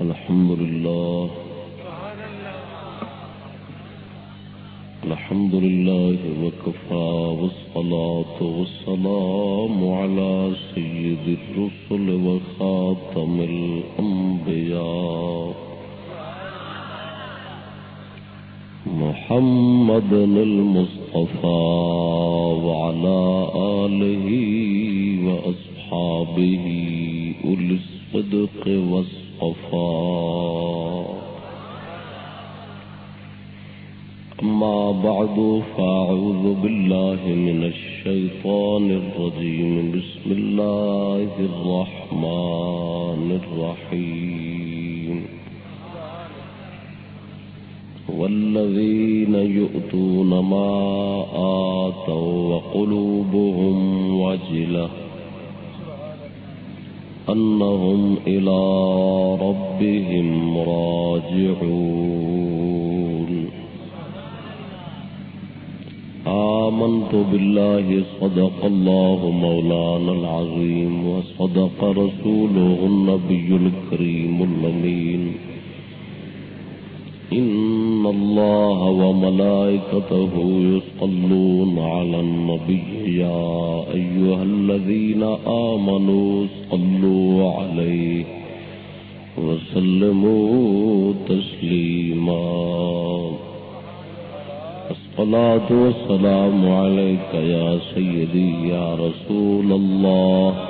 الحمد لله. الحمد لله وكفى والصلاة والسلام على سيد الرسل وخاتم الأنبياء. محمد المصطفى وعلى آله وأصحابه أولي الصدق والصفاء أما بعد فأعوذ بالله من الشيطان الرجيم. بسم الله الرحمن الرحيم. والذين يؤتون ما آتوا وقلوبهم وجلة أنهم إلى ربهم راجعون. آمنت بالله صدق الله مولانا العظيم وصدق رسوله النبي الكريم الأمين. إن الله وملائكته يصلون على النبي يا أيها الذين آمنوا صلوا عليه وسلموا تسليما الصلاة والسلام عليك يا سيدي يا رسول الله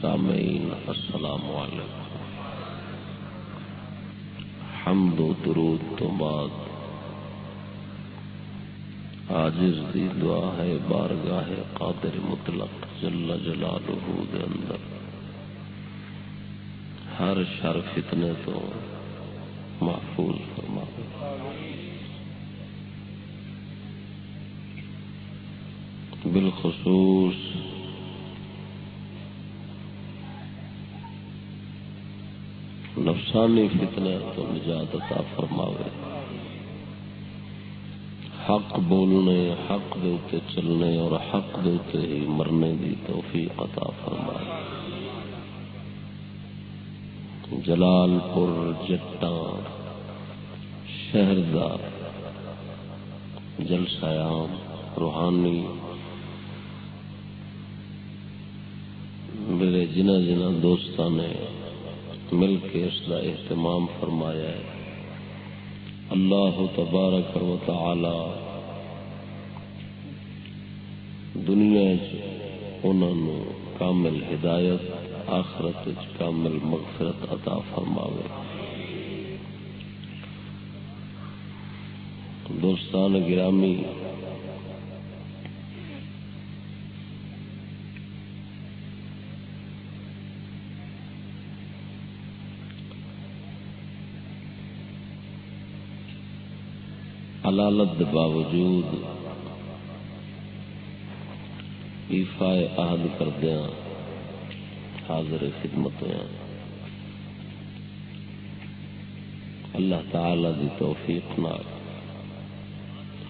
سامعین، السلام علیکم۔ حمد و درود تو بعد۔ عاجز دی دعا ہے، بارگاہ قادر مطلق، جل جلالہ دے اندر۔ ہر شر فتنے تو محفوظ فرما۔ بالخصوص نفسانی فتنے تو نجات عطا فرماوے۔ حق بولنے، حق دے چلنے اور حق دے ہی مرنے دی توفیق عطا فرمائے جلال پور جٹا جٹان شہردار جلسیام روحانی۔ میرے جنہ جنہ دوستان نے مل کے اس کا اہتمام فرمایا ہے۔ اللہ تبارک و تعالی دنیا انہوں کامل ہدایت، آخرت کامل مغفرت عطا فرماوے۔ دوستان گرامی حلالت باوجود ایفائے عہد کردیا حاضر خدمت ہیں۔ اللہ تعالی دی توفیق نال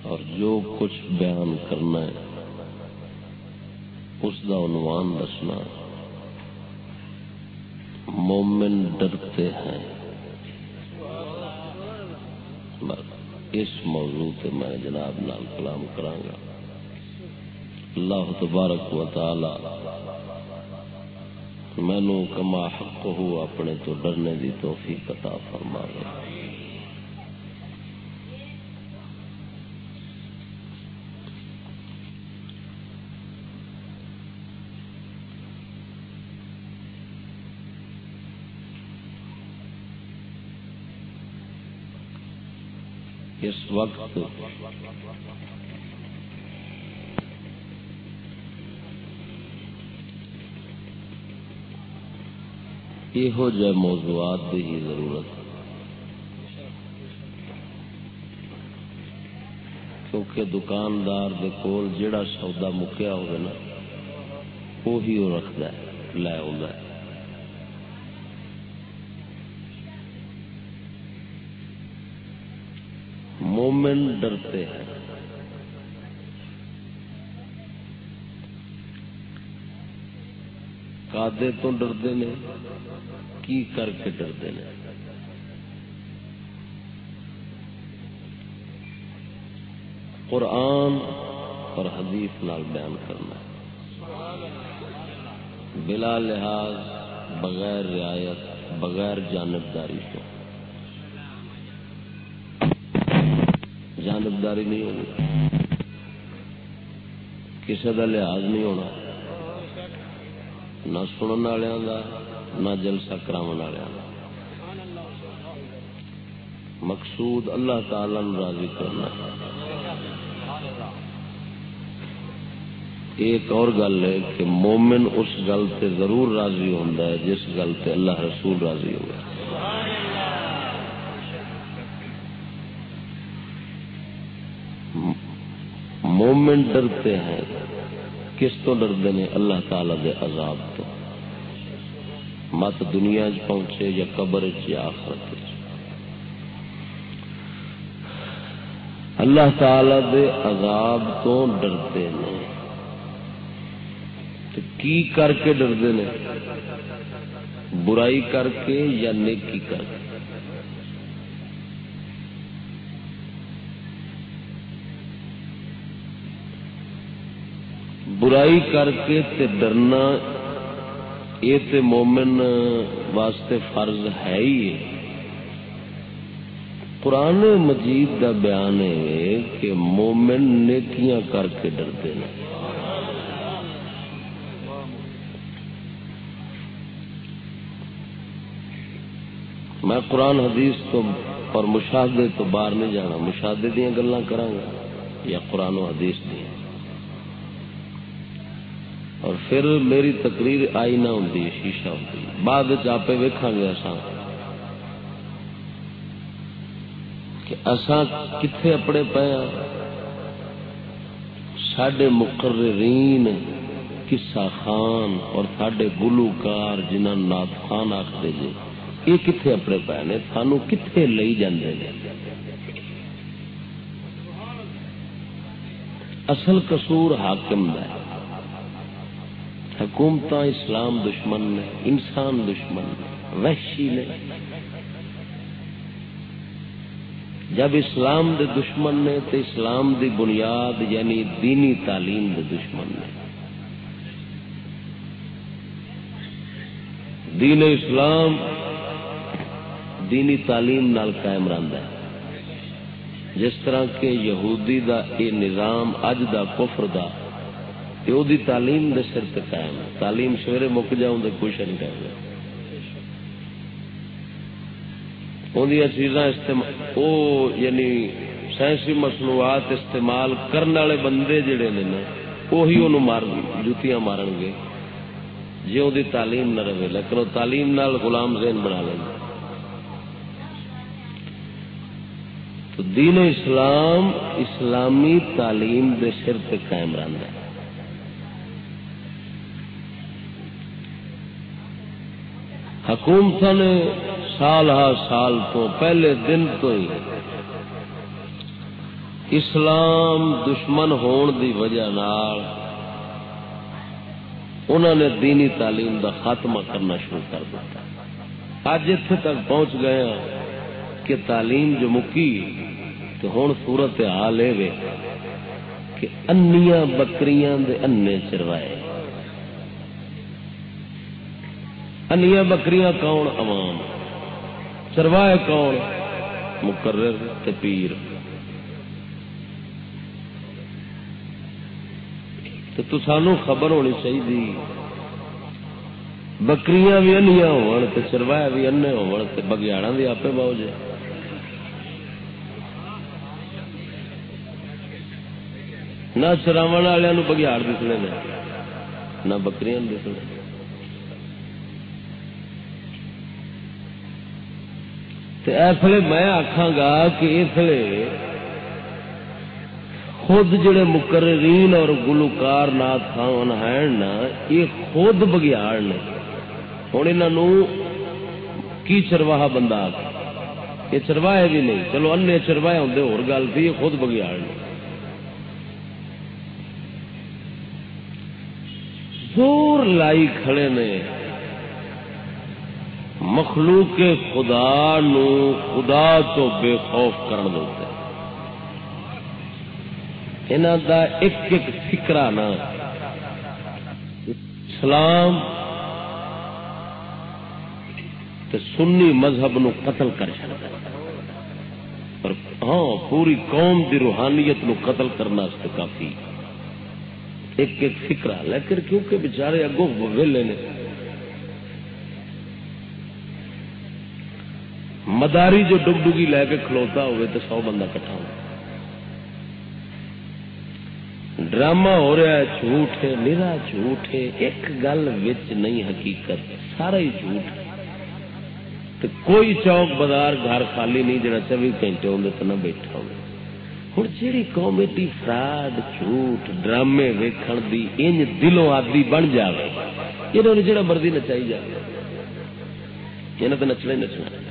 اور جو کچھ بیان کرنا ہے، اس دا عنوان دسنا مومن ڈرتے ہیں۔ بس۔ اس موضوع تے میں جناب نال کلام کرانگا اللہ تبارک و تعالی مینو کما حق ہو اپنے تو ڈرنے دی توفیق عطا فرماوے۔ اس وقت یہو جہ موضوعات کی ہی ضرورت کیونکہ دکاندار دے کول جڑا سودا مکیا ہوگا نا وہی وہ رکھتا ہے، لے آ مومن ڈرتے ہیں۔ کادے تو ڈرتے ہیں، کی کر کے ڈرتے ہیں؟ قرآن اور حدیث نال بیان کرنا بلا لحاظ، بغیر رعایت، بغیر جانبداری کو جانبداری نہیں ہونی۔ کسی کا لحاظ نہیں ہونا۔ نہ سننے والوں کا نہ جلسہ کرا مقصود اللہ تعالی راضی کرنا۔ ایک اور گل ہے کہ مومن اس گل سے ضرور راضی ہوتا ہے جس گل سے اللہ رسول راضی ہوا مومن ڈرتے ہیں، کس تو ڈرتے ہیں؟ اللہ تعالی دے عذاب تو۔ مت دنیا چ پہنچے یا قبر یا آخرت اللہ تعالی دے عذاب تو ڈرتے ہیں۔ کی کر کے ڈرتے ہیں؟ برائی کر کے یا نیکی کر کے؟ برائی کر کے تے ڈرنا، یہ تے مومن واسطے فرض ہے ہی۔ ہے قرآن مجید دا بیان ہے کہ مومن نیکیاں کر کے ڈرتے ہیں۔ میں قرآن حدیث تو اور مشاہدے تو باہر نہیں جانا، مشاہدے دیا گلا کرا یا قرآن و حدیث دیا اور پھر میری تقریر آئی نہ ہوں شیشہ ہوں بعد آپ ویکا گے کہ اساں کتنے اپنے پے ہاں؟ سڈے مقررین کسا خان اور سڈے گلوکار جنہوں نات خان آخر جی یہ کتنے اپنے پے نے؟ سانو کتنے لے جاندے نے؟ اصل قصور حاکم دا ہے۔ حکومت اسلام دشمن نے، انسان دشمن نے، وحشی نے۔ جب اسلام دے دشمن نے تو اسلام دی بنیاد یعنی دینی تعلیم دے دشمن نے۔ دین اسلام دینی تعلیم نال قائم رہتا ہے۔ جس طرح کے یہودی دا یہ نظام، اج دا کفر دا دی تعلیم دے سر پہ قائم ہے۔ تعلیم سویرے مک جاؤں تو کچھ نہیں کر چیزاں یعنی سائنسی مصنوعات استعمال کرنے والے بندے جڑے نے نا وہی انہوں مار جتیاں مارن گے۔ جی وہ تعلیم نہ رہے، لیکن وہ تعلیم نال غلام ذہن بنا لیں تو دین اسلام اسلامی تعلیم دے سر پہ قائم رہتا ہے۔ حکومت نے سال ہا سال تو پہلے دن تو ہی اسلام دشمن ہون دی وجہ نال انہوں نے دینی تعلیم دا خاتمہ کرنا شروع کر دیا اج اتنے تک پہنچ گئے ہیں کہ تعلیم جو مکی تو ہوں صورت حال ہے کہ انیاں بکریاں دے انے چروائے۔ انیا بکریاں کون عوام چروائے کون؟ مقرر تے پیر۔ تو سانو خبر ہونی چاہیے بکریاں بھی انیا ہو چروائے بھی انے ہو بگیاڑا بھی آپ بہو جائے نہ چراو والوں بگیاڑ دسنے نہ بکریاں دسنے اس لیے میں آخا گا کہ اس لیے خود جڑے مقررین اور گلوکار نات خان ہیں نا یہ خود بگیاڑ نے۔ ہوں انہوں کی چرواہا بندہ آ یہ چرواہے بھی نہیں۔ چلو ان چرواہے ہوں ہو گل تھی یہ خود بگیاڑ نے۔ زور لائی کھڑے نے۔ مخلوق خدا نو خدا تو بے خوف کرن دے۔ انہوں دا ایک ایک فکرا نا اسلام تے سنی مذہب نو قتل کر چڑتا پر ہاں پوری قوم دی روحانیت نو قتل کرنا کافی۔ ایک ایک فکرا لیکن کیونکہ بچارے اگوں ویلے نے مداری جو ڈگ ڈگی لے کے کھلوتا ہوئے تو سو بندہ کٹھا ہو ڈرامہ ہو رہا ہے، جھوٹ ہے، میرا جھوٹ ہے، ایک گل وچ نہیں حقیقت، سارا ہی جھوٹ تو کوئی چوک بازار گھر خالی نہیں، جڑا چوبی گھنٹے ہوں تو نہ بیٹھا ہو ہوں جیڑی کامیڈی فراڈ، جھوٹ، ڈرامے ویکھن دی انج دلوں آدی بن جائے یہ جڑا مرضی نچائی جائے یہ تو نچنا ہی نچنا۔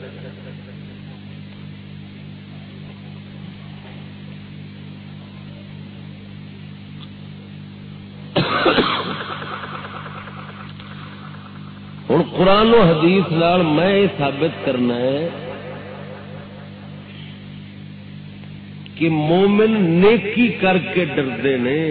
قرآن و حدیث لال میں یہ ثابت کرنا ہے کہ مومن نیکی کر کے ڈردے نے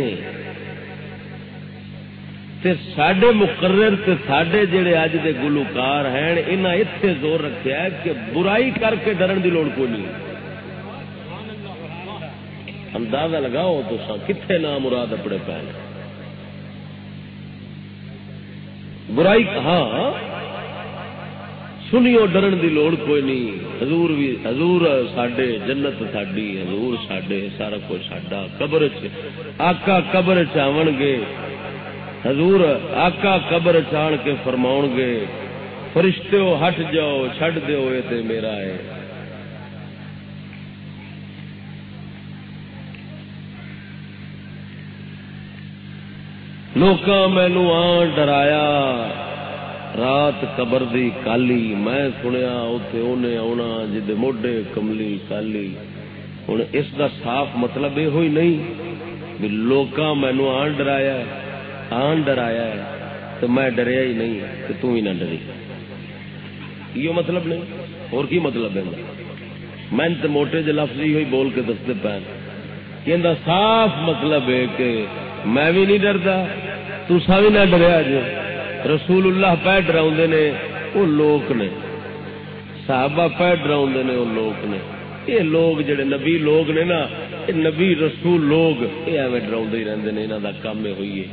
سڈے مقرر تے سڈے جڑے اج دے گلوکار ہیں انہیں اتے زور رکھا ہے کہ برائی کر کے ڈرن دی لوڑ کوئی نہیں۔ اندازہ لگاؤ تو کتنے نام مراد اپنے پہ برائی ہاں۔ سنیو ڈرن دی لوڑ کوئی نہیں۔ حضور بھی حضور ساڈے جنت ساڈی، حضور ساڈے سارا کچھ ساڈا۔ قبر چ آقا قبر چون گے۔ حضور آقا قبر چان کے فرماؤ گے، فرشتے ہٹ جاؤ چڈ دو تے میرا ہے۔ لوک مینو آن ڈرایا۔ رات قبر دی کالی میں سنیا اتے انہیں آنا جد موڈے کملی کالی۔ ہوں اس دا صاف مطلب یہ ہوئی نہیں بھی لوک مینو آن ڈرایا آن ڈرایا تو میں ڈریا ہی نہیں کہ تھی نہ ڈری۔ یہ مطلب نہیں اور کی مطلب ہے؟ میں تو موٹے ج لفظ ہوئی بول کے دستے پہ کہ صاف مطلب ہے کہ میں بھی نہیں ڈردا تسا بھی نہ ڈریا جی رسول اللہ پہ ڈرا نے وہ لوگ نے۔ صحابہ پہ ڈرا نے وہ لوگ نے۔ یہ لوگ جڑے نبی لوگ نے نا نبی رسول لوگ، یہ ایویں ڈرا ہی رہتے ہیں یہاں کا کام یہ ہوئی ہے۔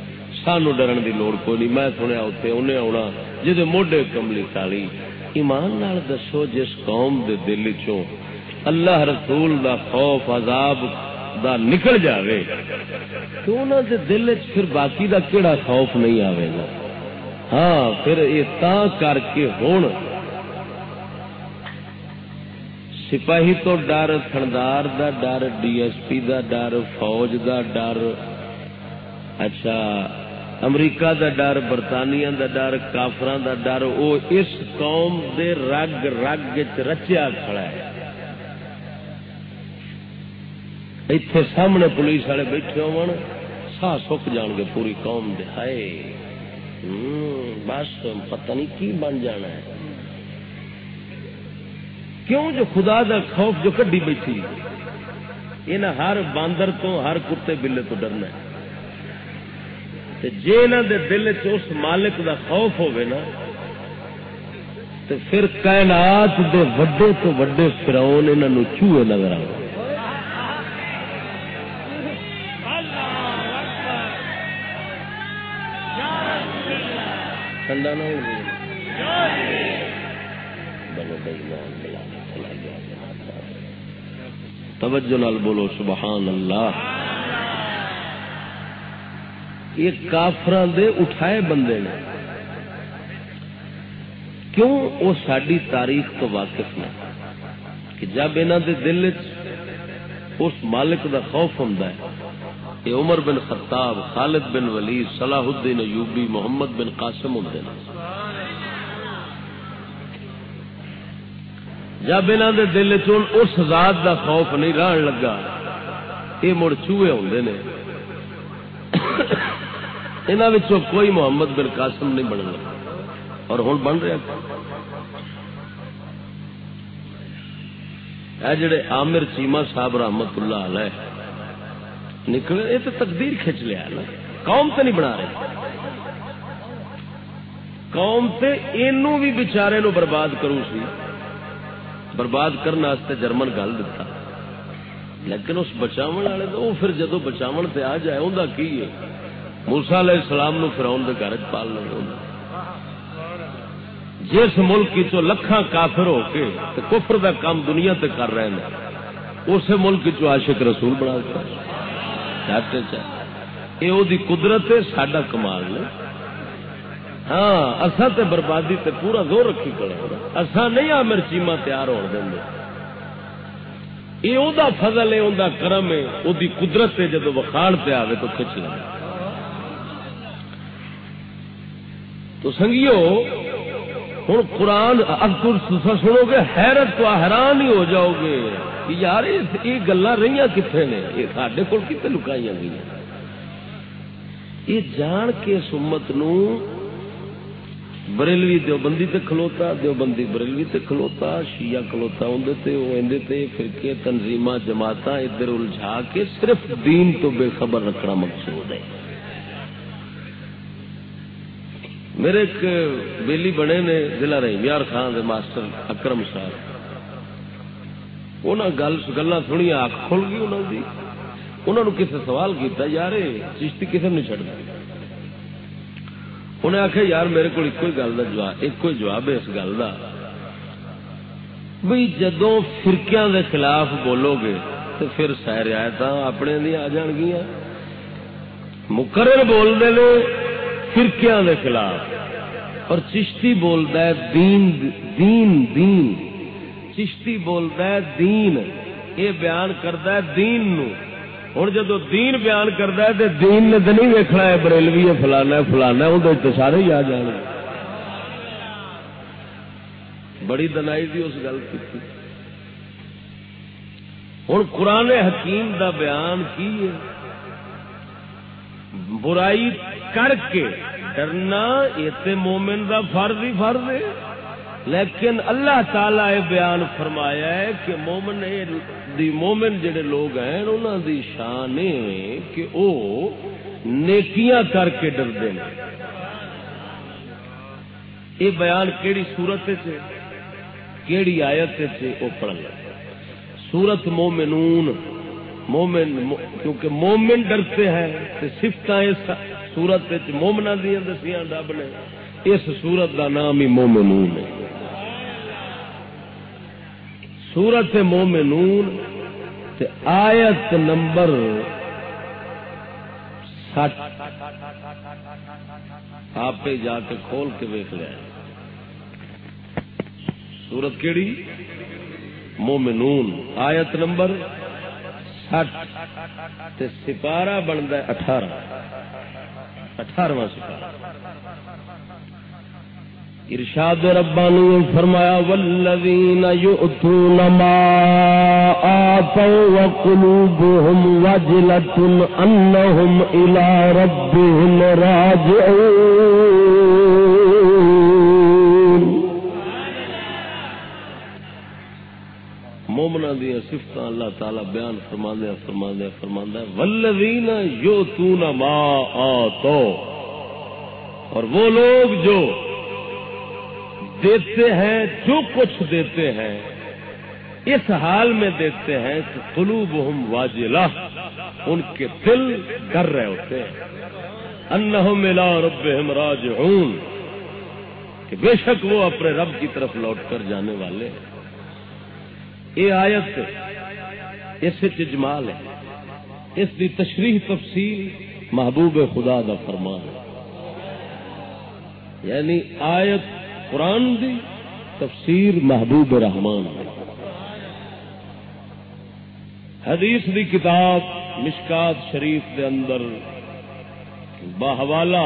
سانو ڈرن کی لوڑ کوئی نہیں۔ میں سنیا اتنے انہیں آنا جی موڈے کملی کالی ایمان نال دسو، جس قوم دے دل چوں اللہ رسول دا خوف، عذاب دا نکل جاوے، تو انہوں دے دل پھر باقی دا کیڑا خوف نہیں آوے گا؟ ہاں پھر یہ تا کر کے ہون۔ سپاہی تو ڈر، تھندار دا ڈر، ڈی ایس پی دا ڈر، فوج دا ڈر۔ اچھا امریکہ دا ڈر، برطانیہ دا ڈر کافران دا ڈر۔ وہ اس قوم دے رگ رگ رچیا کھڑا ہے۔ اتے سامنے پولیس والے بیٹھے ہو سا سک جان گے پوری قوم دے۔ ہائے۔ بس پتہ نہیں کی بن جانا ہے۔ کیوں جو خدا دا خوف جو کڈی بیٹھی؟ یہ ہر باندر تو ہر کتے بلے تو ڈرنا ہے۔ جی انہوں دے دل چ اس مالک دا خوف ہوئے نا تو پھر کائنات دے وڈے تو وڈے فراؤن انہوں چوہے نظر آؤ ٹھنڈا نہ ہو۔ توجہ نال بولو، سبحان اللہ۔ یہ کافران دے اٹھائے بندے نے۔ کیوں وہ ساری تاریخ تو واقف نے کہ جب انہوں دے دل اس مالک دا خوف ہوں یہ عمر بن خطاب، خالد بن ولید، صلاح الدین ایوبی، محمد بن قاسم ہوں جب انہوں دے دل چون اس ذات دا خوف نہیں رہن لگا یہ مڑ چوہے ہوں نے۔ انہوں کوئی محمد بن قاسم نہیں بن لگا۔ اور ہوں بن رہا ہے جڑے عامر چیما صاحب رحمت اللہ علیہ نکلے یہ تو تقدیر کھچ لیا نا۔ قوم تو نہیں بنا رہے۔ قوم تے اینو بھی بچارے نو برباد کروں سی۔ برباد کرنے جرمن گل دیتا لیکن اس بچاو والے تو وہ پھر جدو بچاو تے آ جائے انہوں کی ہے؟ موسا علیہ السلام نو فراؤن دے گھر پال لے جس ملک چو لکھاں کافر ہو کے تے کفر دا کام دنیا تے کر رہے ہیں اس ملک چو عاشق رسول بنا دیتا یہ قدرت ہے سڈا کمال نے ہاں اصا تے بربادی تے پورا زور رکھی کرے اصا نہیں آمر چیما تیار ہو دیں یہ او دا فضل ہے ان دا کرم ہے، او دی قدرت ہے جدو وکھاڑ پہ آئے تو کھچ لیں تو سنگیو ہوں قرآن اکثر سنو گے، حیرت تو حیران ہی ہو جاؤ گے۔ یار یہ گلا رہی کتنے نے یہ سڈے کول کتنے لکائی گئی یہ جان کے سمت نو بریلوی دیوبندی تے کھلوتا دیوبندی بریلوی تے کھلوتا شیعہ کھلوتا اندر تے وہ اندر تے فرقے تنظیم جماعت ادھر الجھا کے صرف دین تو بے خبر رکھنا مقصود ہے میرے ایک بیلی بنے نے ضلع رحیم یار خان دے ماسٹر اکرم صاحب گل گلا سنی آخ کھل گئی انہوں نے انہوں نے کسی سوال کیتا یار چشتی کسی نہیں چڑھتا انہیں آخیا یار میرے کو ایک گل کا جواب ایک جواب ہے اس گل کا بھائی جدو فرقیا کے خلاف بولو گے تو پھر سہ رعایت اپنے دیا آ جان گیا مقرر بولتے ہیں فرقیا کے خلاف اور چشتی بولتا ہے دین دین دین چشتی بولتا ہے دین، یہ بیان کرتا ہے دین نو۔ ہوں جدو دین بیان کرتا ہے تو دین نے تو نہیں ویکنا ہے، بریلوی ہے، فلانا ہے، فلانا اندر تو سارے ہی آ جان۔ بڑی دنائی دی اس گل کی ہوں قرآن حکیم دا بیان کی ہے؟ برائی کر کے ڈرنا، یہ مومن دا فرض ہی فرض ہے۔ لیکن اللہ تعالی یہ بیان فرمایا ہے کہ مومن دی مومن جڑے لوگ ہیں انہوں دی شان کہ او نیکیاں کر کے ڈردے ہیں۔ یہ بیان کیڑی صورت کیڑی آیت وہ پڑھ سورت مومنون، مومن، کیونکہ مومن ڈرتے ہیں تو سفت سورت مومنا دیا دسیاں ڈب نے، اس سورت کا نام ہی مومنون ہے۔ سورت مومنون تے آیت نمبر سٹ آپ جا کے کھول کے ویک لیا سورت کیڑی؟ مومنون، آیت نمبر سٹ تے سپارہ بنتا ہے اٹھارہ۔ اٹھارواں سپارہ۔ ارشاد ربانی فرمایا والذین یؤتون ما آتوا وقلوبهم وجلة انهم الى ربهم راجعون۔ مومنا دیا صفت اللہ تعالی بیان فرما دیا فرما دیا فرما دیا والذین یؤتون ما آتوا۔ اور وہ لوگ جو دیتے ہیں جو کچھ دیتے ہیں۔ اس حال میں دیتے ہیں کہ قلوب ہم واجلہ، ان کے دل ڈر رہے ہوتے ہیں۔ انہم الى ربہم راجعون، کہ بے شک وہ اپنے رب کی طرف لوٹ کر جانے والے ہیں۔ یہ آیت اس اجمال ہے۔ اس کی تشریح تفصیل محبوب خدا دا فرمان ہے۔ یعنی آیت قرآن دی تفسیر محبوب رحمان حدیث دی کتاب مشکات شریف دے اندر باہوالا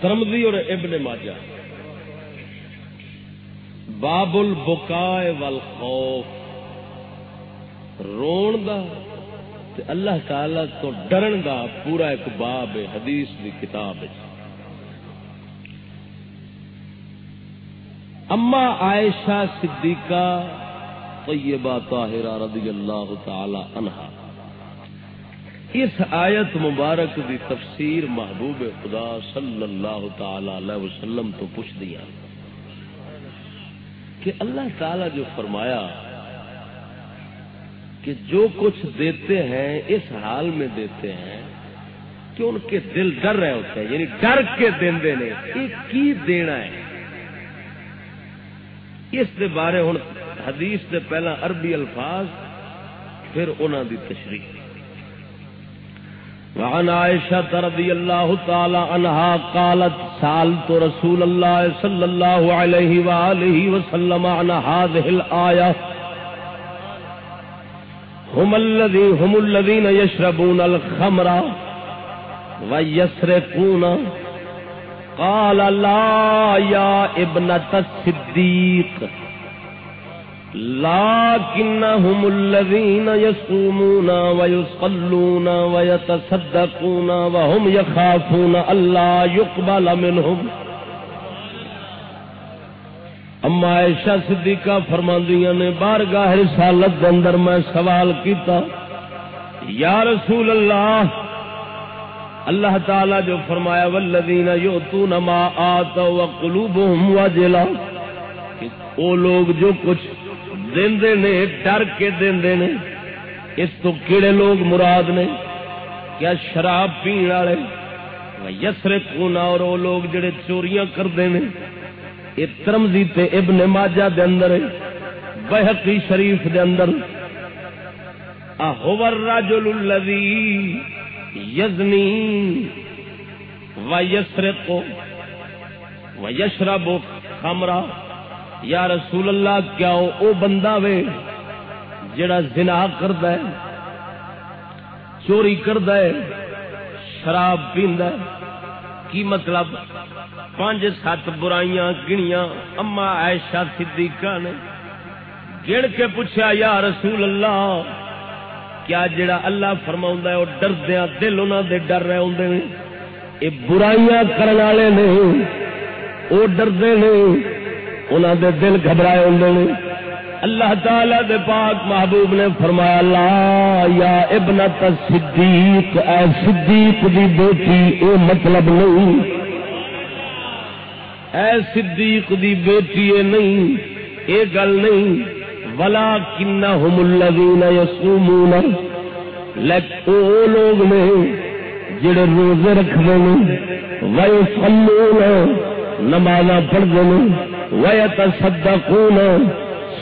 ترمدی اور ابن ماجہ باب البکائے والخوف رون دا تے اللہ تعالی تو ڈرن دا پورا ایک باب ہے، حدیث دی کتاب ہے۔ اما عائشہ صدیقہ طیبہ طاہرہ رضی اللہ تعالی عنہا اس آیت مبارک دی تفسیر محبوب خدا صلی اللہ تعالی علیہ وسلم تو پوچھ دیا کہ اللہ تعالی جو فرمایا کہ جو کچھ دیتے ہیں، اس حال میں دیتے ہیں کہ ان کے دل ڈر رہے ہوتے ہیں یعنی ڈر کے دے نے، یہ کی دینا ہے؟ اس دے بارے ہوں حدیث دے پہلا عربی الفاظ، پھر انہوں دی تشریح۔ وعن عائشة رضي الله تعالى عنها قالت، سألت رسول الله صلى الله عليه وآله وسلم عن هذه الآية هم, الذي هم الذين يشربون الخمر ويسرقون قال لا يا ابنة الصديق لكنهم الذين يصومون ويصلون ويتصدقون وهم يخافون الله يقبل منهم. اما عائشہ صدیقہ فرماندیاں نے بارگاہ رسالت دے اندر میں سوال کیتا، یا رسول اللہ اللہ تعالی جو فرمایا، والذین یؤتون ما آتوا وقلوبهم وجلہ کہ وہ لوگ جو کچھ دے نے، ڈر کے دے نے، اس تو کیڑے لوگ مراد نے، کیا شراب پین والے یسر کونا اور وہ لوگ جڑے چوریاں کرتے ہیں یہ ترمزی تے ابن ماجہ دے اندر بحقی شریف دے اندر اہور رجل الذی یزنی و یسرق و یشرب خمرہ۔ یا رسول اللہ، کیا او بندہ وے جڑا زنا کرد چوری کرد شراب پیند کی مطلب؟ پانچ سات برائیاں گنیاں۔ اما ایشا صدیقہ نے گڑ کے پوچھا، یا رسول اللہ، کیا جڑا اللہ فرما ہے وہ ڈردیا دل انہوں دے ڈر رہے ہوں یہ برائیاں کرنے والے نے وہ ڈردے نے انہوں دے دل گھبرائے ہوں نے۔ اللہ تعالی دے پاک محبوب نے فرمایا، لا یا ابن صدیق، اے صدیق دی بیٹی اے مطلب نہیں۔ اے صدیق دی بیٹی نہیں، اے گل نہیں ولا کن ہم الذین یصومون۔ لیکن او لوگ نے جڑے روزے رکھتے ہیں، ویصلون نماز پڑھتے ہیں ويتصدقون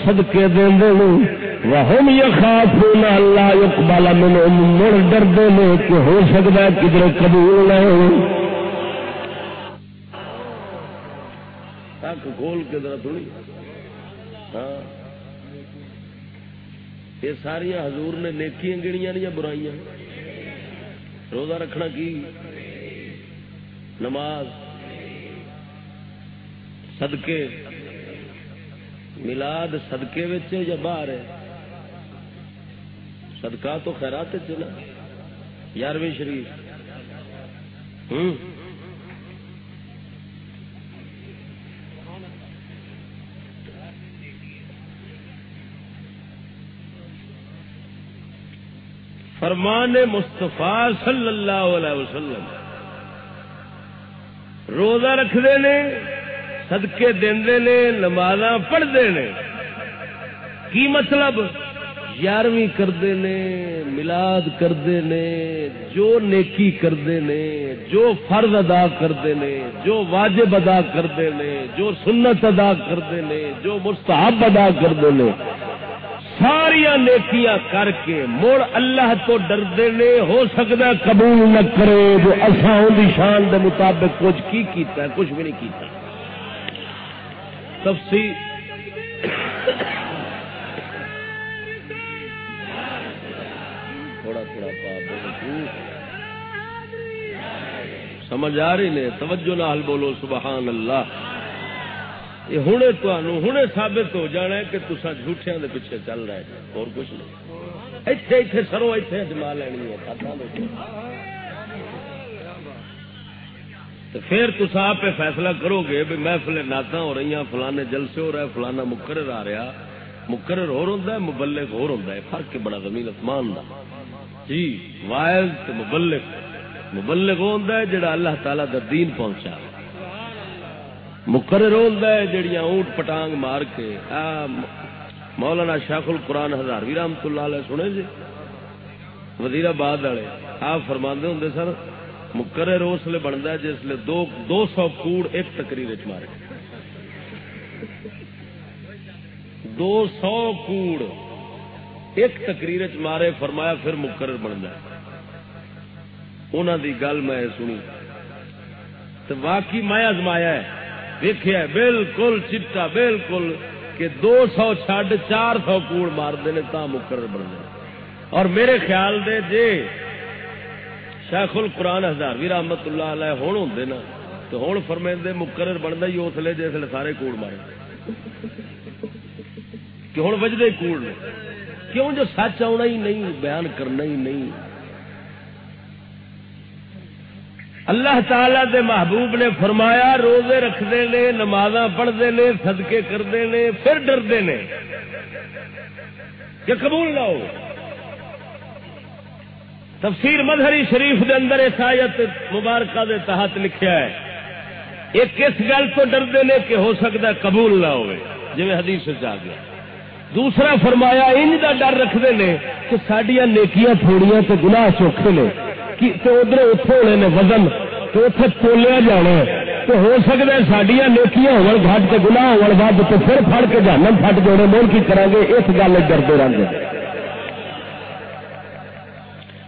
صدقے دیندے نے وهم يخافون الله يقبل منهم مر ڈردے نے کہ ہو سکتا ہے کدھر قبول نہ ہو۔ تک کھول کے ذرا تھوڑی۔ ہاں۔ یہ ساری حضور نے نیکیاں گنیاں یا برائیاں؟ روزہ رکھنا کی؟ نماز۔ صدقے۔ ملاد صدقے یا باہر ہے؟ صدقہ تو خیرات نا۔ یارویں شریف۔ ہوں۔ فرمان مستفا صلی اللہ علیہ وسلم روزہ رکھتے ہیں سدکے دے نماز پڑھتے نے۔ کی مطلب؟ یارویں کرتے نے، ملاد کرتے نے، جو نیکی کرتے نے، جو فرض ادا کرتے نے، جو واجب ادا کرتے نے، جو سنت ادا کرتے نے، جو مستحب ادا کرتے نے۔ ساریا نیکیاں کر کے مڑ اللہ تو ڈردے نے، ہو سکتا قبول نہ کرے جو اصا ان شان دے مطابق کچھ کی کیتا ہے، کچھ بھی نہیں کیتا۔ تفصیل۔ تھوڑا تھوڑا پا سمجھ آ رہی نے؟ توجہ نال بولو، سبحان اللہ۔ یہ ہوں ہوں ثابت ہو جانا ہے کہ تصا جھوٹیا کے پیچھے چل رہے اور کچھ نہیں۔ اتنے اتنے سرو اتنے جما لینی ہے پھر تصا آپ فیصلہ کرو گے بھی محفل نعت ہو رہی ہیں، فلانے جلسے ہو رہا ہے، فلانا مقرر آ رہا مقرر ہو رہا ہے مبلک ہو رہا ہے۔ فرق بڑا زمین اسمان دا۔ جی وائز مبلک مبلک ہو جڑا اللہ تعالی دا دین پہنچا۔ مقرر ہوتا ہے جڑیاں اونٹ پٹانگ مار کے مولانا شاخ القرآن ہزاروی رحمت اللہ علیہ سنے جی وزیر آباد والے، آپ فرما ہوں سر مقرر اس لیے بنتا ہے جس لیے دو دو سو کوڑ ایک تقریر چ مارے۔ دو سو کوڑ ایک تقریر چ مارے، فرمایا پھر مقرر بنتا ہے۔ انہوں دی گل میں سنی۔ تو واقعی میں ازمایا ہے۔ دیکھا بالکل چٹا، بالکل کہ دو سو چڈ چار سو کوڑ مارتے ہیں، تا مقرر بنتے اور میرے خیال دے، جے شیخ القرآن ہزار بھی رحمت اللہ علیہ ہوں ہوں نا، تو ہوں فرمائندے مقرر بنتا ہی اس لیے جس سارے کوڑ مارے۔ کہ ہوں بجتے کوڑ نے کیوں جو سچ آنا ہی نہیں، بیان کرنا ہی نہیں؟ اللہ تعالی دے محبوب نے فرمایا، روزے رکھتے نے نماز پڑھتے نے سدکے کرتے نے، پھر ڈرتے نے۔ کہ قبول نہ ہو۔ تفسیر مظہری شریف دے اندر آیت مبارکہ دے تحت لکھیا ہے۔ ایک کس گل تو ڈرتے نے کہ ہو سکتا ہے قبول نہ ہو جی حدیث آ گیا۔ دوسرا فرمایا ان کا ڈر رکھتے ہیں کہ سڈیا نیکیاں تھوڑیاں تو گناہ چوکھے نے۔ ادھر اتنے ہونے نے وزن تو اتنے تولیا جانا تو ہو سکتا ہے سڈیا نیکیاں ہوٹ کے گنا ہو تو پھر فٹ کے جانا فٹ جوڑے مول کی کریں گے اس گل ڈرتے رہتے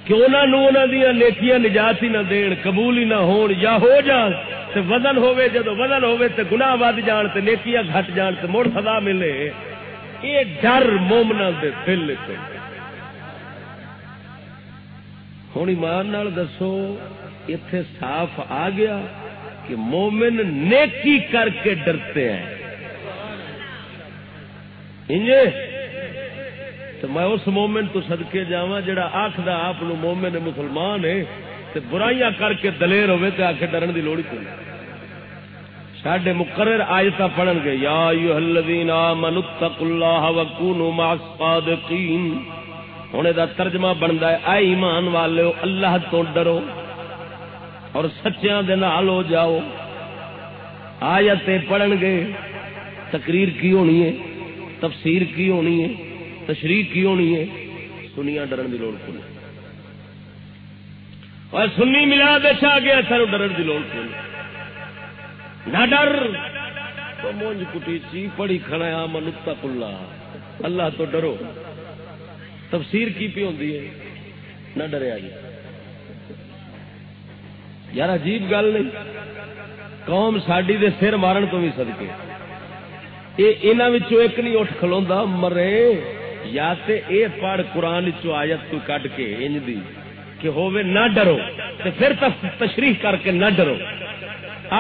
کہ انہوں دیا نیکیاں نجات ہی نہ دین، قبول ہی نہ ہون، یا ہو جان تو وزن ہوے جدو وزن ہوے تو گناہ ود جان تو نیکیاں گھٹ جان تو مڑ سدا ملے۔ یہ ڈر مومنا دے دل ہوں ایمان دسو اتے صاف آ گیا کہ مومن نیکی کر کے ڈرتے ہیں انجے تو میں اس مومن تو سدکے جا جا آخر آپ مومن مسلمان ہے تو برائیاں کر کے دلیر ہوے تو آخر ڈرن کی لوڑ ہی سڈے مقرر آیت پڑھن گے یا الذین آمنوا اللہ وکونوا مع الصادقین ہوں یہ ترجمہ بنتا ہے۔ اے ایمان والے اللہ تو ڈرو اور سچیا ہو جاؤ۔ آیت پڑھن گے، تقریر کی ہونی ہے، تفسیر کی ہونی ہے، تشریح کی ہونی ہے۔ سنیا ڈرن کی لوڑ کو اور سنی ملا دشا گیا سر ڈرن کی لوڑ کو نہ ڈر۔ تو مونج کٹی چی پڑی کھڑا منتا کلا اللہ تو ڈرو۔ تفسیر کی پی ہوتی ہے؟ نہ ڈریا جی یار عجیب گل نہیں۔ قوم ساڈی دے سر مارن تو بھی سدکے یہ ایک نہیں اٹھ کھلوا مرے۔ یا تے اے پڑھ قرآن آیت تو کٹ کے انج دی کہ ہووے نہ ڈرو تے پھر تشریح کر کے نہ ڈرو۔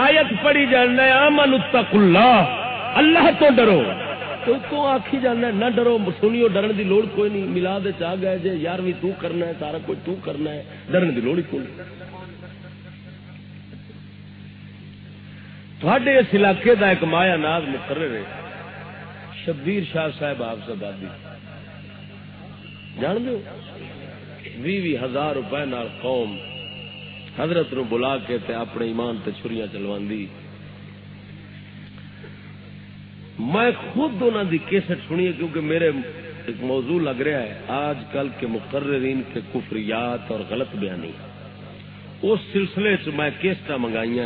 آیت پڑھی جانا امن اتق اللہ۔ اللہ تو ڈرو۔ تو آخی جانا نہ ڈرو، سنیو، ڈرن دی لوڑ کوئی نہیں ملا دے چاہ گئے جے، یار بھی تو کرنا ہے، سارا کچھ تو کرنا ہے، ڈرن دی لوڑ ہی کوئی تھوڑے اس علاقے دا ایک مایا ناز مقرر ہے، شبیر شاہ صاحب آپ سے دادی۔ جان دو بھی بھی ہزار روپے نال قوم، حضرت نو بلا کے تے اپنے ایمان تے چھریاں چلواندی میں خود انہوں دی کیسٹ سنی ہے کیونکہ میرے ایک موضوع لگ رہا ہے۔ آج کل کے مقررین کے کفریات اور غلط بیانی۔ اس سلسلے چ میں کیسٹ منگائی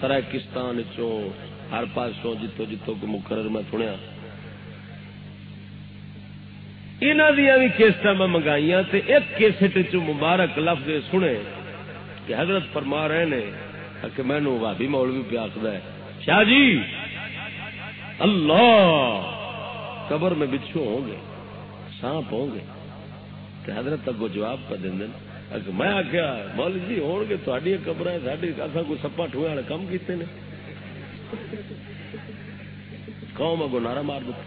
سرائے کستان ہر پاسوں، جتوں جتوں کو مقرر میں سنیا۔ انہوں دیا بھی کیسٹ میں منگائی ایک کیسٹ چ مبارک لفظ سنے کہ حضرت فرما رہے نے کہ مینو بھابی مولوی پہ ہے۔ شاہ جی! اللہ! قبر میں بچھو ہوں گے، سانپ ہوں گے۔ کہ حضرت اگو جواب پہ دیں میں آخیا مول جی ہو گے تھوڑی قبر ہے ساری اصا کوئی سپا ٹوئے والے کام کیتے ہیں قوم اگو نعرہ مار دیتا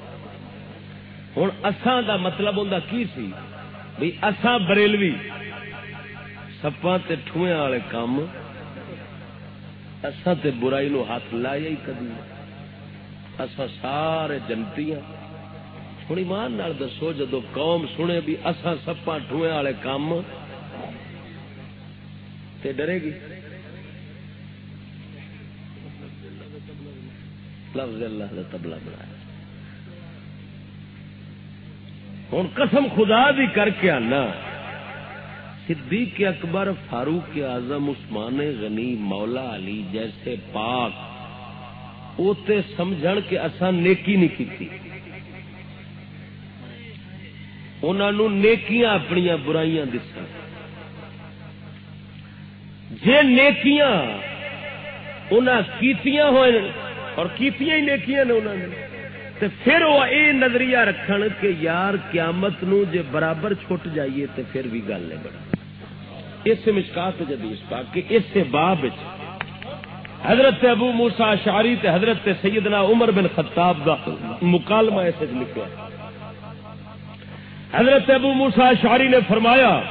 ہوں اساں دا مطلب ہوں کی سی؟ بھائی اساں بریلوی سپا تے ٹوئے والے کام اساں تے برائی نو ہاتھ لایا ہی کدی۔ اساں سارے جنتی ہوں ایمان نال دسو، جدو قوم سنے بھی اساں سپا ٹوئے والے کام تے ڈرے گی؟ لفظ اللہ کا تبلا بنایا۔ ہوں قسم خدا بھی کر کے آنا، صدیق اکبر، فاروق اعظم، عثمان غنی، مولا علی جیسے پاک اوتے سمجھ کے اصا نیکی نہیں کی انہوں نیکیاں اپنی برائیاں دس جے نیکیاں انہاں کیتیاں ہوئے اور کیتیاں ہی نیکیاں نے انہوں نے تے پھر وہ یہ نظریہ رکھن کہ یار قیامت نو جے برابر چھٹ جائیے تے پھر بھی گل ہے بڑا۔ اس مشکات جدیس پاک، کہ اس باب حضرت ابو موسا شاری تے حضرت سیدنا عمر بن خطاب دا مکالمہ ایسے لکھا حضرت ابو موسا شاری نے فرمایا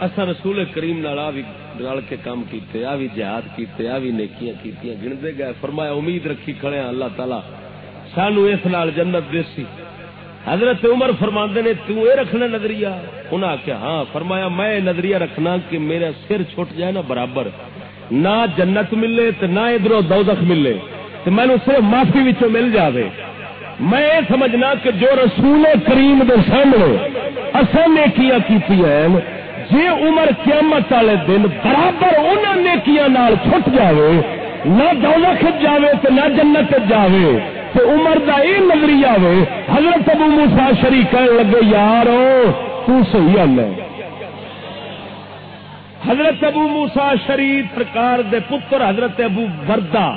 اصا رسول کریم نال بھی رل کے کام کیتے، آ بھی جہاد کیتے، آ بھی نیکیاں کیتیاں، گنتے گئے۔ فرمایا، امید رکھی کھڑے ہیں، اللہ تعالی سانو اس نال جنت دیسی۔ حضرت عمر فرما نے، تو اے رکھنا نظریہ؟ انہاں آخیا ہاں۔ فرمایا، میں نظریہ رکھنا کہ میرا سر چھٹ جائے نا برابر۔ نہ جنت ملے تو نہ ادھر دوزخ ملے۔ تو مینو صرف معافی وچوں مل جاوے۔ میں یہ سمجھنا کہ جو رسول کریم دے سامنے اصل نیکیاں کی ہیں جی عمر قیامت والے دن برابر انہوں نیکیاں نال چھٹ جاوے، نہ دوزخ جاوے تو نہ جنت جاوے تو عمر دا یہ نظریہ وے حضرت ابو موسا شری کہنے لگے یار تو صحیح حل ہے حضرت ابو موسا شریف سرکار دے پتر حضرت ابو بردا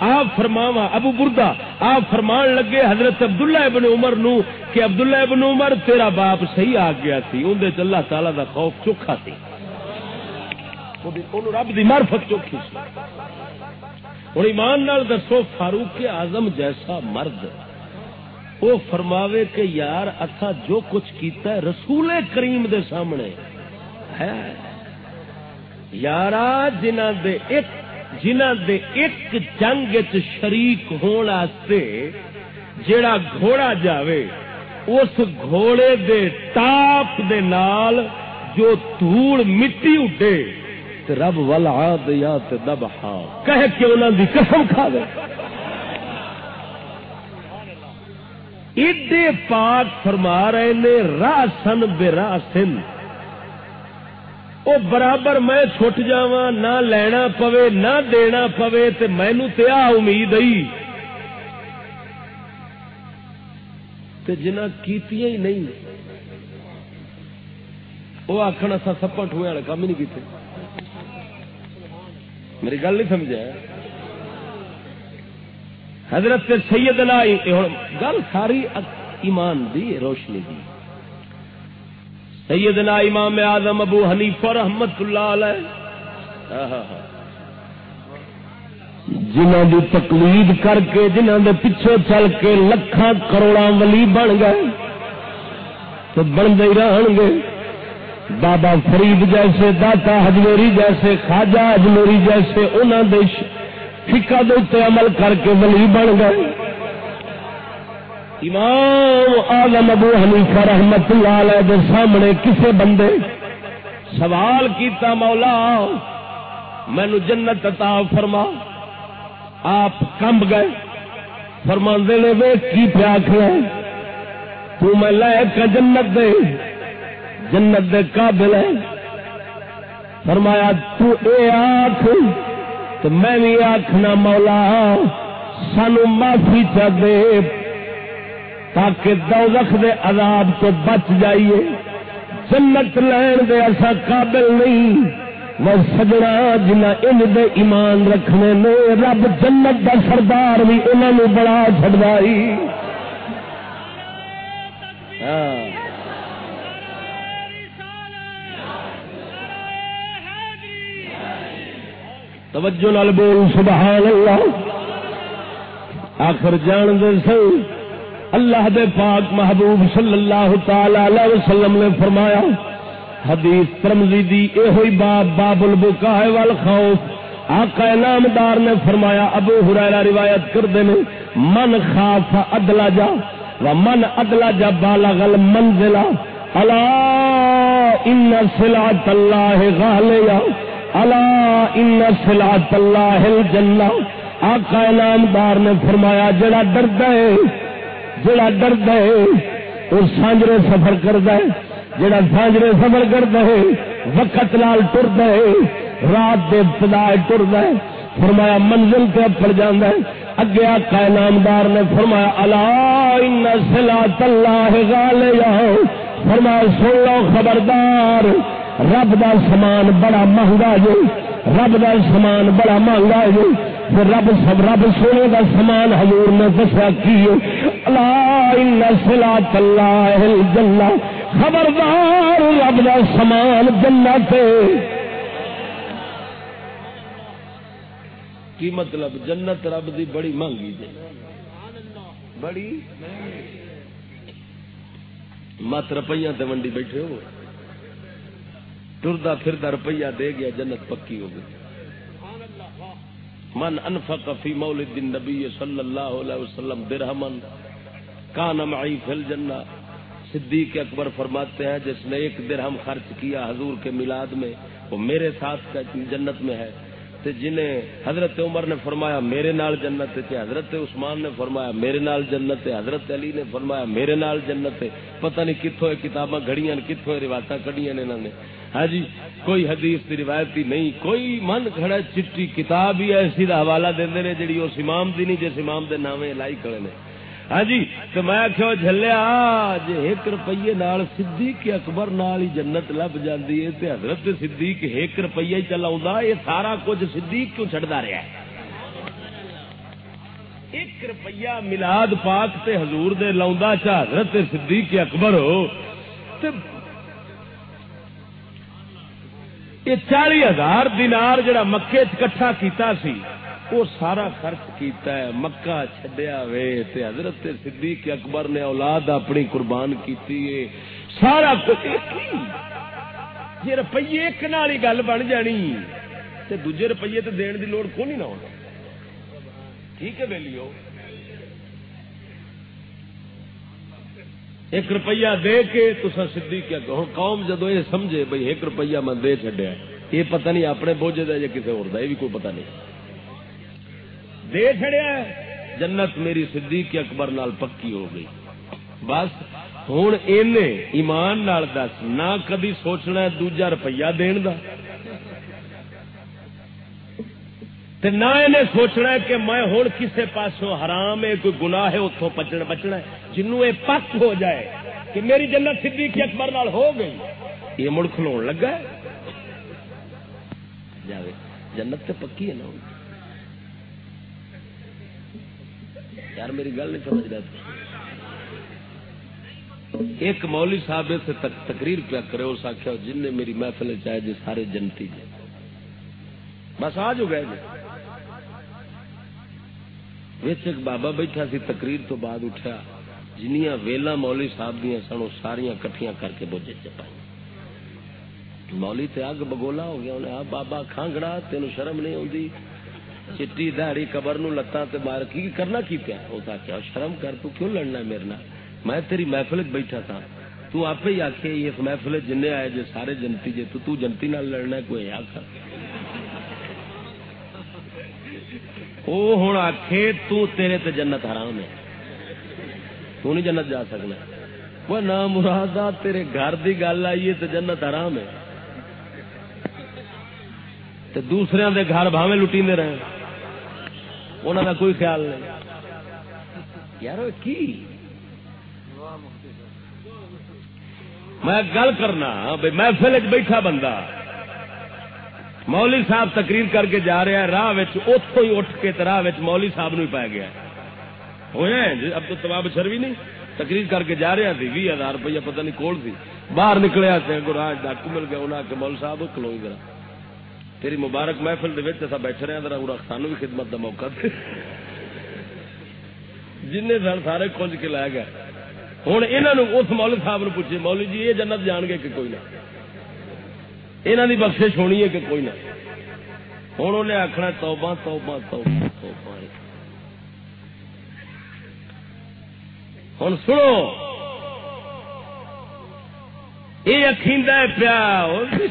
آپ فرماوا ابو بردا آپ فرمان لگے حضرت عبداللہ ابن عمر نو کہ عبداللہ ابن عمر تیرا باپ صحیح آ گیا سی اندر اللہ تعالی دا خوف چوکھا سی۔ رب دی معرفت چوکھی سی۔ ہوں ایمان نال دسو، فاروق آزم جیسا مرد وہ فرماوے کہ یار اتھا جو کچھ کیتا ہے رسول کریم دے سامنے ہے۔ یار جنہ دے ایک، جنہ دے ایک جنگ شریک ہون ہونے جیڑا گھوڑا جاوے، اس گھوڑے دے ٹاپ دے نال جو دھوڑ مٹی اڈے رب والا یا دب ہاں کہ انہوں دی قسم کھا دے۔ ایڈے پاک فرما رہے نے راہ سن بے راہ سن وہ برابر میں چھٹ جا نہ لینا پوے، نہ دینا پوے تو مینو تیا امید آئی جنا کیتیاں ہی نہیں۔ وہ آخر اصا سپا ٹوئے والے کام ہی نہیں کیتے۔ میری گل نہیں سمجھا۔ حضرت سیدنا گل ساری ایمان دی، روشنی دی۔ سیدنا امام آدم ابو حنیفہ رحمت اللہ علیہ۔ جنہوں کی تقلید کر کے جنہوں دے پیچھے چل کے لکھان کروڑا ولی بن گئے، تو بنتے ہی رہن گے۔ بابا فرید جیسے، داتا ہجموری جیسے، خواجہ ہجموری جیسے انہوں نے فکا دے عمل کر کے ولی بن گئے۔ امام آلم ابو حنیفہ رحمت اللہ علیہ دے سامنے کسے بندے سوال کیتا مولا، مینو جنت عطا فرما، آپ کمب گئے فرما دے وے کی پیا تو میں لے کا جنت دے جنت دے قابل ہے۔ فرمایا، تو اے آخ تو میں بھی آخنا مولا، سانو معافی چاہ دے تاکہ دوزخ دے عذاب تو بچ جائیے۔ جنت لین دے ایسا قابل نہیں۔ میں سجنا جنہ ان دے ایمان رکھنے نے رب جنت دا سردار بھی انہوں بڑا چڑائی ہاں۔ توجہ نال بول سبحان اللہ۔ آخر جان دے سی اللہ دے پاک محبوب صلی اللہ تعالی علیہ وسلم نے فرمایا، حدیث ترمزی دی اے ہوئی باب باب البکاء والخوف۔ آقا نامدار نے فرمایا، ابو ہریرہ روایت کر دے من خاف ادلا جا و من ادلا جا بالغ المنزلہ الا ان سلعت اللہ غالیا اللہ ان سلعت اللہ الجنہ۔ آقا نامدار نے فرمایا، جڑا ڈرد ہے جڑا ڈرد ہے، وہ سانجرے سفر کرد ہے، جڑا سانجرے سفر کرد ہے، وقت لال ٹرد ہے، رات دے ابتدا ٹرد ہے۔ فرمایا، منزل تے پڑ جاندہ ہے۔ اگے آقا نامدار نے فرمایا اللہ ان سلعت اللہ غالیا۔ فرمایا، سن لو خبردار، رب دا سامان بڑا مہنگا جو رب دا سامان بڑا مہنگا جو پھر رب سب رب سونے دا سامان حضور نے دسیا کی اللہ سلا اللہ جلا خبردار رب دا سامان جنت کی مطلب جنت رب دی بڑی مہنگی جی بڑی؟ مت روپیہ تے منڈی بیٹھے ہو۔ ٹردا پھردا روپیہ دے گیا، جنت پکی ہو گئی۔ من انفق فی مولد النبی صلی اللہ علیہ وسلم درہمن کان معی فی الجنہ۔ صدیق اکبر فرماتے ہیں، جس نے ایک درہم خرچ کیا حضور کے میلاد میں، وہ میرے ساتھ جنت میں ہے۔ تے جنہیں حضرت عمر نے فرمایا، میرے نال جنت تے حضرت عثمان نے فرمایا، میرے نال جنت تے حضرت علی نے فرمایا، میرے نال جنت تے پتہ نہیں کتوں کتاباں گھڑیاں کتوں روایتاں کڈیاں نے انہوں نے۔ ہاں جی کوئی حدیث کی روایتی نہیں، کوئی من کھڑا چٹی کتاب ہی ایسی دا حوالہ دے نے جی اس امام دی نہیں، جس امام دے نامے لائی کھڑے نے۔ ہاں جی تو میں کہو جلیا جی ایک روپیے نال صدیق اکبر نال ہی جنت لب جاندی ہے، تے حضرت صدیق ایک روپیہ ہی چلا یہ سارا کچھ صدیق کیوں چڑھتا رہا ہے؟ ایک روپیہ ملاد پاک تے حضور دے لاؤں چا حضرت صدیق اکبر ہو، تے یہ چالی ہزار دینار جڑا مکے کٹھا کیتا سی، وہ سارا خرچ کیتا ہے۔ مکہ چڈیا وے تے حضرت صدیق اکبر نے اولاد اپنی قربان کیتی ہے۔ سارا کچھ جی روپیے ایک نال ہی گل بن جانی۔ تے دوجے روپیے تے دین دی لوڑ کو نہیں نہ ہونا۔ ٹھیک ہے ویلیو ایک روپیہ دے کے تصا سدھی کیا قوم جدو یہ سمجھے بھائی ایک روپیہ میں دے چڈیا یہ پتہ نہیں اپنے بوجھے دا یا کسی اور یہ بھی کوئی پتہ نہیں۔ دے چڑیا جنت میری صدیق اکبر نال پکی ہو گئی۔ بس ہوں ایمان نال دس، نہ کدی سوچنا دوجا روپیہ دن کا تے نہ انہیں سوچنا ہے کہ میں ہوں کسے پاسوں حرام ہے، کوئی گناہ ہے اتوں بچنا بچنا ہے۔ جنوں یہ پک ہو جائے کہ میری جنت سدھی جی کی اکبر نال ہو گئی، یہ مڑ کھلو لگا ہے۔ جاوے، جنت تے پکی ہے نا۔ یار میری گل نہیں سمجھ رہا۔ ایک مولی صاحب سے تقریر پیا کرے، اس آخیا جن نے میری محفل چاہے جی سارے جنتی جی بس آ جو گئے جی ایک بابا بیٹھا سی، تقریر تو بعد اٹھا۔ جنیاں ویلا مولی صاحب دیا سن ساریا کٹیاں کر کے بوجھے چپائی مولی تے اگ بگولا ہو گیا، انہیں بابا کھانگڑا تین شرم نہیں آتی چٹی دہڑی قبر نو لتاں تے مار کی کرنا کی پیا؟ اس آخیا شرم کر، تو کیوں لڑنا میرے نال؟ میں تیری محفل بیٹھا تھا۔ تو آپ ہی آخ اس محفل جن آئے جے سارے جنتی، جے تو تو جنتی نال لڑنا کوئی آخر وہ ہوں آخ تو تیرے تے جنت حرام ہے۔ تو نہیں جنت جا سکنا۔ وہ نہ مراد تیرے گھر دی گل آئیے ہے تو جنت حرام ہے۔ تے دوسرے دے گھر بھاوے لٹی دے رہے انہوں کا کوئی خیال نہیں۔ یار کی؟ میں گل کرنا بھائی محفل بیٹھا بندہ۔ مولی صاحب تقریر کر کے جا رہا ہے راہ اتوں ہی اٹھ کے راہ مولی صاحب نو پی گیا۔ ہوئے جی، اب تو تباب شروی نہیں۔ تقریر کر کے جا رہا تھی بھی ہزار روپیہ پتہ نہیں کول تھی باہر نکلیا راج ڈاکو مل گیا انہیں آ مول صاحب کلو ذرا۔ تیری مبارک محفل دے بیٹھے رہے ذرا سانو بھی خدمت کا موقع دے۔ جن سن سارے کنج کے لے گئے۔ ہوں یہ اس مول صاحب نے پوچھے مولی جی یہ جنت جان گے کہ کوئی نہ؟ یہاں کی بخش ہونی ہے کہ کوئی نہ ہوں انہیں آخنا توبہ توبہ توبہ توبہ۔ ہوں سنو۔ یہ اخیند پیا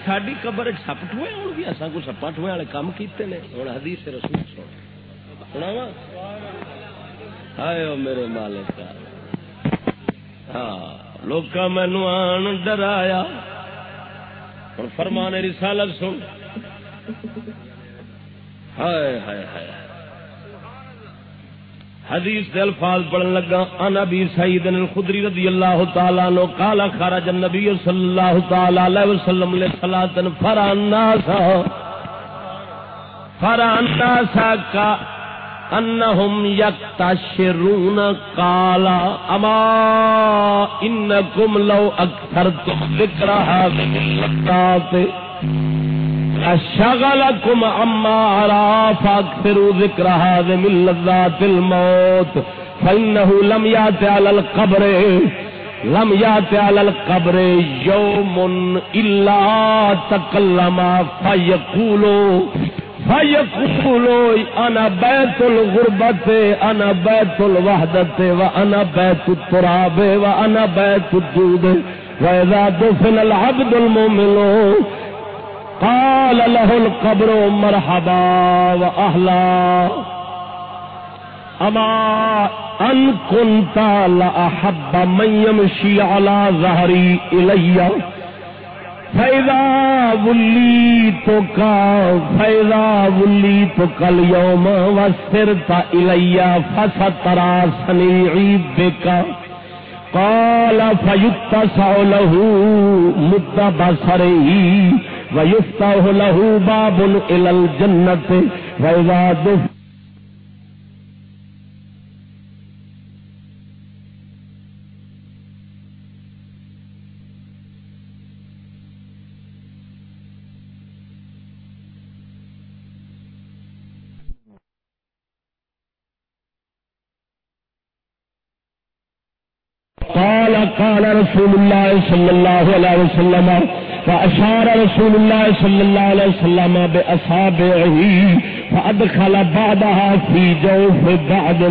ساری قبر سپ ٹوئے ہو گیا اصا کو سپا ٹوئے والے کام کیتے ہیں ہوں حدیث رسول سنا وا آئے میرے مالک۔ ہاں لوگ مینو آن ڈرایا۔ ہوں فرمان رسالت سن۔ ہائے ہائے ہائے۔ حدیث دے الفاظ پڑھن لگا ان ابي سعيد الخدري رضي الله تعالى عنه قال، خرج النبي صلى الله تعالى عليه وسلم لصلاه فرع الناس فرع الناس کا انهم يكتشرون قال اما انكم لو اكثرتم ذكر هذه اللقات شغلكم عما عرا فاكثروا ذكر هذا من لذات الموت فإنه لم يات على القبر لم يات على القبر يوم إلا تكلم فيقولوا فيقولوا أنا بيت الغربة أنا بيت الوحدة وأنا بيت التراب وأنا بيت الدود وإذا دفن العبد المؤمن، قال له القبر مرحبا واهلا اما ان كنت لاحب من يمشي على ظهري الي فیضا ولی تو کا فیضا ولی فإذا وليتك فإذا وليتك اليوم وسرت إلي فسترى صنيعي بك قال فيتسع له مد بصره ويفتح له باب إلى الجنة وإذا دف قال قال رسول الله صلى الله عليه وسلم فأشار رسول الله صلى الله عليه وسلم بأصابعه فأدخل بعضها في جوف بعض.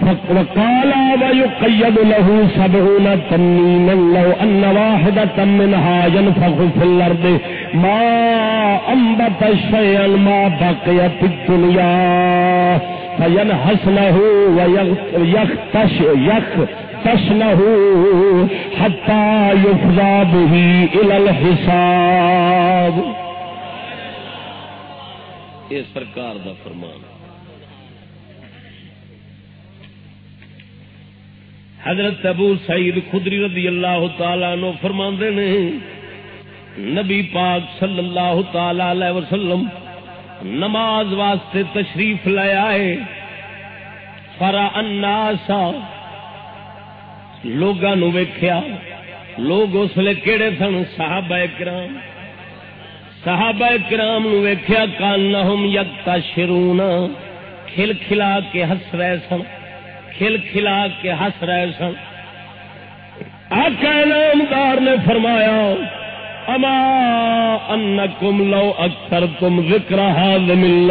فقال ويقيد له سبعون تنينا لو أن واحدة منها ينفخ في الأرض ما أنبت شيئا ما بقي في الدنيا. فينحس له ويختش يخ تشنه حتى يفضى به إلى الحساب۔ یہ سرکار دا فرمان۔ حضرت ابو سعید خدری رضی اللہ تعالی نو فرماندے نے، نبی پاک صلی اللہ تعالی علیہ وسلم نماز واسطے تشریف لے آئے۔ فرا الناسا لوگا نو ویخیا لوگ اس لیے کہڑے سن؟ صحابہ کرام۔ صحابہ کرام نو ویخیا کان ہوم یکتا کھل کھلا کے ہس رہے سن۔ کھل کھلا کے ہس رہے سن۔ آقا نامدار نے فرمایا، اما انکم لو اکثر تم ذکر حال من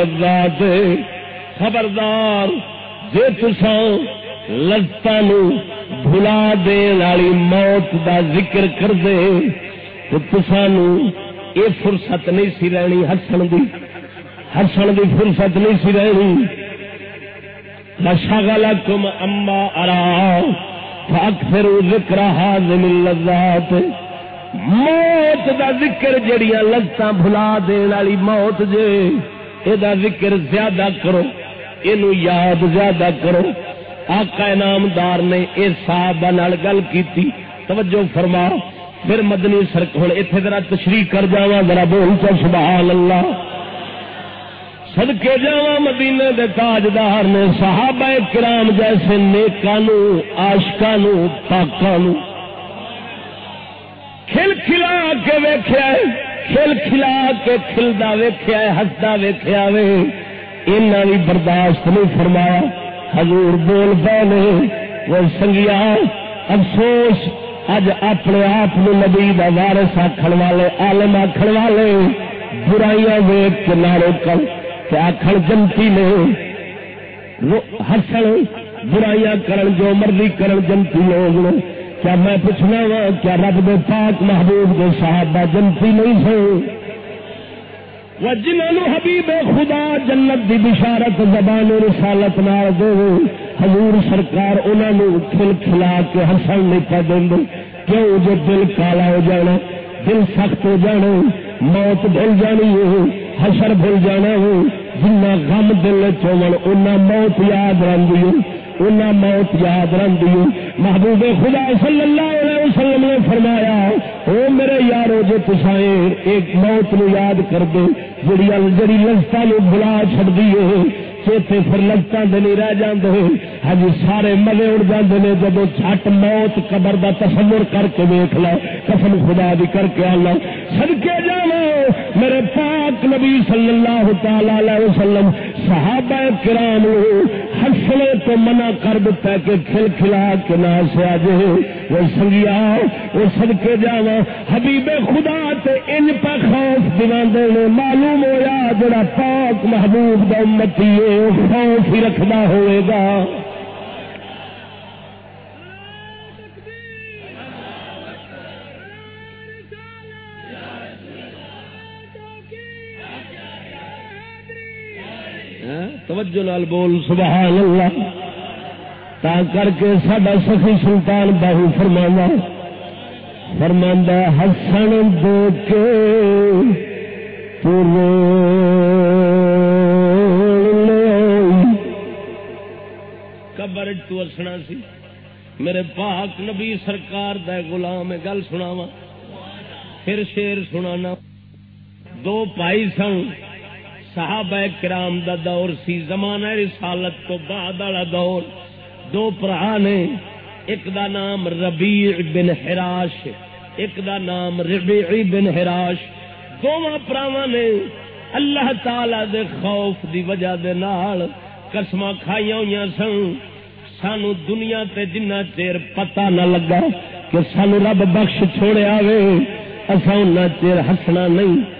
خبردار، جے تساں لذتا نو بھلا دین والی موت دا ذکر کر دے تو تسانو یہ فرصت نہیں سی رہنی ہسن دی۔ ہسن دی فرصت نہیں سی رہنی۔ لشغلکم اما ارا، فاکثروا ذکر حاضم اللذات۔ موت دا ذکر جڑیاں لذتاں بھلا دین والی موت جے، اے دا ذکر زیادہ کرو، اینو یاد زیادہ کرو۔ آقا نامدار نے اس صحابہ نال گل کیتی، توجہ فرما۔ پھر مدنی سرک ہوں اتنے ذرا تشریح کر جا ذرا بول چا سبحان اللہ سدکے جا مدینے دے تاجدار نے، صحابہ کرام جیسے نیکانو آشکانو پاکانو۔ کھل کھلا کے ویخیا کھل کھلا کے کھلدا ویخیا ہستا ویخیا وے۔ اینا بھی برداشت نہیں فرمایا۔ حضور بول پے نے وہ سنگیا، افسوس، اج اپنے آپ نبی کا وارس آخر والے آلم آخر والے، برائیاں ویگ کے نہ روکن آخر جنتی نے ہسن، برائیاں کرن جو مرضی کرن جنتی لوگ نے۔ کیا میں پوچھنا وا، کیا رب دے پاک محبوب دے صحابہ جنتی نہیں سو وہ جنہوں حبیب خدا جنت دی بشارت زبان رسالت نال دے حضور سرکار انہوں کھل کھلا کے ہسن نہیں پہ دیں کیوں جو دل کالا ہو جانا، دل سخت ہو جانا، موت بھول جانی ہے، حشر بھول جانا ہے۔ جنا غم دل چومن موت یاد رہی ہے۔ انہیں موت یاد رہی محبوب خدا صلی اللہ علیہ وسلم نے فرمایا، او میرے یارو، جو تصائیں ایک موت نو یاد کر دے جڑی جڑی لذتا نو بلا چڑ دی چیتے پھر لذتا دے نہیں رہ جاندے۔ ہاں جی، سارے مزے اڑ جاندے نے جب چھٹ موت قبر دا تصور کر کے دیکھ لو قسم خدا دی کر کے آ سدکے جاؤ، میرے پاک نبی صلی اللہ تعالی علیہ وسلم صحابہ کرام ہسلے تو منع کر دیتا کہ کھل کھلا کے نہ سے آج وہ سنگیا وہ سدکے جا حبیب خدا تے ان پہ خوف دے نے۔ معلوم ہوا جڑا پاک محبوب دا امتی ہے خوف ہی رکھنا ہوئے گا۔ توجہ لال بول سبحان اللہ تا کر کے سڈا سخی سلطان باہو فرما فرما ہسن دے کے قبر تو ہسنا سی۔ میرے پاک نبی سرکار دا غلام گل سناوا پھر شیر سنانا۔ دو پائی سن صحابہ کرام دا دور سی، زمانہ رسالت تو بعد والا دور۔ دو پرا نے، ایک دا نام ربیع بن حراش، ایک دا نام ربیع بن حراش۔ دونوں پراوا نے اللہ تعالی دے خوف دی وجہ دے نال قسم کھائی ہوئی سن۔ سانو دنیا تے جنہ چیر پتہ نہ لگا کہ سانو رب بخش چھوڑیا وے اصا چیر ہسنا نہیں۔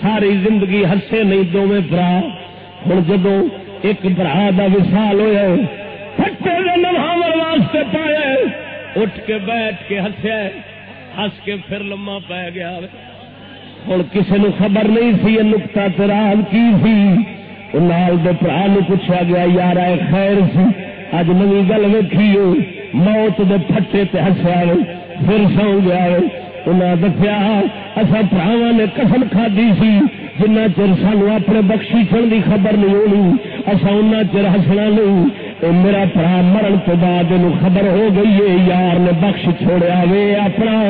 ساری زندگی ہسے نہیں دونوں برا۔ ہوں جدو ایک برا کا وسال ہوا پٹے نماور واسطے پایا اٹھ کے بیٹھ کے ہسیا ہس کے پھر لما پی گیا ہوں کسی نے خبر نہیں سی نکتا ترال کی سی۔ نال دے برا نو پوچھا گیا یار خیر سی، اج نوی گل ویکھی موت دے پٹے تے ہسیا پھر سو گیا انہیں دسیا اصا پراوا نے قسم کھدی سی جنہ چر سانو اپنے بخشی چن کی خبر نہیں ہونی اصا ان چر ہسنا نہیں۔ میرا برا مرن تو بعد خبر ہو گئی ہے، یار نے بخش چھوڑیا وے اپنا۔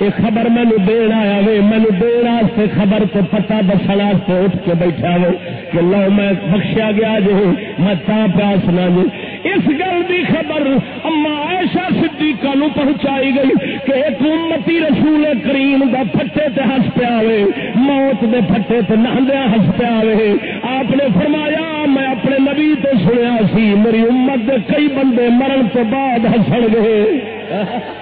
یہ خبر مینو دین آیا وے مینو دن خبر تو پتا دسن اٹھ کے بیٹھا وے کہ لو میں بخشیا گیا جو میں تا پیاسنا جی۔ اس گل کی خبر اما ایشا صدیقہ نو پہنچائی گئی کہ ایک امتی رسول کریم دا پھٹے تے ہس پیا موت دے پھٹے تے نہدیا ہس پیا آپ نے فرمایا، میں اپنے نبی تو سنیا سی، میری امت دے کئی بندے مرن تو بعد ہسن گے۔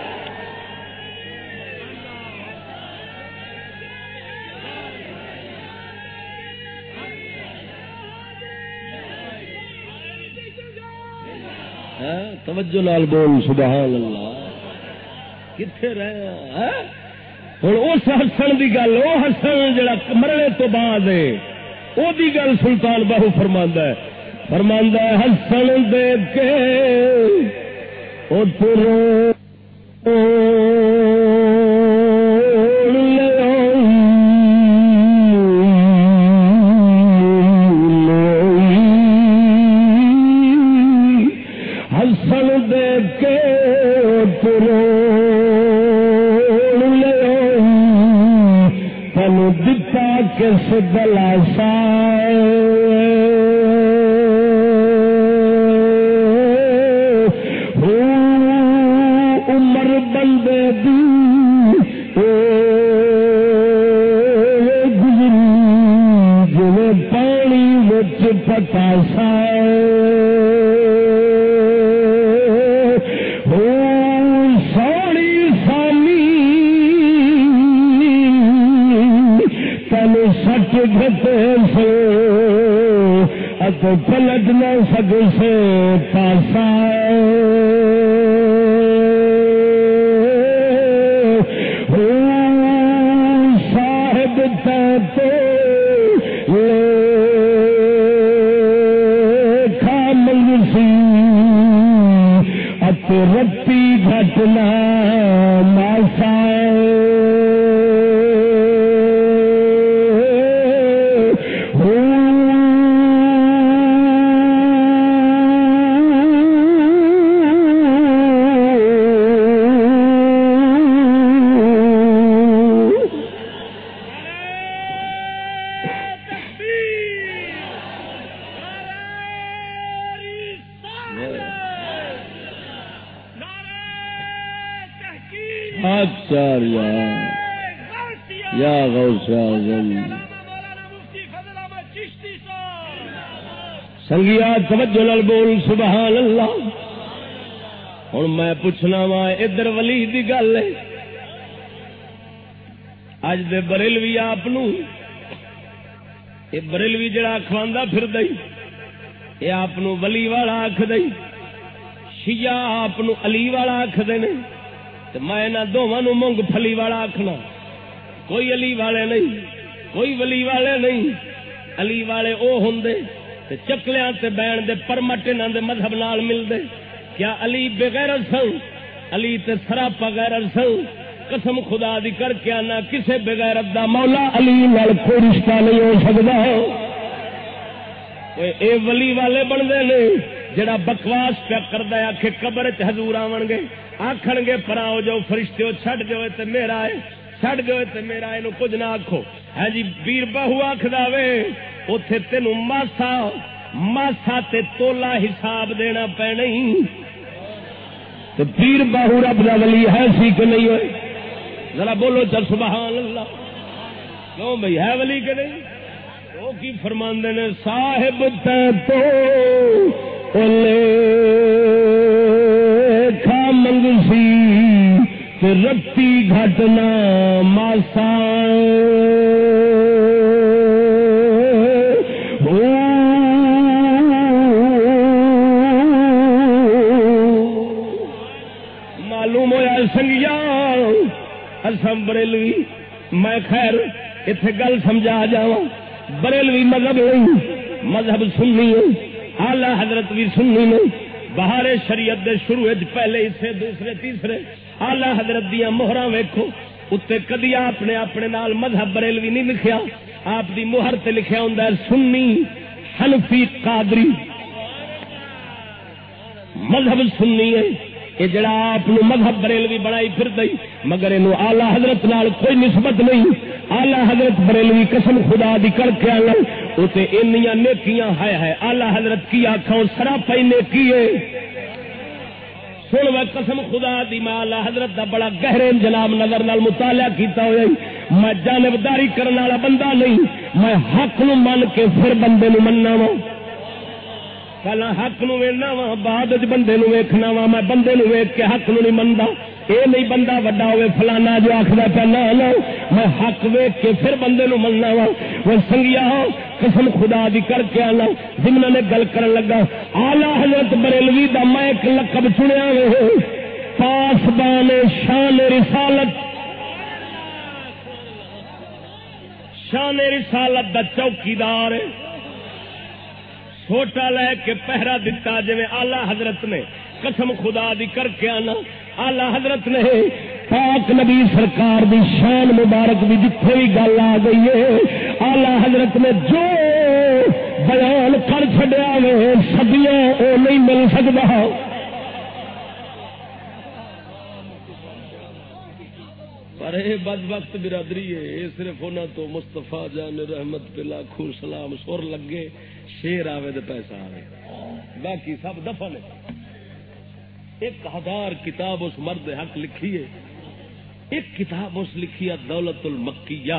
توجہ لال بول، سبحان اللہ۔ کتنے رہے ہوں اس ہاں؟ ہسن کی گل وہ ہسن جڑا مرنے تو بعد ہے وہ گل سلطان باہو فرما ہے۔ فرما ہسن دے کے او پاسا سنگیا توجہ لال بول، سبحان اللہ۔ ہوں میں پوچھنا وا، ادھر ولی دی گل ہے۔ اج دے بریلوی آپ یہ بریلوی جڑا کھوانا پھر دئی یہ آپ ولی والا آخ دئی شیا آپ علی والا آخر نے۔ میں یہاں دونوں مونگ پلی والا آخنا کوئی علی والے نہیں، کوئی ولی والے نہیں۔ علی والے وہ ہوں چکلیا بہن دے پرمٹ انہوں دے مذہب نال ملتے کیا علی بغیر سن؟ علی تے سراپا غیر سن؟ قسم خدا دی کر کے آنا، کسے بغیر دا مولا علی نال کوئی رشتہ نہیں ہو سکتا اے ولی والے بنتے نے جڑا بکواس پیا کرتا ہے آخ قبر چ حضور آن گے۔ آخر گے، پرا ہو جاؤ، فرشتے ہو چڈ جو تے میرا ہے چڈ جو تے میرا یہ کچھ نہ آخو ہے ہاں جی بیر بہو آخد وے۔ اتے تین ماسا ماسا تے تولا حساب دینا پہ نہیں تو پیر باہو رب دا ولی ہے سی کہ نہیں ہوئے؟ ذرا بولو چل سبحان اللہ۔ کیوں بھائی ہے ولی کہ نہیں؟ وہ کی فرماندے نے، صاحب تے تو کھا منگسی رتی گھٹنا ماسا۔ بریلوی، میں خیر اتے گل سمجھا جا بریلوی مذہب نہیں، مذہب سننی ہے۔ آلہ حضرت بھی سننی نہیں بہار شریعت دے شروع پہلے حصے، دوسرے، تیسرے۔ آلہ حضرت دیا موہرا ویکو اتنے کدی آپ نے اپنے نال مذہب بریلوی نہیں لکھیا۔ آپ دی موہر تے لکھیا ہوں سنی حنفی قادری۔ مذہب سننی ہے۔ یہ جڑا آپ مذہب بریلوی بنائی پھر دئی، مگر یہ آلہ حضرت نال کوئی نسبت نہیں۔ آلہ حضرت بریلوی قسم خدا دی کر کے آنا اسے اینیاں نیکیاں ہے ہے آلہ حضرت کی آخو سراپا ہی نیکی ہے۔ سن وہ قسم خدا دی، میں آلہ حضرت دا بڑا گہرے جناب نظر نال مطالعہ کیتا ہوا میں جانبداری کرنے والا بندہ نہیں، میں حق نو من کے پھر بندے نو مننا وا پہلا حق نو وینا وا بعد بندے نو ویکھنا وا میں بندے نو ویک کے حق نو نہیں منتا یہ نہیں بندہ وڈا ہوئے فلانا جو آخر پہنا نہ میں حق ویک کے پھر بندے نو مننا وا وہ سنگیا قسم خدا دی کر کے آنا جمنا نے گل کر لگا آلہ حضرت بریلوی دا میں ایک لقب چنیا وے پاس بان شان رسالت شان رسالت دا چوکیدار ہے چھوٹا لے کے پہرا دتا جی آلہ حضرت نے قسم خدا دی کر کے آنا۔ آلہ حضرت نے پاک نبی سرکار دی شان مبارک بھی جتنے بھی گل آ گئی ہے، آلہ حضرت نے جو بیان کر چڈیا وے سدیاں وہ نہیں مل سکتا ارے بد وقت برادری ہے صرف انہوں تو مستفا جان رحمت پہ لاکھوں سلام سر لگے، شیر آوے تو پیسہ آوے۔ باقی سب دفن ہے ایک ہزار کتاب اس مرد حق لکھی ہے۔ ایک کتاب اس لکھی ہے، دولت المکیہ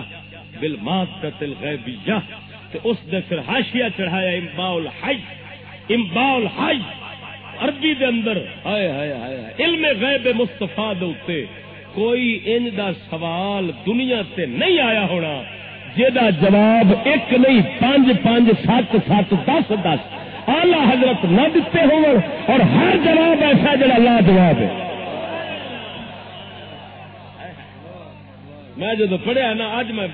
بالمات الغیبیہ۔ تو اس نے پھر حاشیہ چڑھایا امبا الحج امبا الحج عربی دے اندر، ہائے ہائے ہائے علم غیب مستفا دے کوئی ان دا سوال دنیا تے نہیں آیا ہونا جا جواب ایک نہیں، پانچ پانچ، سات سات، دس دس۔ آلہ حضرت نہ دیتے ہو اور ہر جواب ایسا جڑا لا جواب ہے۔ میں جب پڑھیا نا اج میں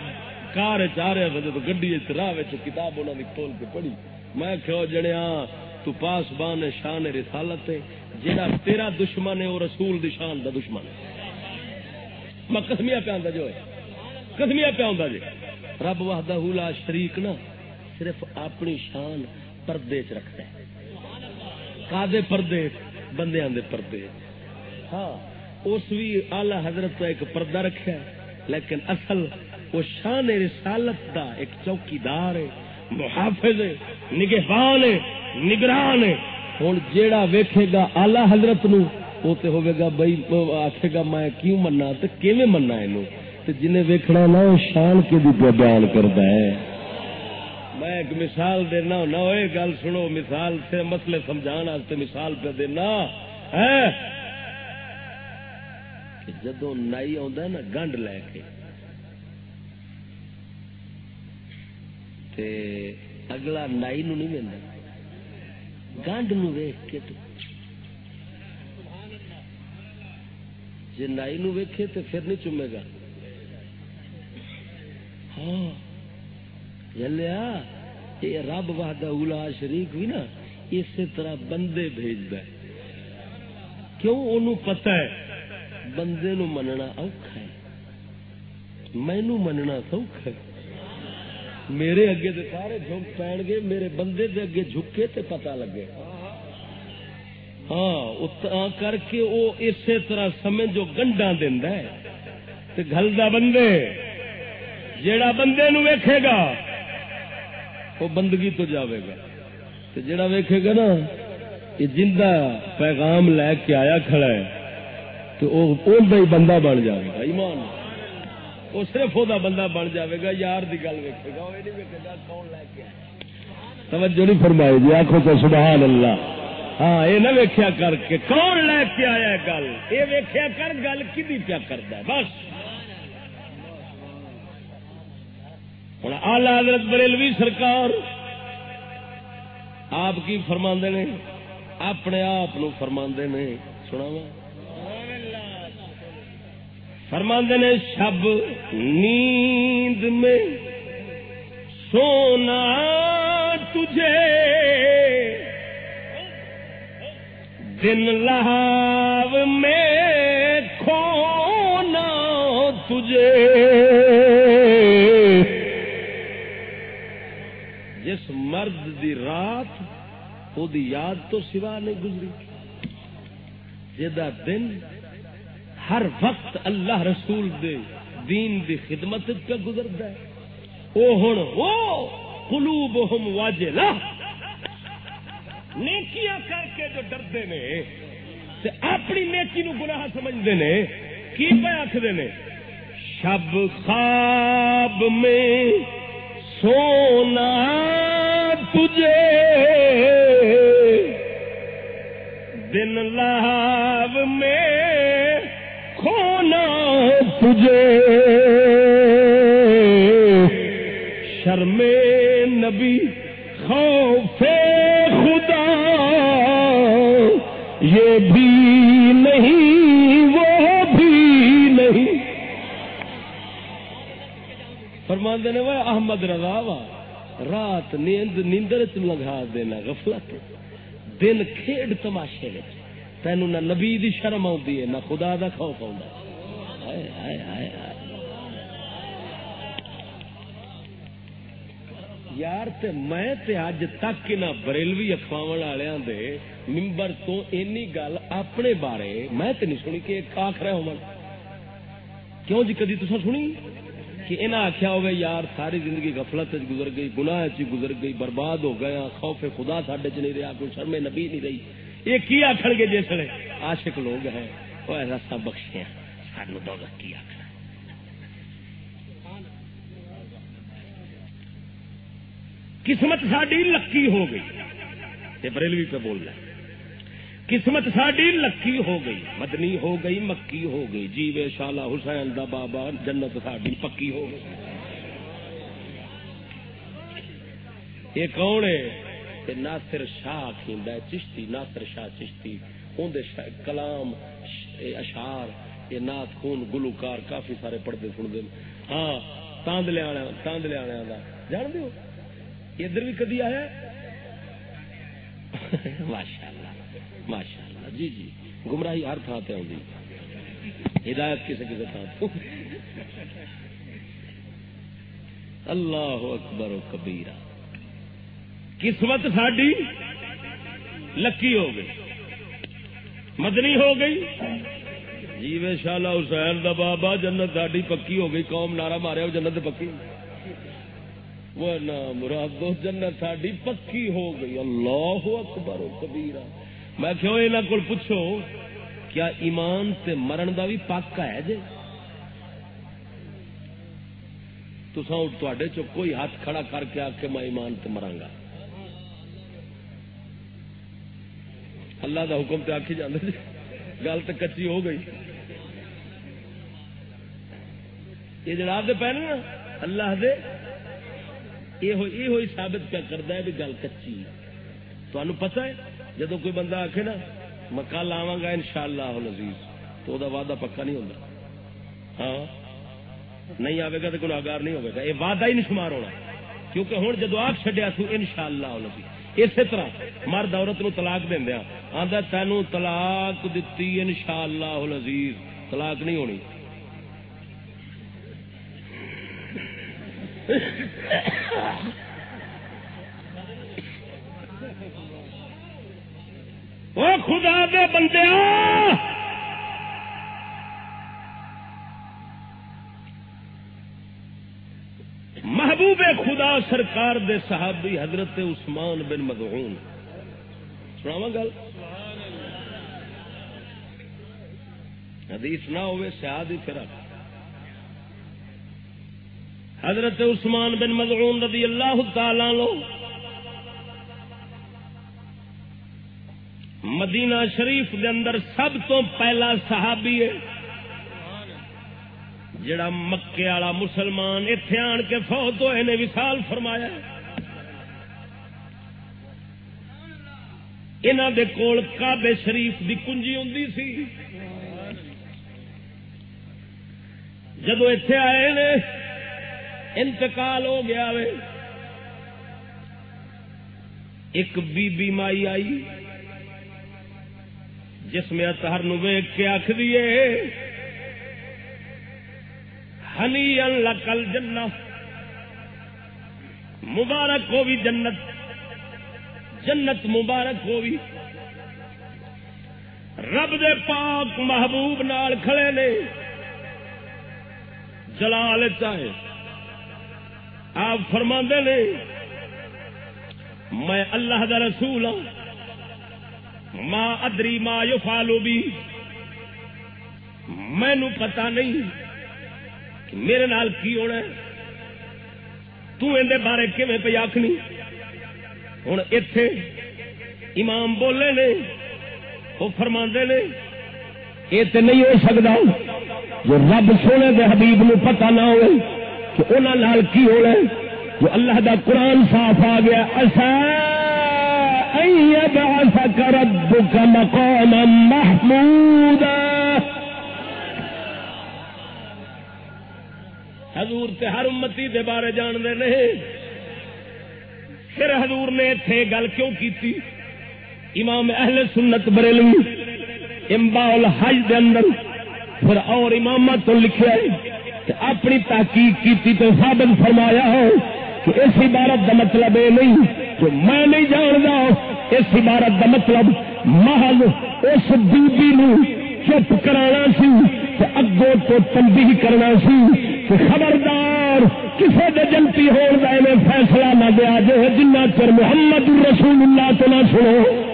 کار چاہ رہا تھا جب گڈی راہ کتاب انہوں نے کھول کے پڑھی۔ میں کہو جڑیا تو پاس بان شان رسالت ہے، جڑا تیرا دشمن ہے، وہ رسول دی شان دا دشمن ہے۔ میں کسمیا پہ آتا جو جی ہے کسمیا پہ آتا جی۔ رب وحدہ لا شریک نا صرف اپنی شان پردے چ رکھتا ہے۔ کادے پردے؟ بندے آدھے پردے۔ ہاں اس بھی آلہ حضرت کا ایک پردہ رکھا ہے، لیکن اصل وہ شان رسالت دا ایک چوکیدار ہے، محافظ ہے، نگہبان ہے، نگران ہے۔ ہوں، جیڑا ویکھے گا آلہ حضرت نو وہ تو ہوئے گا بھائی آخے گا میں کیوں مننا تو کیویں مننا یہ جنہیں ویکھنا نا وہ شان کے بھی بیان کرتا ہے میں ایک مثال دینا ہونا وہ گل سنو مثال سے مسئلے سمجھان واسطے مثال پہ دینا ہے جدو نائی آ نا گنڈ لے کے تے اگلا نائی نو نہیں ملتا گنڈ نو ویخ کے تو جی نائی نو ویکھے تو پھر نہیں چومے گا۔ ہاں۔ جلیا یہ رب وحدہ اولا شریک بھی نا، اسی طرح بندے بھیج ہے۔ کیوں؟ انہوں پتہ ہے۔ بندے نو مننا اوکھا ہے۔ مینو مننا سوکھا ہے۔ میرے اگے تو سارے جھک پین گے میرے بندے دے اگے جھکے تے پتہ لگے۔ ہاں کر کے وہ اسی طرح سمجھ جو گنڈا دینا گلدا بندے، جیڑا بندے نو ویکھے گا، وہ بندگی تو جاوے گا۔ جیڑا ویکھے گا نا، یہ جندہ پیغام لے کے آیا کھڑا ہے تو وہ ہی بندہ بن جائے گا، ایمان وہ صرف وہ بندہ بن جائے گا، یار دی گل ویکھے گا، وہ نہیں ویکھے گا کون لے کے توجہ نہیں فرمائی جی آخو تو سبحان اللہ۔ ہاں یہ نہ ویکیا کر کے کون لے کے آیا گل؟ یہ ویکیا کر، گل کی پیا کرتا بس۔ ہوں آلہ حضرت بریلوی سرکار آپ کی فرما نے، اپنے آپ فرما نے سنا فرما نے، شب نیند میں سونا تجھے دن لہاو میں کھونا تجھے۔ جس مرد دی رات وہ دی یاد تو سوا نہیں گزری۔ جدا دن ہر وقت اللہ رسول دے دین دی خدمت پہ گزرتا ہے۔ وہ ہوں وہ قلوب ہم واجلہ۔ نیکیاں کر کے جو ڈردے نے اپنی نیکی نو گناہ سمجھتے نے، کی پہ آخر نے؟ شب خواب میں سونا تجھے، دن لاب میں کھونا تجھے۔ شرم نبی خوف خدا یہ بھی نہیں، وہ بھی نہیں۔ فرماندے نے وہ احمد رضا وا، رات نیند، نیندر چ لگا دینا غفلت۔ دن کھیڈ تماشے تینوں نہ نبی دی شرم آتی ہے، نہ خدا دا خوف آ یار تے میں تے اج تک نہ بریلوی اخواو دے ممبر تو اینی گل اپنے بارے میں تے نہیں سنی کہ آخ رہے ہو کیوں جی کدی تصا سنی؟ کہ انہیں آخیا ہوگا یار ساری زندگی غفلت وچ گزر گئی، گناہ چ گزر گئی، برباد ہو گیا ہاں، خوف خدا سڈے چ نہیں رہا کوئی شرم نبی نہیں رہی۔ یہ کی آخر گے جس عاشق لوگ ہیں۔ وہ ایسا سب بخشے سانو دو کی آخر قسمت ساری لکی ہو گئی۔ بریلوی پہ بول رہا قسمت ساری لکی ہو گئی، مدنی ہو گئی، مکی ہو گئی۔ جی وے شالا حسین دا بابا، جنت ساری پکی ہو گئی۔ یہ کون ہے؟ ناصر شاہ کھیندا ہے، چشتی ناصر شاہ چشتی۔ اندر کلام اشار یہ نات خون، گلوکار کافی سارے پڑھتے سنتے ہاں تاند لیا تاند لیا جان دو ادھر بھی کدی آیا ماشاء اللہ ماشاء اللہ جی جی گمراہی ہر تھان سے آئی ہدایت کسی کسی تھان اللہ اکبر و کبیرہ۔ قسمت ساڈی لکی ہو گئی مدنی ہو گئی۔ جی وے شالا حسین دا بابا جنت ساڈی پکی ہو گئی۔ قوم نارا ماریا جنت پکی۔ وہ مراد دو جنت ساڈی پکی ہو گئی۔ اللہ اکبر و کبیرہ۔ میں کیوں یہاں کو پوچھو کیا ایمان تے مرن دا بھی پک ہے جی تو چو کوئی ہاتھ کھڑا کر کے آ کے میں ایمان تے مرانگا اللہ دا حکم تے آخی جانے جی گل تو کچی ہو گئی۔ یہ جناب دے پہنے نا، اللہ دے یہ ہوئی ثابت کیا کرتا ہے بھی گل کچی تمہیں پتا ہے جدو کوئی بندہ آخے نا میں کل آوا گا ان شاء اللہ لذیذ تو وہ وعدہ پکا نہیں ہوتا ہاں نہیں آئے گا تو کوئی آگار نہیں ہوگا یہ وعدہ ہی نہیں شمار ہونا کیونکہ ہوں جدو آگ چڈیا سو ان شاء اللہ لذیذ اسی طرح مرد عورت نو طلاق دیا آدھا تینوں طلاق دیتی ان شاء اللہ لذیذ طلاق نہیں ہونی وہ خدا دے بندے محبوب خدا سرکار دے صحابی حضرت عثمان بن مدعون سناوا گل حدیث نہ ہوئے سیاد ہی پھر حضرت عثمان بن مدعون رضی اللہ تعالی لو مدینہ شریف دے اندر سب تو پہلا صحابی ہے، جڑا مکے والا مسلمان اتے آن کے فوت ہوئے نے وسال فرمایا انہوں دے کول کابے شریف دی کنجی ہوں سی۔ جدو اتے آئے نے انتقال ہو گیا وے۔ ایک بی بی مائی آئی، جس میں اتہر ویگ کے آخ دیے ہنی لکل جنت، مبارک ہو بھی جنت جنت مبارک ہو بھی رب دے پاک محبوب نال کھڑے نے، جلال چاہے۔ آپ فرما نے، میں اللہ دا رسول ہوں۔ ماں ادری ماں یو فالو بھی مینو پتا نہیں کہ میرے نال کی ہونا تو اندے بارے کیویں پہ آخنی ہوں اتے امام بولے نے وہ فرما نے یہ تو نہیں ہو سکتا جو رب سونے دے حبیب نو پتا نہ ہوئے کہ انہوں کی ہونا جو اللہ دا قرآن صاف آ گیا ایسا ربك مقاما محمودا۔ حضور تے ہر امتی دے بارے جان دے نہیں۔ پھر حضور نے اتنے گل کیوں کی امام اہل سنت بریلوی امبا الحج دے اندر، پھر اور امامت تو لکھا ہے۔ اپنی تحقیق کی تو ثابت فرمایا ہو کہ اس عبارت کا مطلب یہ نہیں کہ میں نہیں جانتا، اس عبارت کا مطلب محل اس بی نو چپ کرانا سی اگوں تو تنبیہ کرنا سی کہ خبردار کسی دے جنتی ہونے فیصلہ نہ دیا جائے، جنہ چر محمد رسول اللہ تو نہ سنو۔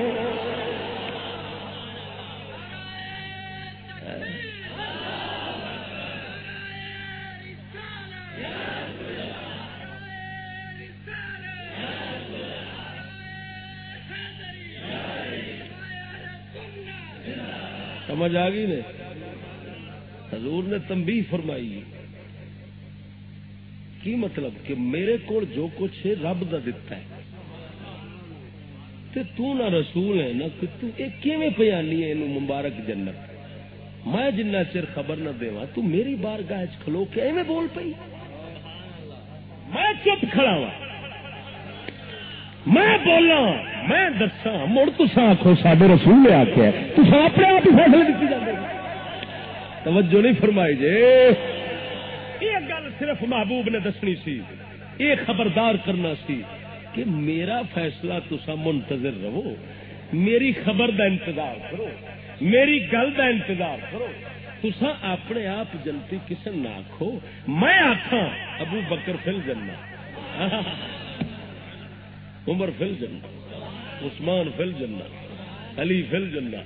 سمجھ آ گئی نے؟ حضور نے تمبی فرمائی۔ کی مطلب کہ میرے کو جو کچھ ہے رب دا دتا ہے۔ تے تو نہ رسول ہے، نہ کہ تو ایک کیویں پیانی ہے اینو مبارک جنت؟ میں جنہ چر خبر نہ دیواں، تو میری بارگاہ وچ کھلو کے ایویں بول پئی۔ میں چپ کھڑا ہوں میں بولا میں دسا مڑ تسا آخو سڈے رسول نے آخیا تسا اپنے آپ ہی فیصلے دیتی جاتے توجہ نہیں فرمائی جی۔ یہ گل صرف محبوب نے دسنی سی، یہ خبردار کرنا سی کہ میرا فیصلہ تسا منتظر رہو، میری خبر دا انتظار کرو، میری گل دا انتظار کرو۔ تسا اپنے آپ جنتی کسی نہ آخو میں آخا ابو بکر فل جنا عمر فل جنا عثمان فل جنا علی فل جنا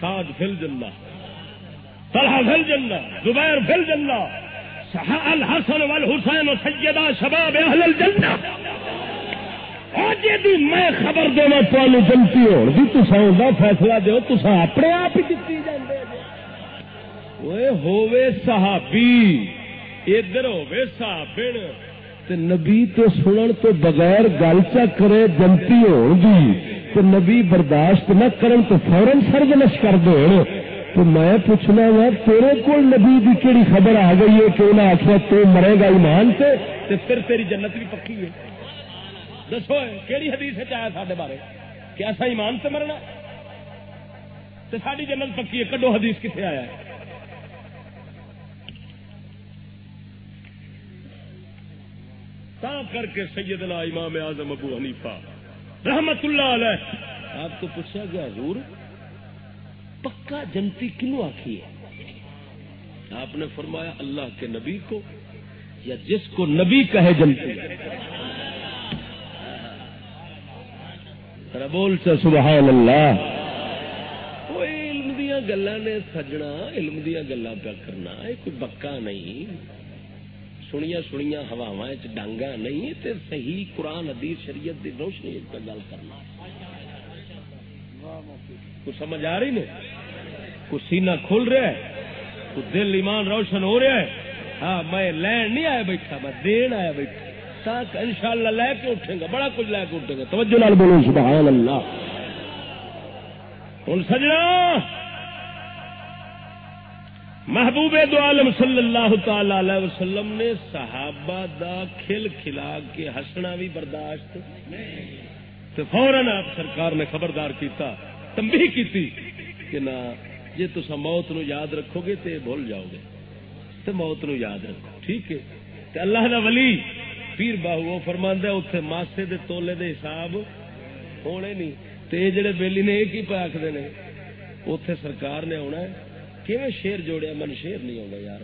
سعد فل جنا طلحہ فل جنا زبیر فل جنا الحسن والحسین سیدہ شباب اہل الجنہ جی میں خبر دینا تمہیں جنتی ہو جی تصا فیصلہ دو تصا اپنے آپ ہی دیتی جانے ہووے صحابی، ادھر ہووے صحابن تے نبی تو سنن تو بغیر گل چا کرے جنتی ہوگی تو نبی برداشت نہ کرن تو فورن سرگنش کر دے تو میں پوچھنا وا، تیرے کو نبی کی کہڑی خبر آ گئی ہے کہ انہیں آخیا تو مرے گا ایمان سے تے پھر تیری جنت بھی پکی ہے۔ دسو کہڑی حدیث آیا سارے بارے؟ کہ ایسا ایمان سے مرنا؟ تو ساری جنت پکی ہے، کڈو حدیث کتنے آیا ہے؟ تا کر کے سیدنا امام اعظم ابو حنیفہ، رحمت اللہ علیہ۔ آپ کو پوچھا گیا، حضور، پکا جنتی کنو آخی ہے؟ آپ نے فرمایا، اللہ کے نبی کو یا جس کو نبی کہے جنتی بول سے سبحان اللہ۔ علم دیا گلا نے سجنا، علم دیا گلا پہ کرنا، یہ کوئی بکا نہیں۔ سنیا سنیا ہوا ڈانگا نہیں تے صحیح قرآن، حدیث، شریعت دی روشنی پہ گل کرنا۔ کچھ سمجھ آ رہی نے؟ کچھ سینہ کھل رہا ہے، کچھ دل، ایمان روشن ہو رہا ہے۔ ہاں میں لین نہیں آیا بیٹھا، میں دین آیا بیٹھا۔ ان شاء اللہ لے کے اٹھیں گا بڑا کچھ لے کے اٹھیں گا توجہ لال بولو سبحان اللہ۔ ہوں سجنا! محبوب دو عالم صلی اللہ تعالی علیہ وسلم نے صحابہ دا کھل کھلا کے ہسنا بھی برداشت تو فوراً آپ سرکار نے خبردار کیتا تمبی کی کہ نہ جی تصا موت نو یاد رکھو گے تو بھول جاؤ گے۔ تو موت نو یاد رکھو، ٹھیک ہے؟ تو اللہ دا ولی پیر باہو وہ اتنے ماسے دے تولے دے حساب ہونے نہیں۔ تو جڑے بیلی نے، یہ پہ آخر نے؟ اتے سرکار نے آنا ہے کیون شیر جوڑیا؟ من شیر نہیں آتا یار.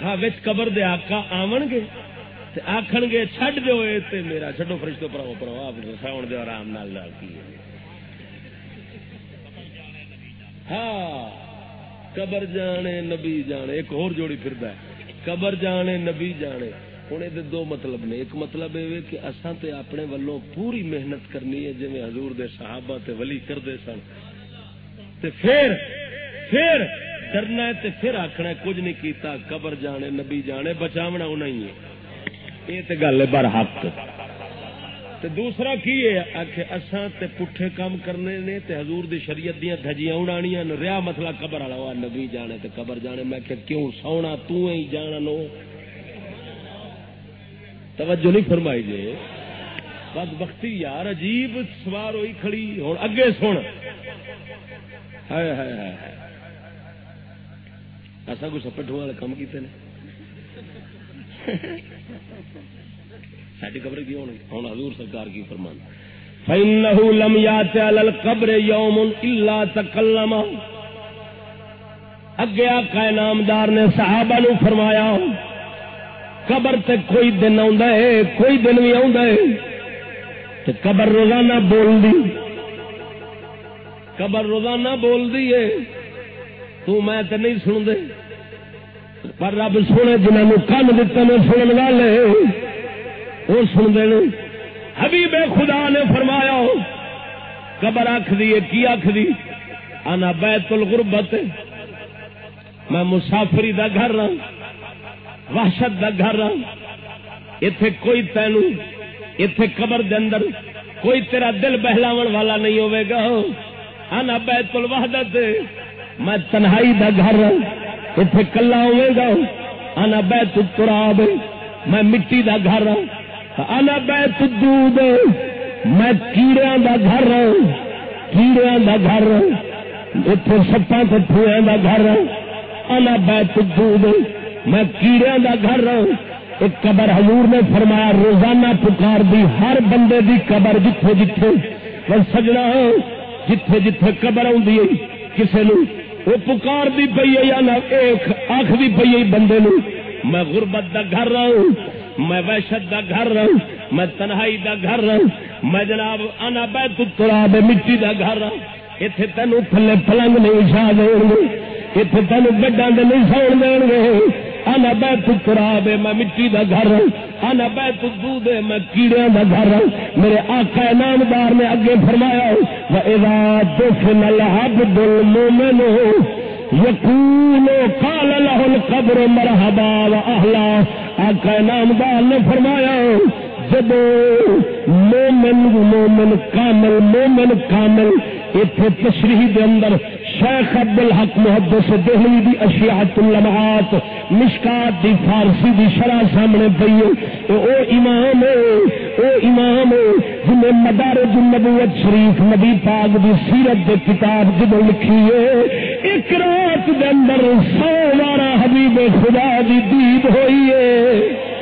ہاں بچ قبر دے آکا آون گے آخن گے چڈ دو میرا چڈو فرشتو پراؤ پراؤ، آپ ساؤن دو آرام نال کی ہاں قبر جانے، نبی جانے، ایک اور جوڑی پھر قبر جانے، نبی جانے۔ ہوں یہ دو مطلب نے ایک مطلب یہ کہ اصا تے اپنے ولوں پوری محنت کرنی ہے جی حضور دے صحابہ تے ولی کرتے سن تے پھر پھر کرنا ہے تے پھر آخنا کچھ نہیں کیتا قبر جانے نبی جانے بچاونا انہیں ہی ہے یہ تے گل ہے بر حق تے دوسرا کی ہے آخ اساں تے پٹھے کام کرنے نے تے حضور دی شریعت دیا دھجیاں اڑانیاں رہا مسئلہ قبر والا نبی جانے تے قبر جانے میں کہ کیوں سونا تو ہی جانا نو توجہ نہیں فرمائی جی بد بختی یار، عجیب سوار ہوئی کھڑی، ہوں اگے سن۔ ایسا کچھ سپٹو والے کام کیتے ہیں ساری خبر کی ہوں ہوں حضور سرکار کی فرمان۔ فإنه لم يات على القبر يوم إلا تكلم اگے آقا نامدار نے صحابہ نو فرمایا قبر تے کوئی دن آندا ہے، کوئی دن بھی آندا ہے۔ تے قبر روزانہ بول دی قبر روزانہ بول دی ہے۔ تو میں تے نہیں سن دے پر رب سونے جنہوں نے کن دتا میں سنن والے، وہ سن دے حبیب خدا نے فرمایا، قبر آخ دی کی آخ دی انا بیت الغربت۔ میں مسافری دا گھر رہا وحشت دا گھر۔ اتے کوئی تینو اتے قبر دے اندر کوئی تیرا دل بہلاون والا نہیں ہوے گا۔ انا بیت الوحدت، میں تنہائی دا گھر۔ اتے کلا ہوے گا۔ انا بیت التراب، میں مٹی دا گھر۔ رہا انا بیت الدود، میں کیڑیاں دا گھر۔ رہا کیڑیاں دا گھر۔ اتے سپاں تے پھوئے دا گھر۔ رہا انا بیت الدود میں کیڑیاں دا گھر رہا ایک قبر حضور نے فرمایا، روزانہ پکار دی، ہر بندے دی قبر جتھے جتھے۔ وہ سجنا ہاں، جتھے جتھے قبر آئی کسے نو وہ پکار دی پی ہے یا نہ، ایک آخری پی ہے بندے نو میں غربت دا گھر رہا ہوں، میں وحشت دا گھر رہا ہوں، میں تنہائی دا گھر رہا ہوں۔ میں جناب انا بیت التراب مٹی دا گھر رہا اتنے تینوں تھلے پلنگ نہیں اچھا دیں گے اتنے تین گڈا نہیں سو دین گے انا بیت تراب میں مٹی دا گھر ہوں۔ انا بیت دودھ میں کیڑے دا گھر ہوں۔ میرے آقا نامدار نے اگے فرمایا وَإِذَا دُفِنَ الْعَبْدُ الْمُؤْمِنُ، یقول قال له القبر مرحبا واهلا آقا نامدار نے فرمایا جب مومن مومن کامل مومن کامل اتنے تشریح دے اندر شیخ عبد الحق محدث دہلی دی اشیاءت اللمعات مشکات دی فارسی دی شرح سامنے پئی او امام او امام، جنہیں مدارج النبوت شریف نبی پاک دی سیرت دے کتاب جب لکھی ہے۔ ایک رات دے اندر سو بارہ حبیب خدا دی دید ہوئی ہے۔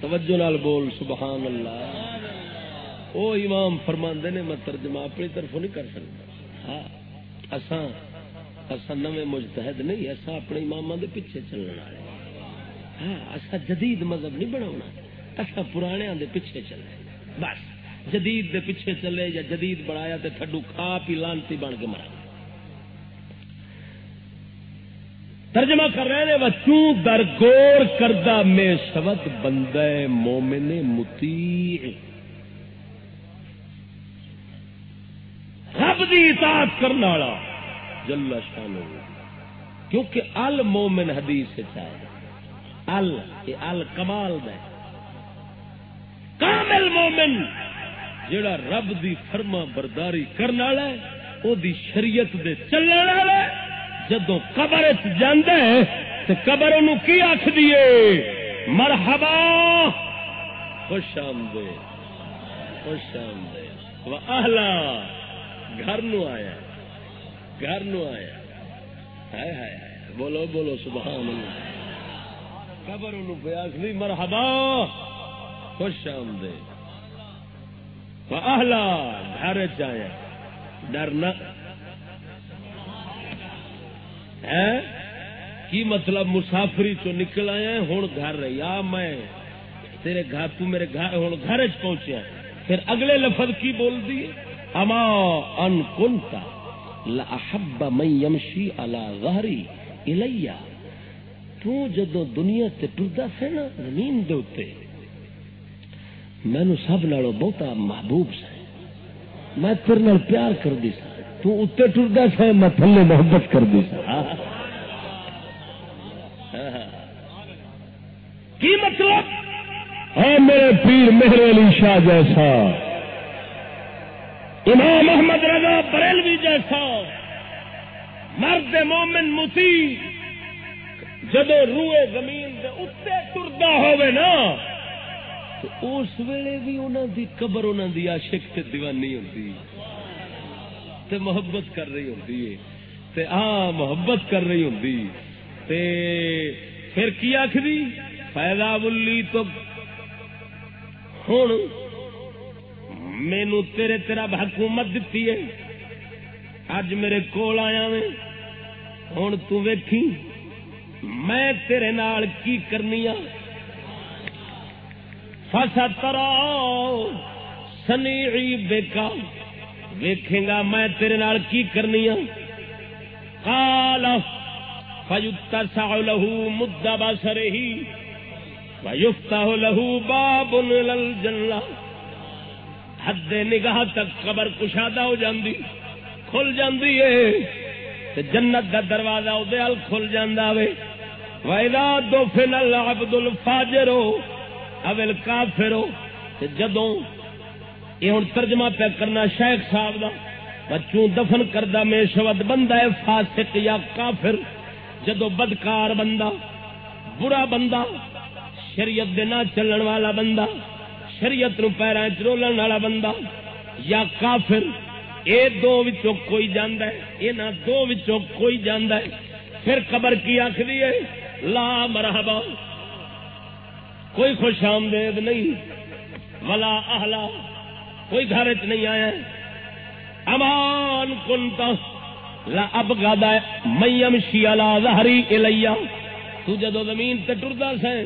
توجہ نال بول سبحان اللہ او امام فرماندے نے، میں ترجمہ اپنی طرف نہیں کر سکتا۔ ہاں اساں اساں نویں مجتہد نہیں، اساں اپنے اماماں دے پیچھے چلن والے ہاں اساں جدید مذہب نہیں بناونا اساں پرانے دے پیچھے چلے۔ بس، جدید دے پیچھے چلے یا جدید بنایا تے تھڈو کھا پی لانتی بن کے مرا۔ ترجمہ کر رہے ہیں بچوں درگور کردہ میں سبت بندہ مومن متی رب دی اطاعت کرنے والا جل شان کیونکہ ال مومن حدیث چاہے ال ال کمال دے۔ کامل مومن جڑا رب دی فرما برداری کرنے والا ہے، او دی شریعت دے چلنے والا ہے۔ جدو قبر تو قبر ان کی آخ دیے مرحبا! خوش آمدے خوش آمدے۔ وہ آہلا گھر نو آیا، گھر نو آیا۔ ہائے ہائے بولو بولو، سبحان اللہ۔ قبر ان پہ آخ دی، مرحبا! خوش آمدے۔ وہ آہلا گھر چیا ڈرنا کی مطلب مسافری چ نکل آیا ہوں گھر یا میں، تیرے گھر، تو میرے گھر ہوں گھر چ پہنچیا پھر اگلے لفظ کی بول دی؟ اما ان کنتا لاحب من یمشی علی ظہری الیا تو جدو دنیا تے ٹردا سے نا، زمین دے اوتے مینو سب نالوں بہتا محبوب سے میں تیرے پیار کر دی سا۔ تو اتنے ٹردا سا میں تھلے محبت کر دی سا۔ کی مطلب؟ ہے میرے پیر مہر علی شاہ جیسا امام محمد رضا بریلوی جیسا مرد مومن متی جدو روئے زمین دے اتنے ٹردا ہوئے نا اس ویلے بھی انہوں دی قبر انہوں دی عاشق تے دیوانی ہوتی تے محبت کر رہی ہوتی ہے، تے ہاں محبت کر رہی ہوتی تے پھر کی آخری فائدہ بلی تو ہوں مینو تیرے تیرا حکومت دیتی ہے۔ اج میرے کول آیا میں ہوں تیکھی میں تیرے نال کی کرنی فسا ترا سنی بیکا ویکھے گا میں تیرے نال کی کرنی کالا فجتا سا لہو مدا باسر ہی ویفتا لہو باب لل جنلا حد نگاہ تک قبر کشادہ ہو جاندی، کھل جاندی ہے۔ تے جنت دا دروازہ ادے کھل جاندہ وے۔ ویدا دو فل عبد الفاجر ہو اول کافر ہو جدوں یہ ہوں ترجمہ پہ کرنا شیخ صاحب دا بچوں دفن کردہ میں شبد بندہ ہے فاسق یا کافر؟ جدو بدکار بندہ، برا بندہ، شریعت دے نہ چلن والا بندہ، شریعت نو پیروں چرولن والا بندہ یا کافر؟ اے دو وچوں کوئی جاندا ہے، اے نہ دو وچوں کوئی جاندا ہے۔ پھر قبر کی آخری ہے، لا مرحبا۔ کوئی خوش آمدید نہیں، ولا اہلا۔ کوئی گھر چ نہیں آیا امان کنتا لا اب گادا میم شیالا ظہری الیا تو جدو زمین تے ٹردا سیں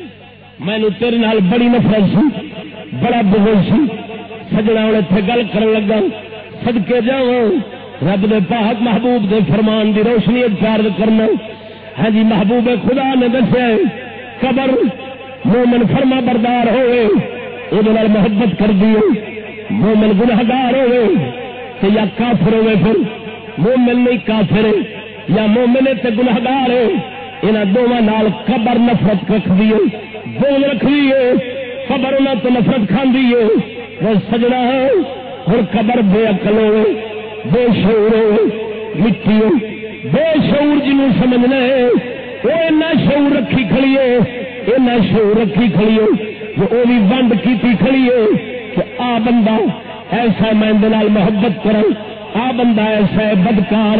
مینو تیرے نال بڑی نفرت سی، بڑا بغل سی۔ سجنا ہوں اتنے گل کر لگا سدکے جا رب دے پاک محبوب دے فرمان دی روشنی پیار کرنا۔ ہاں جی محبوب خدا نے دسیا قبر مومن فرما بردار ہوئے وہ محبت کر دیے مومن گناہگار ہوئے تو یا کافر ہوئے پھر، مومن نہیں کافر ہے یا مومن تے گناہگار ہے یہاں دونوں نال قبر نفرت رکھ دیے بول رکھی ہے، قبر انہوں تو نفرت کھاندی ہے، وہ سجنا ہے اور قبر بے عقل ہو بے شعور ہو مٹی ہو بے شعور جنوں سمجھنا ہے، وہ اینا شعور رکھی کھڑی ہے اینا شعور رکھی کھڑی ہے، وہ بھی ونڈ کی کھڑی ہے کہ آ بندہ ایسا میں محبت کروں، آ بندہ ایسا ہے بدکار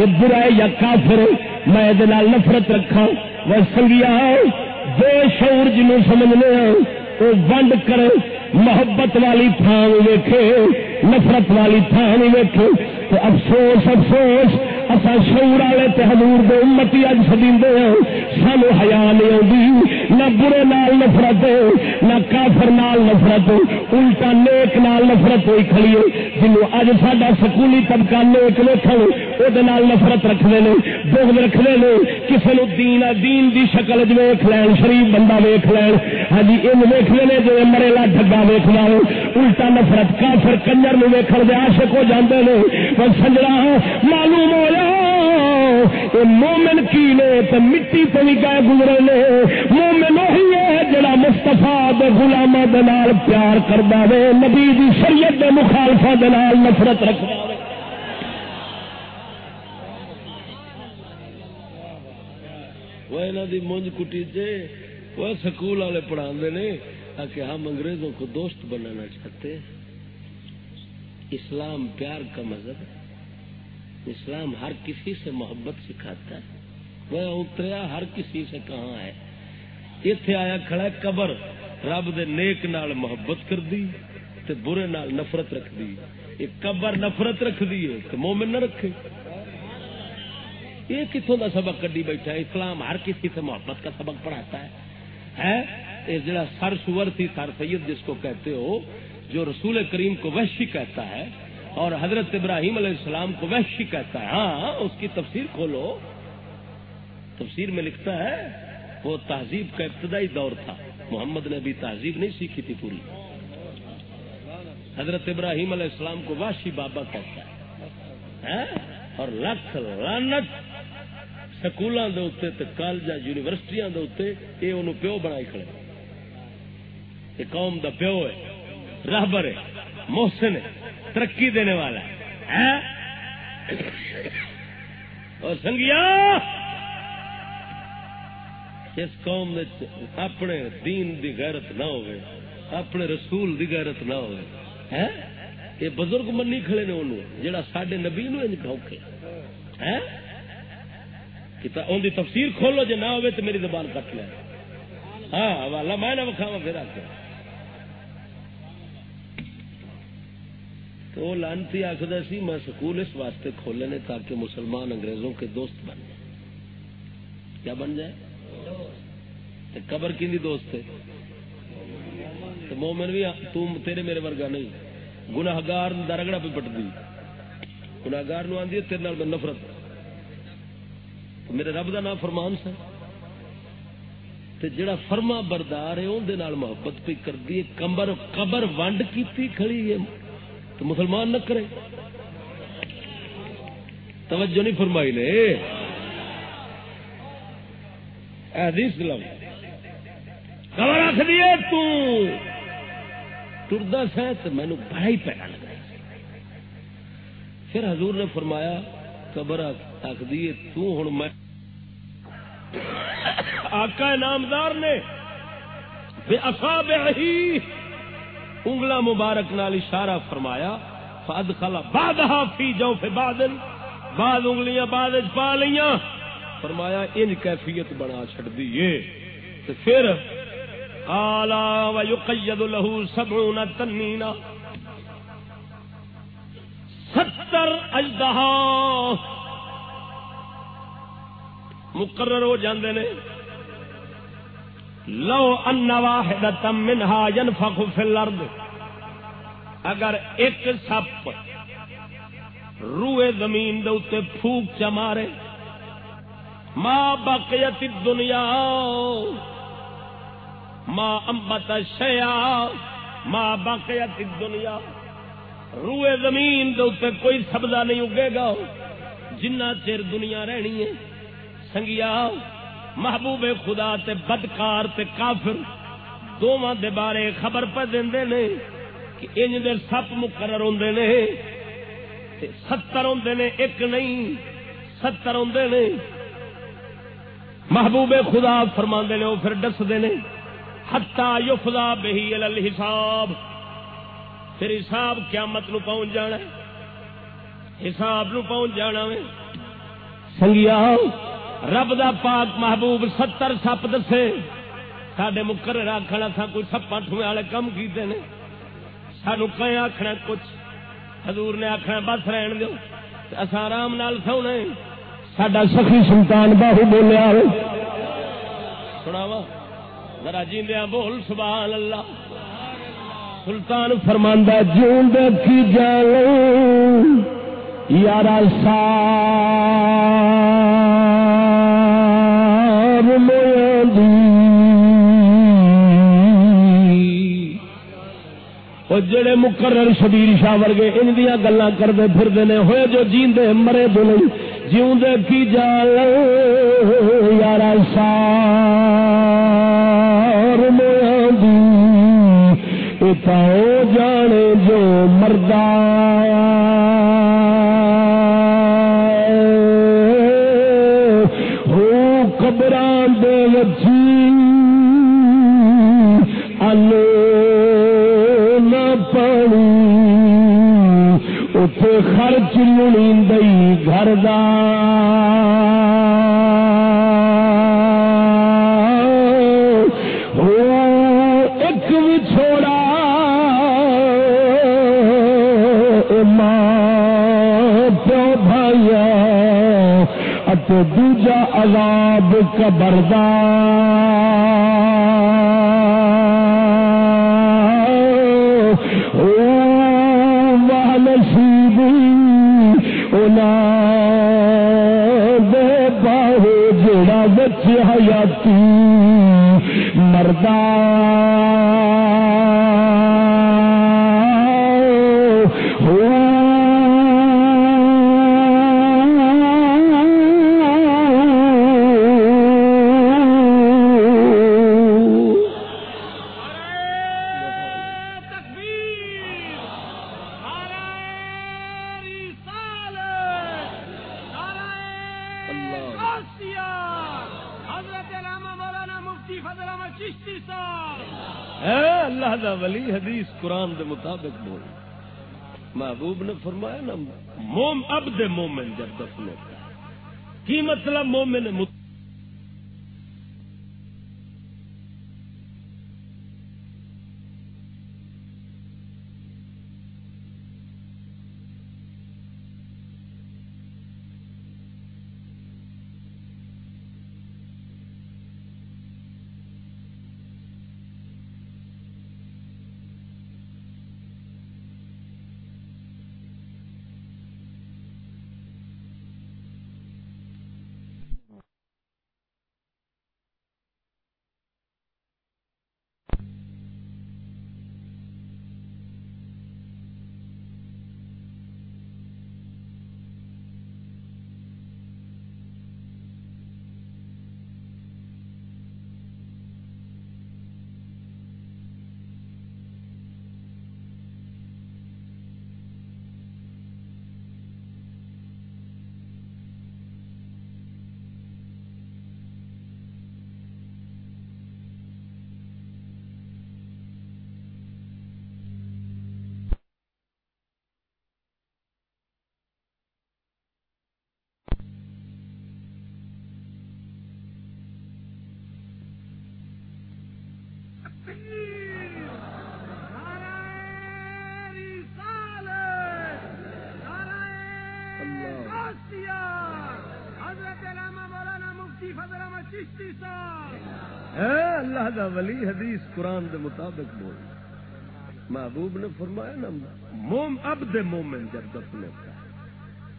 یہ برا یا کافر، میں نفرت رکھا وہ سنگیا بے شعور جنوں سمجھنے وہ ونڈ کرے محبت والی تھان ویکھے، نفرت والی تھان ویکھے۔ تو افسوس افسوس اصا شعور والے تے حضور دے امتی اج سدیندے ہیں سانو حیا نہیں آتی نہ برے نال نفرت، نہ کافر نال نفرت، الٹا نیک نال نفرت ہوئی کھڑی ہے۔ جنوں اج ساڈا سکولی طبقہ نیک ویکھن وہ نفرت رکھتے ہیں بغض رکھتے ہیں کسی نو دین دین دی شکل چ ویخ لین، شریف بندہ ویخ لین۔ ہاں جی ان ویخ لے جی مرےلا ڈگا ویخ لو الٹا نفرت، کافر کنجر نو ویخ دے عاشق ہو جاندے نے۔ پر سجڑا معلوم ہوا مومن کی نے تو مٹی تو بھی گئے گزرے نے۔ مومن وہی ہے جڑا مستفا گلاما پیار کرتا وے۔ نبی دی شریعت دے مخالفا نفرت رکھتا دی مونج کٹی وہ سکول والے پڑھا نے۔ کہ ہم انگریزوں کو دوست بنانا چاہتے ہیں۔ اسلام پیار کا مذہب ہے۔ اسلام ہر کسی سے محبت سکھاتا ہے۔ وہ اتریا ہر کسی سے کہاں ہے۔ اتے آیا کھڑا قبر۔ رب دے نیک نال محبت کر دی تے برے نال نفرت رکھ دی یہ قبر نفرت رکھ دی ہے تو مومن نہ رکھے۔ یہ کتوں کا سبق کڈی بیٹھا ہے؟ اسلام ہر کسی سے محبت کا سبق پڑھاتا ہے۔ جڑا سر سور تھی سر سید جس کو کہتے ہو، جو رسول کریم کو وحشی کہتا ہے اور حضرت ابراہیم علیہ السلام کو وحشی کہتا ہے۔ ہاں, ہاں، اس کی تفسیر کھولو۔ تفسیر میں لکھتا ہے، وہ تہذیب کا ابتدائی دور تھا۔ محمد نے ابھی تہذیب نہیں سیکھی تھی پوری۔ حضرت ابراہیم علیہ السلام کو واشی بابا کہتا ہے۔ ہاں، اور لکھ لانت سکولوں کے اتنے کالج یونیورسٹیاں یہ انہوں پیو بنا کھڑے۔ یہ قوم دا پیو ہے، رہبر ہے، محسن ہے، ترقی دینے والا ہے۔ اور سنگیا، اس قوم اپنے دین دی غیرت نہ ہوئے، اپنے رسول دی غیرت نہ ہوئے۔ یہ بزرگ منی کھڑے نے انہوں، جڑا ساڈے نبی نو انج بھوکے۔ ہیں؟ دی تفسیر کھولو، جے نہ ہوئے تو میری زبان کٹ لے۔ ہاں حوالہ میں نہ وکھاواں، پھر آ کے تو لانتی آخر سی، میں سکول اس واسطے کھولے نے تاکہ مسلمان انگریزوں کے دوست بن جائے۔ کیا بن جائے؟ قبر کی دوست تھے مومن بھی تم تیرے میرے ورگا نہیں۔ گناگار رگڑا پہ پٹ دی گناگار نو آدھی تیرے نال نفرت۔ میرے رب کا نام فرمان سا تے جڑا فرما بردار ہے اندر محبت پہ کر دی کمبر، قبر ونڈ کی کھڑی ہے۔ تو مسلمان نہ کرے توجہ نہیں فرمائی نے۔ حدیث گلام خبر رکھ دیے تردا سا تو مینو بڑا ہی پیڑا لگا پھر حضور نے فرمایا، قبر رکھ دیے توں میں۔ آقا نامدار نے۔ بے اصاب ہی۔ انگلا مبارک نال اشارہ فرمایا فد خلا باد فی جو فی بادل بعد انگلیاں بعد پا لیاں فرمایا ان کیفیت بنا چڑ دیے تو پھر، آلا و یقید له سبعون تنینا ستر اجدہا مقرر ہو جاندے نے۔ لو ان واحد منها ينفخ في الارض، اگر ایک سپ روئے زمین دے اتنے پھوک چ مارے ماں بقیت دنیا ماں امبت شیا ماں بقیت دنیا روئے زمین دے کوئی سبزہ نہیں اگے گا، جنہ چر دنیا رہنی ہے، سنگیا محبوب خدا تے بدکار تے کافر دونوں دے بارے خبر پہ دے نے کہ انج دے سپ مقرر ہوں نے ستر ہوں نے، ایک نہیں، ستر ہوں نے۔ محبوب خدا فرما نے وہ پھر ڈستے نے ہتا یفلا بہی الحساب۔ پھر حساب قیامت نو پہنچ جانا حساب نو پہنچ جانا میں سنگیا رب دا پاک محبوب ستر سپ دسے۔ سڈے مقرر آخنا تھا کوئی سپا ٹوئے والے کم کیتے نے۔ سانو کہیں آخنا کچھ۔ حضور نے آخنا بس رہن دو اصا آرام نال سونے۔ سڈا سخی سلطان باہو بولیا سناوا ذرا جیندیا بول سبحان اللہ سلطان فرماندہ جون کی جان یارا سار سا جڑے مقرر شبیر شاہ ورگے ان دیا گلا کرتے پھرتے ہوئے جو جیندے مرے بولے جیوندے کی جال یار سار جانے جو ہو اتے خرچ لڑی گھر ایک بھی چھوڑا ماں پیو بھائی دوجا عذاب قبردار حیاتی مردہ قرآن دے مطابق بول۔ محبوب نے فرمایا نا، موم اب دے مومن جب دفنے ہوتا کی مطلب مومن مت... اللہ دا ولی حدیث قرآن دے مطابق بول۔ محبوب نے فرمایا نا، موم اب دے مومن جب دفن ہوتا ہے۔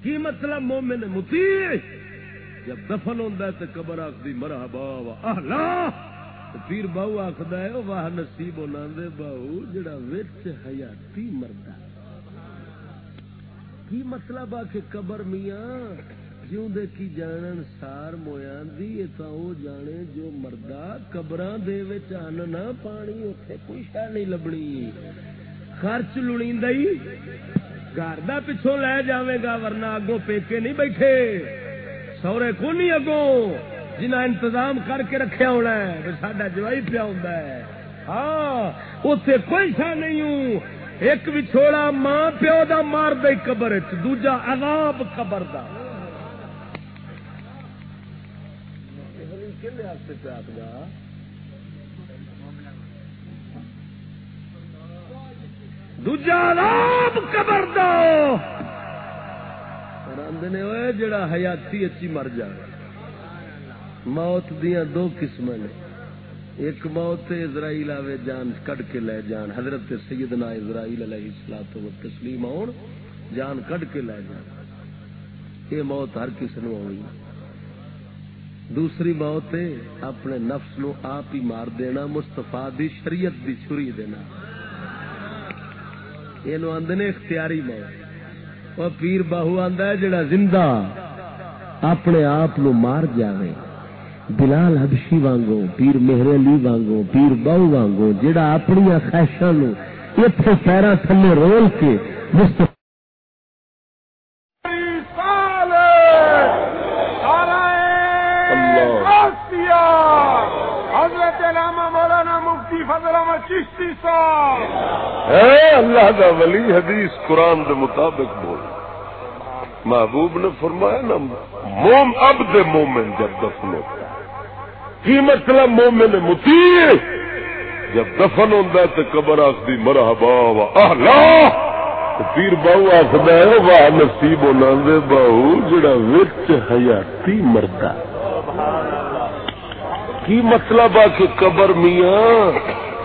کی مطلب مومن متی جب دفن ہوتا ہے تو قبر آخری مرحبا و اہلا۔ پیر بہو آخد ہے واہ نصیب ہونا دے بہو جڑا وچ حیاتی مردا کی مطلب آ کہ قبر میاں جیوں دے کی جانن سار مویاں دی، یہ تا او جانے جو مردا قبراں دے وچ ان پانی، اوتھے کوئی شے نہیں لبنی۔ خرچ لڑیندا ہی گھر دا پچھوں لے جاوے گا، ورنہ اگوں پیکے نہیں بیٹھے۔ سورے کو نہیں اگوں جنہ انتظام کر کے رکھیا ہونا ہے ساڈا جوائی پیا ہوندا ہے۔ ہاں اوتھے کوئی شے نہیں ہوں۔ ایک وچھوڑا ماں پیو دا مار دے قبر چ دوجا عذاب قبر دا۔ دوجا عذاب قبر دا ہوئے جڑا حیاتی اچھی مر جائے موت دیا دو قسم نے ایک موت اسرائیل آوے جان کڈ کے لے جان حضرت سیدنا اسرائیل علیہ السلام و تسلیم آن جان کڈ کے لے جان یہ موت ہر کسی نو آنی دوسری موت اپنے نفس نو آپ ہی مار دینا مستفا دی شریعت دی چھری دینا۔ یہ آدھے اختیاری موت اور پیر باہو آندا ہے جڑا زندہ اپنے آپ نو مار جاوے۔ بلال حبشی وانگو، پیر مہر علی وانگو، پیر باؤ وانگو، جڑا اپنی خواہشاں نو اتنے پیرا تھلے رول کے مستفا اللہ دا ولی حدیث قرآن دے مطابق بول۔ محبوب نے فرمایا نا، موم اب دے مومن جب دفن ہوتا کی مطلب مومن متی جب دفن ہوتا ہے تو قبر آخری مرحبا و اہلا۔ پیر باؤ آخد ہے واہ نصیب ہونا دے باؤ جڑا وچ حیاتی مردا کی مطلب آ کہ قبر میاں؟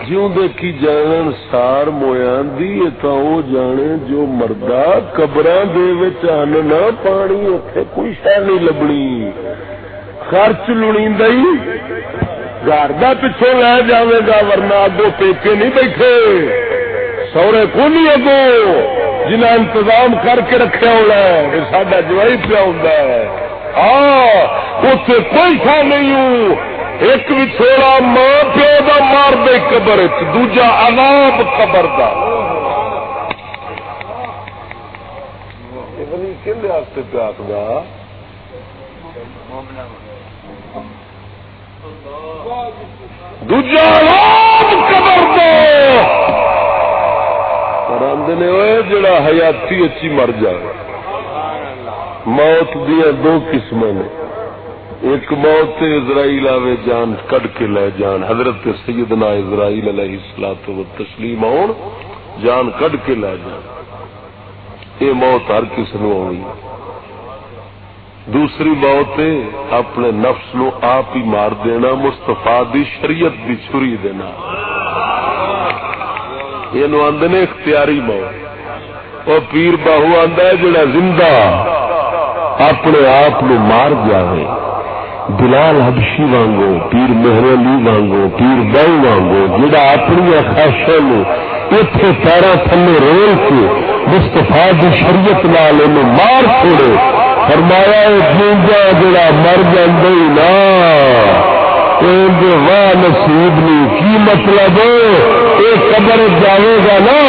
جیوں دے کی جانن سار مویاں دی تا او جانے جو مردا قبراں دے وچ ان نہ پانی، اوتھے کوئی شے نہیں لبنی۔ خرچ لڑیندا ہی گھر دا پچھوں لے جاوے گا، ورنہ اگوں پیکے نہیں بیٹھے۔ سورے کو نہیں اگوں جنہ انتظام کر کے رکھیا ہونا ہے ساڈا جوائی پیا ہوندا ہے۔ ہاں اوتھے کوئی شے نہیں ہوں۔ ایک بھی چھوڑا ماں پیو دا مار دے قبر دوجا عذاب قبر دا۔ دوجا عذاب قبر دا۔ آدھے جڑا حیاتی اچھی مر جائے۔ موت دیا دو قسم نے۔ ایک موت اسرائیل آوے جان، کڈ کے لے جان۔ حضرت سیدنا اسرائیل علیہ السلام و تسلیم آن جان کڈ کے لے جان۔ یہ موت ہر کسی نو آنی دوسری موت اپنے نفس نو آپ ہی مار دینا مستفا دی شریعت دی چھری دینا۔ یہ آدھے اختیاری موت۔ اور پیر باہو آدھا جڑا زندہ اپنے آپ مار جائے بلال حبشی وانگو، پیر مہرولی وانگو، پیر بائی وانگو جڑا اپنی خواہشوں اتنے پیروں تھلے رول کے مستفا کی شریعت نال مار چھوڑے، فرمایا جیجا جڑا مر جی نا واہ نصیب نہیں کی مطلب یہ قبر جائے گا نا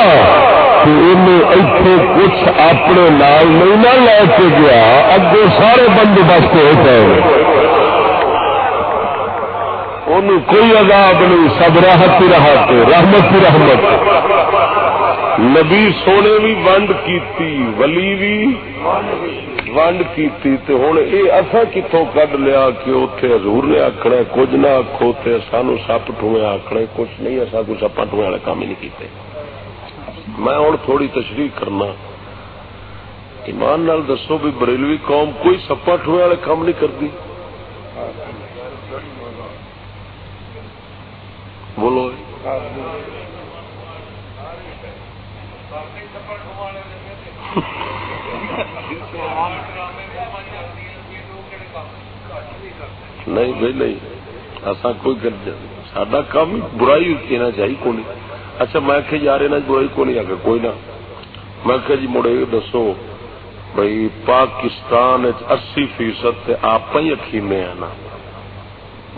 کچھ اپنے نال نہیں نہ لے کے گیا اگے سارے بندوبست ہو جائے کوئی عذاب نہیں، سب راحت ہی راحت رحمت ہی رحمت نبی سونے بھی ونڈ کیتی، ولی بھی ونڈ کیتی، تے ہوں یہ اصا کتوں کڈ لیا کہ اتنے حضور نے آخنا کچھ نہ آخو سانو سپ ٹوئے آخنا کچھ نہیں اصا کوئی سپا ٹوئے والے کام ہی نہیں کیتے۔ میں ہوں تھوڑی تشریح کرنا۔ ایمان نال دسو بھی بریلوی قوم کوئی سپا ٹوئے والے کام نہیں کرتی بولو۔ نہیں بھائی، نہیں۔ ایسا کوئی سڈا کام برائی کہنا چاہیے کون اچھا میں کہ یار انہیں برائی کو نہیں کوئی نہ میں کہ جی مڑے، دسو۔ بھائی، پاکستان اسی فیصد آپ ہی اکینے ہیں نا۔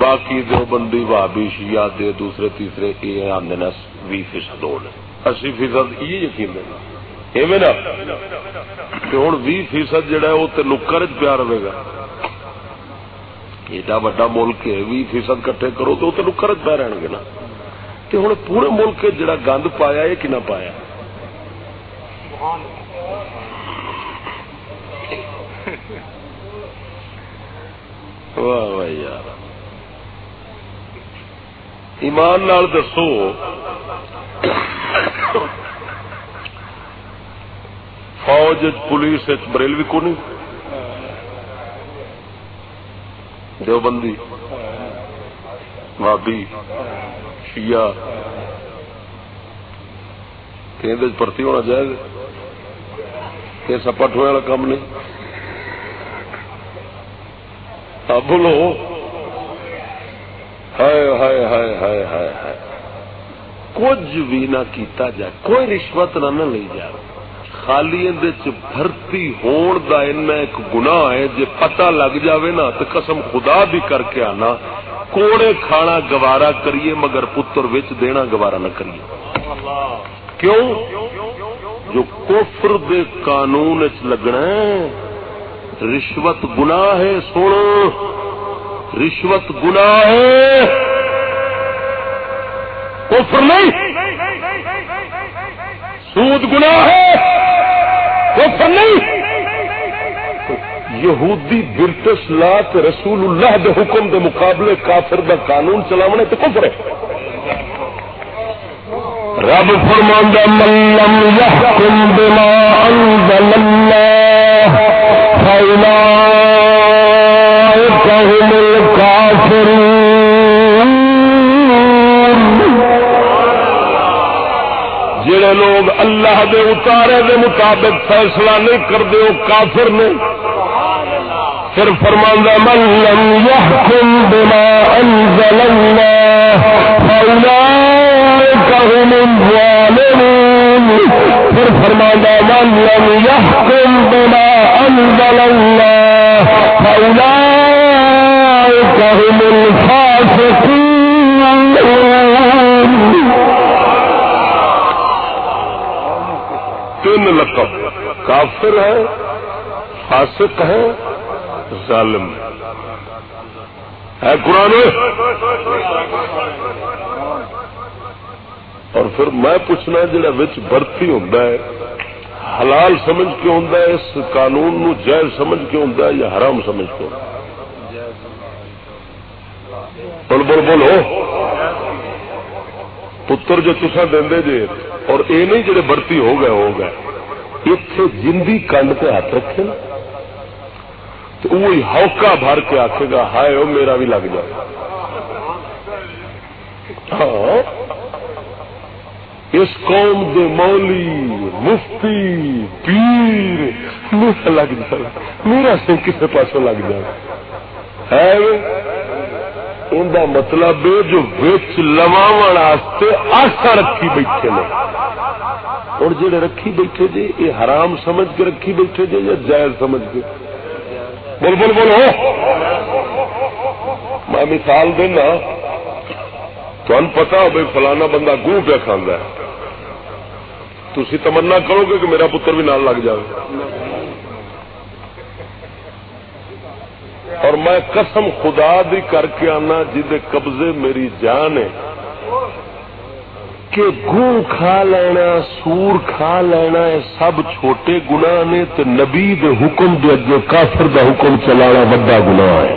باقی دو بندی بھابی شیا دے دوسرے تیسرے یہ آدھے نا بھی فیصد ہو اسی فیصد یہ یقین دینا ایویں ہوں بھی فیصد جہا وہ تو نکر چ پیا رہے گا۔ ایڈا وا ملک ہے، بھی فیصد کٹھے کرو تو وہ تو نکر چ پیا رہن گے نا۔ کہ ہوں پورے ملک جڑا گند پایا یہ کنا پایا؟ واہ واہ یار۔ ایمان نال دسو۔ فوج پولیس بریلوی کو نہیں دیوبندی۔ بھابی شیعہ۔ کہ بھرتی ہونا چاہیے کہ سپٹ ہونے والا کام نہیں؟ بولو۔ ہائے ہائے ہائے ہائے ہائے ہائے۔ کچھ بھی نہ کیتا جائے، کوئی رشوت نہ نہ لی جائے۔ خالی بھرتی ہون دا ایک گناہ ہے، جے پتہ لگ جاوے نا تو قسم خدا بھی کر کے آنا۔ کوڑے کھانا گوارا کریے، مگر پتر وچ دینا گوارا نہ کریے۔ کیوں؟ جو کفر دے قانون لگنا ہے۔ رشوت گناہ ہے سوڑو رشوت گناہ ہے۔ کفر نہیں سود گناہ ہے۔ کفر نہیں یہودی برٹش لا رسول اللہ دے حکم دے مقابلے کافر دا قانون چلاونے تو کفر ہے۔ رب فرماندہ ملم یحکم بما انزل اللہ فاولائک جڑے لوگ اللہ دے اتارے دے مطابق فیصلہ نہیں کرتے وہ کافر نے۔ پھر فرماندہ، من لم يحكم بما انزل الله فاولئك هم الظالمون. پھر فرماندہ، من لم يحكم بما انزل الله فاولئك هم الفاسقون. تین لقب۔ کافر ہے، فاسق ہے، ظالم ہے۔ قرآن؟ اور پھر میں پوچھنا جڑا وچ برتی ہوں حلال سمجھ کے ہوں اس قانون نو جائز سمجھ کے ہوں یا حرام سمجھ کے بول بول بولو پتر جو تسا دے جے جی، اور اے نہیں جڑے برتی ہو گئے ہو گئے۔ اتنے جندی کنڈ پہ ہاتھ رکھے نا۔ تو وہی ہوکا بھر کے آخے گا، ہائے وہ میرا بھی لگ جائے۔ ہاں۔ اس قوم دے مولی مفتی، پیر، میرا لگ جائے۔ میرا سے کسی پاس لگ جائے۔ ہے ان کا مطلب جو وچ لواو آسا رکھی بیٹھے نے۔ اور جڑے رکھی بیٹھے جی یہ حرام سمجھ کے رکھی بیٹھے جی یا جائز سمجھ کے؟ بول بول بولو میں مثال دینا تمہیں پتا ہو بھائی فلانا بندہ گو پہ کھانا ہے۔ تھی تمنا کرو گے کہ میرا پتر بھی نال لگ جائے اور میں قسم خدا دی کر کے آنا جی قبضے میری جان ہے کہ گو کھا لینا، سور کھا لینا سب چھوٹے گنا نے تو نبی دے حکم دے اگے کافر دا حکم چلانا وڈا گنا ہے۔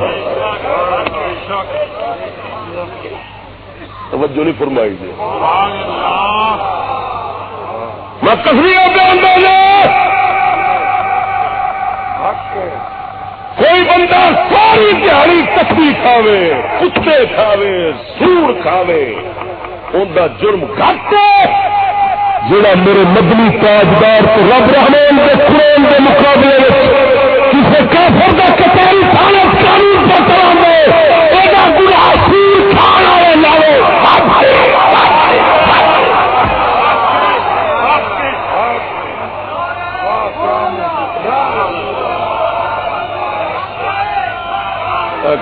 توجہ نہیں فرمائی جی۔ میں تصویر کوئی بندہ ساری دیہی تکڑی کھاوے کتے کھاوے، سور کھاوے ان کا جرم گھٹ جڑا میرے مدنی تاجدار رب رحمان کے قرآن کے مقابلے کسی کافر کا کتائی سالت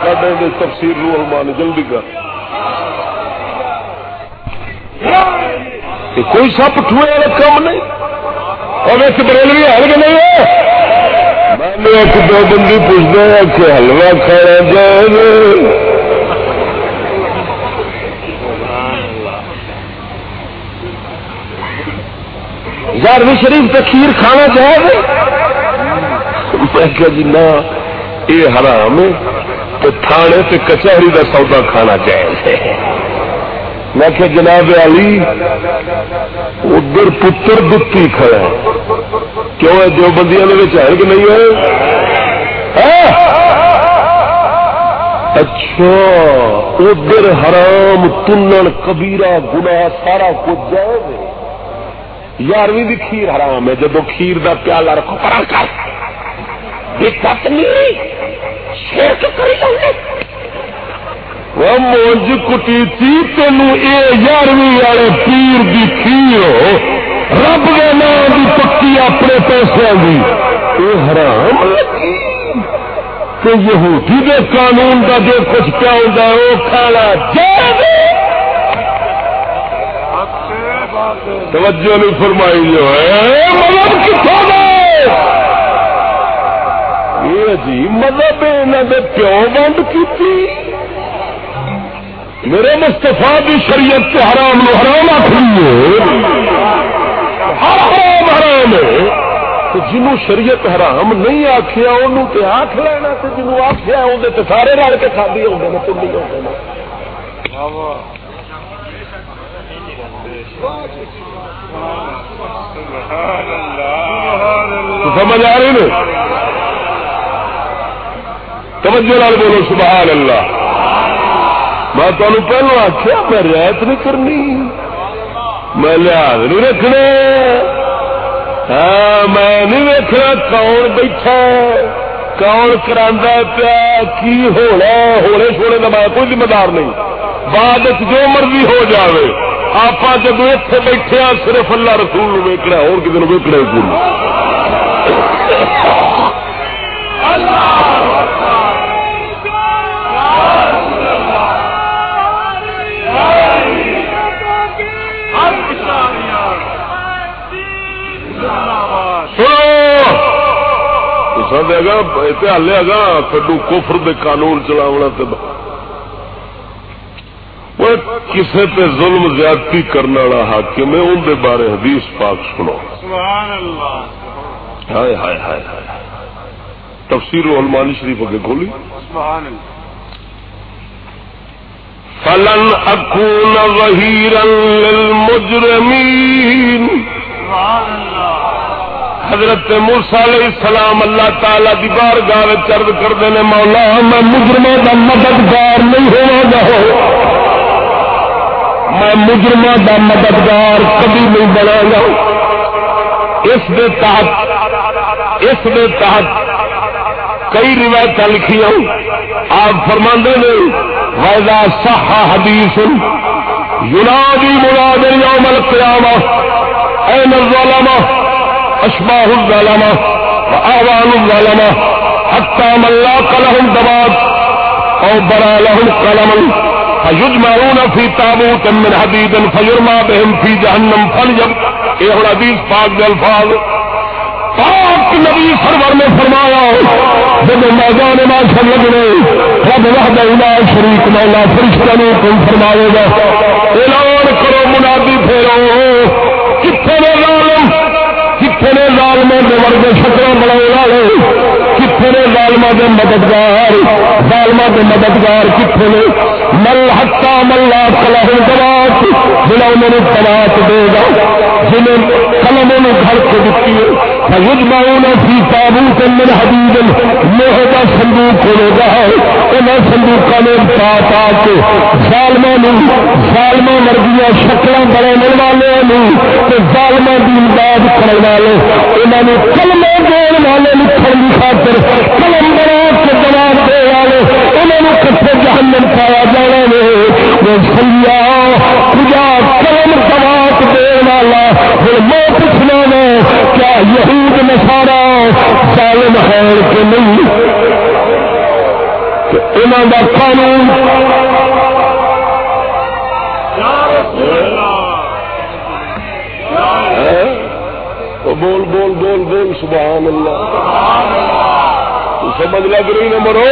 دیں تفسیر رو علمان جلدی کر کوئی سپ ٹوئے والا کام نہیں اور ایک بریلوی ہل کے نہیں ہے میں نے ایک دو بندی پوچھتا ہے کہ حلوا کھانا جائے یارویں شریف تو کھیر کھانا چاہے میں کیا جی نہ یہ حرام ہے تھانے تے کچہری کا سودا کھانا چاہیے میں کہ جناب علی، ادھر پتر دتی کھڑا ہے۔ کیوں ہے؟ دو بندیاں ہے کہ نہیں ہے؟ ہاں! اچھا ادھر حرام، تنن کبیرا گنا سارا کچھ جائے یارویں بھی کھیر حرام ہے جب کھیر دا پیالہ رکھو پر کر۔ مونج کٹی تھی تین یہ یارویں والے پیر کی کھیر رب کے نام کی پکی اپنے پیسے کی یہ حرام۔ کہ یہودی کے قانون کا جو کچھ کیا ہوتا ہے، وہ کھانا توجہ نہیں فرمائی جو ہے۔ مطلب کتوں یہ عجیب مذہب انہوں نے پیو بند کی میرے مستفا کی شریعت کے حرام نو حرام آخری حرام حرام ہے تو جنوں شریعت حرام نہیں آخیا انہوں تے آخ لینا تو جنوں آخیا اندر سارے رل کے کھادی ہوتے ہیں تم نہیں ہوتے سمجھ آ رہی نا توجہ لال بولو، سبحان اللہ۔ میں تمہیں پہلو آخیا میں رعایت نہیں کرنی۔ میں لحاظ نہیں رکھنا۔ ہاں میں نہیں دیکھنا کون بیٹھا کون کرا پیا، کی ہونا ہونے چھوڑے کا میں کوئی ذمہ دار نہیں۔ بعد جو مرضی ہو جاوے آپ جب اتنے بیٹھے ہاں صرف اللہ رسول ویکنا اور کسی نے ویکنا ہی اللہ دے گا ہلے گا کڈو کفر دے قانون چلاونا کسی پہ ظلم زیادتی کرنے والا حاکم ہے ان دے بارے حدیث پاک سنو۔ ہائے ہائے ہائے ہائے تفسیر علمانی شریف اگے کھولی۔ فلن اکون ظہیرا للمجرمین حضرت مرسا علیہ السلام اللہ تعالی دی بار گاہ چرد کرتے ہیں، مولا، میں مجرموں کا مددگار نہیں ہوا گا میں مجرموں کا مددگار کبھی نہیں بنا گا اس دے تحت، اس دے تحت کئی روایت لکھی آپ فرما نے ویدا صح حدیث یونادی مراد یوم القیامہ این الظلمہ اشباہ الظلمہ وآوان الظلمہ حتی من لا قلہم دباد او برا لہم قلم فیجمعون فی تابوت من حدید فیرما بهم فی جہنم فنجب اے حدیث پاک دے الفاظ. پاک نبی سرور نے فرمایا، جب میدان ماشر لگنے، رب وحد الا شریک مولا فرشتہ نے تم فرمائے گا اعلان کرو منادی پھیرو، کتنے ظالم ظالموں کے ورگے شکر کتنے نے ظالموں کے مددگار ظالموں کے مددگار کتنے نے؟ مل ہتا ملا کلہ دبات جنہوں نے تباہ دے گا جنہیں قلموں نے گھر کو دیتی ہے، فیجمعون فی تابوت من حدید کا صندوق کھولے گا انہیں صندوقوں نے پا پا کے ظالموں نے مرضیاں والے نے تے دی امداد کرنے والے انہوں نے کلمے دین والے لکھن کی خاطر قلم کے جواب دے والے، انہوں نے کٹھے جہنم پایا جانا نے وہ خدا دے والا پھر میں پوچھنا میں کیا یہی نسارا ظالم نہیں؟ انہوں کا قانون بول بول بول بول، سبحان اللہ۔ سمجھ لگ رہی نا مرو؟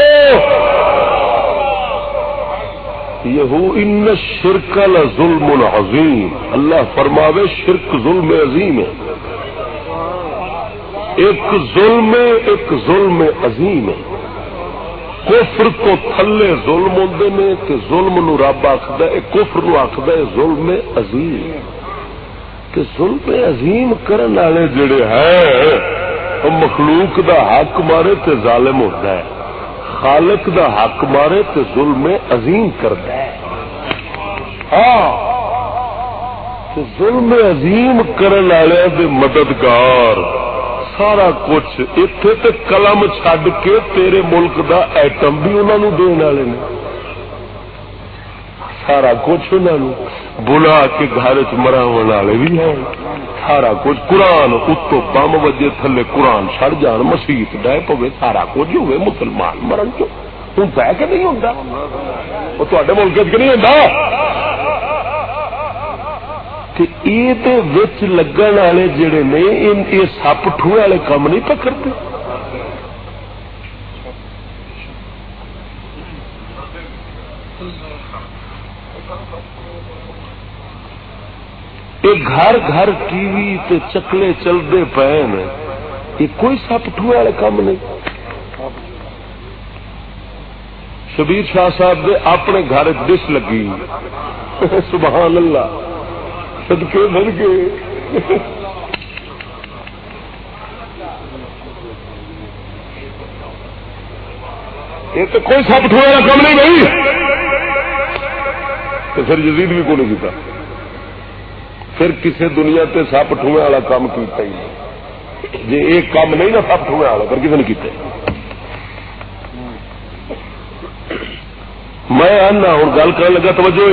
یہ ان شرک ظلم عظیم۔ اللہ فرماوے شرک ظلم عظیم ہے۔ ایک ظلم ایک ظلم عظیم ہے۔ کفر تو تھلے ظلم ہوتے نے کہ ظلم نو رب آخد کفر نو آخد ظلم عظیم۔ کہ ظلم عظیم کرن والے جڑے ہیں مخلوق دا حق مارے تے ظالم ہوتا ہے، خالق دا حق مارے تے ظلم عظیم کرتا ہے۔ ہاں ظلم عظیم کرن والے دے مددگار، سارا کچھ اتے تے قلم چڈ کے تیرے ملک دا ایٹم بھی انہوں دن والے نے۔ سارا کچھ انہوں بلا کے گھر چ مرا والے بھی ہیں سارا کچھ قرآن اتو بم وجے تھلے قرآن سڑ جان مسیت ڈے پوے، سارا کچھ ہوئے، مسلمان مرن چ ہوں کہ نہیں ہوں وہ تے ملک چ نہیں ہوں لگن والے جڑے نے یہ سپ ٹوئے والے کام نہیں پکڑتے۔ گھر گھر ٹی وی تے چکلے چلتے پے یہ کوئی سپ ٹوئے والے کام نہیں۔ شبیر شاہ صاحب دے اپنے گھر ڈش لگی۔ سبحان اللہ۔ سدکے سدکے یہ تو کوئی سب تھوڑا کم نہیں گئی تو پھر جزید بھی کو نہیں کیتا۔ پھر کسی دنیا تے سپ ٹوئے والا کام کیتا ہی نہیں۔ جی ایک کام نہیں نا سپ ٹوئے والا، پھر کسی نے کیتا میں آنا ہوں گل کر لگا، توجہ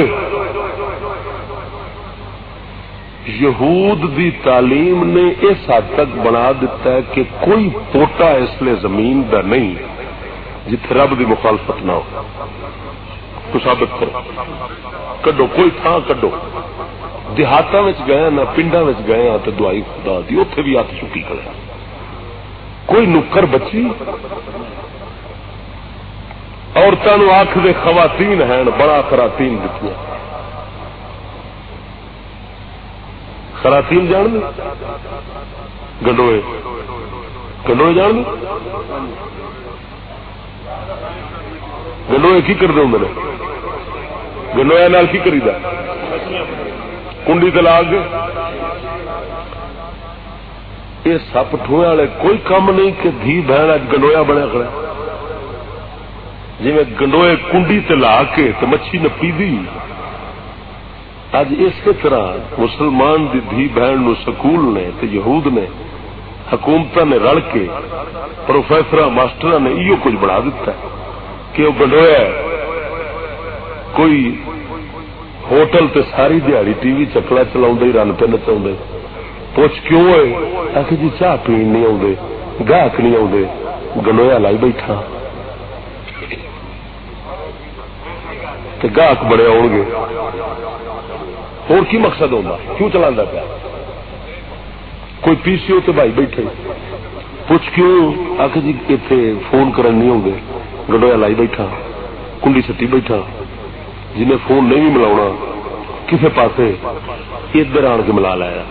یہود دی تعلیم نے اس حد تک بنا دیتا ہے کہ کوئی پوٹا اس لیے زمین دا نہیں جتھے رب دی مخالفت نہ ہو۔ تو ثابت کرو۔ کڈو، کوئی تھان کڈو۔ دیہات گئے نہ پنڈا گئے ہاں تو دوائی خدا دی اتنے بھی ہاتھ چکی کر کوئی نکر بچی؟ عورتوں آخ دے خواتین ہیں، بڑا خراطین دیتی خراطین جان گڈوئے گڈوئے جان گڈوئے کی کرتے ہوں گڈویا کی کری دا کنڈی تلاگ یہ سپ ٹوئے والے، کوئی کام نہیں کہ دھی بہن اج گنڈویا بنیا کھڑا۔ جی گنڈوئے کنڈی تلا کے تو مچھی نپی دی اج اس طرح مسلمان دی دھی بہن نو سکول نے تے یہود نے حکومت نے رل کے پروفیسر ماسٹر نے ایو کچھ بنا دیتا ہے کہ وہ گنڈویا کوئی ہوٹل تے ساری دیہڑی ٹی وی چپلا چلا رن پہ نچا پوچھ کیوں ہے آ جی چاہ پی نہیں آدھے گاہک نہیں آدھے گنویا لائی بیٹھا۔ گاہک بڑے آؤ گے اور کی مقصد ہوگا کیوں چلا پیا؟ کوئی پی سی او تو بھائی بیٹھے۔ پوچھ کیوں؟ آ جی اتنے فون کرن نہیں آدھے گنڈویا لائی بیٹھا۔ کنڈی سٹی بیٹھا۔ جنہیں فون نہیں ملا کسی پاس ادھر آن کے ملا لایا۔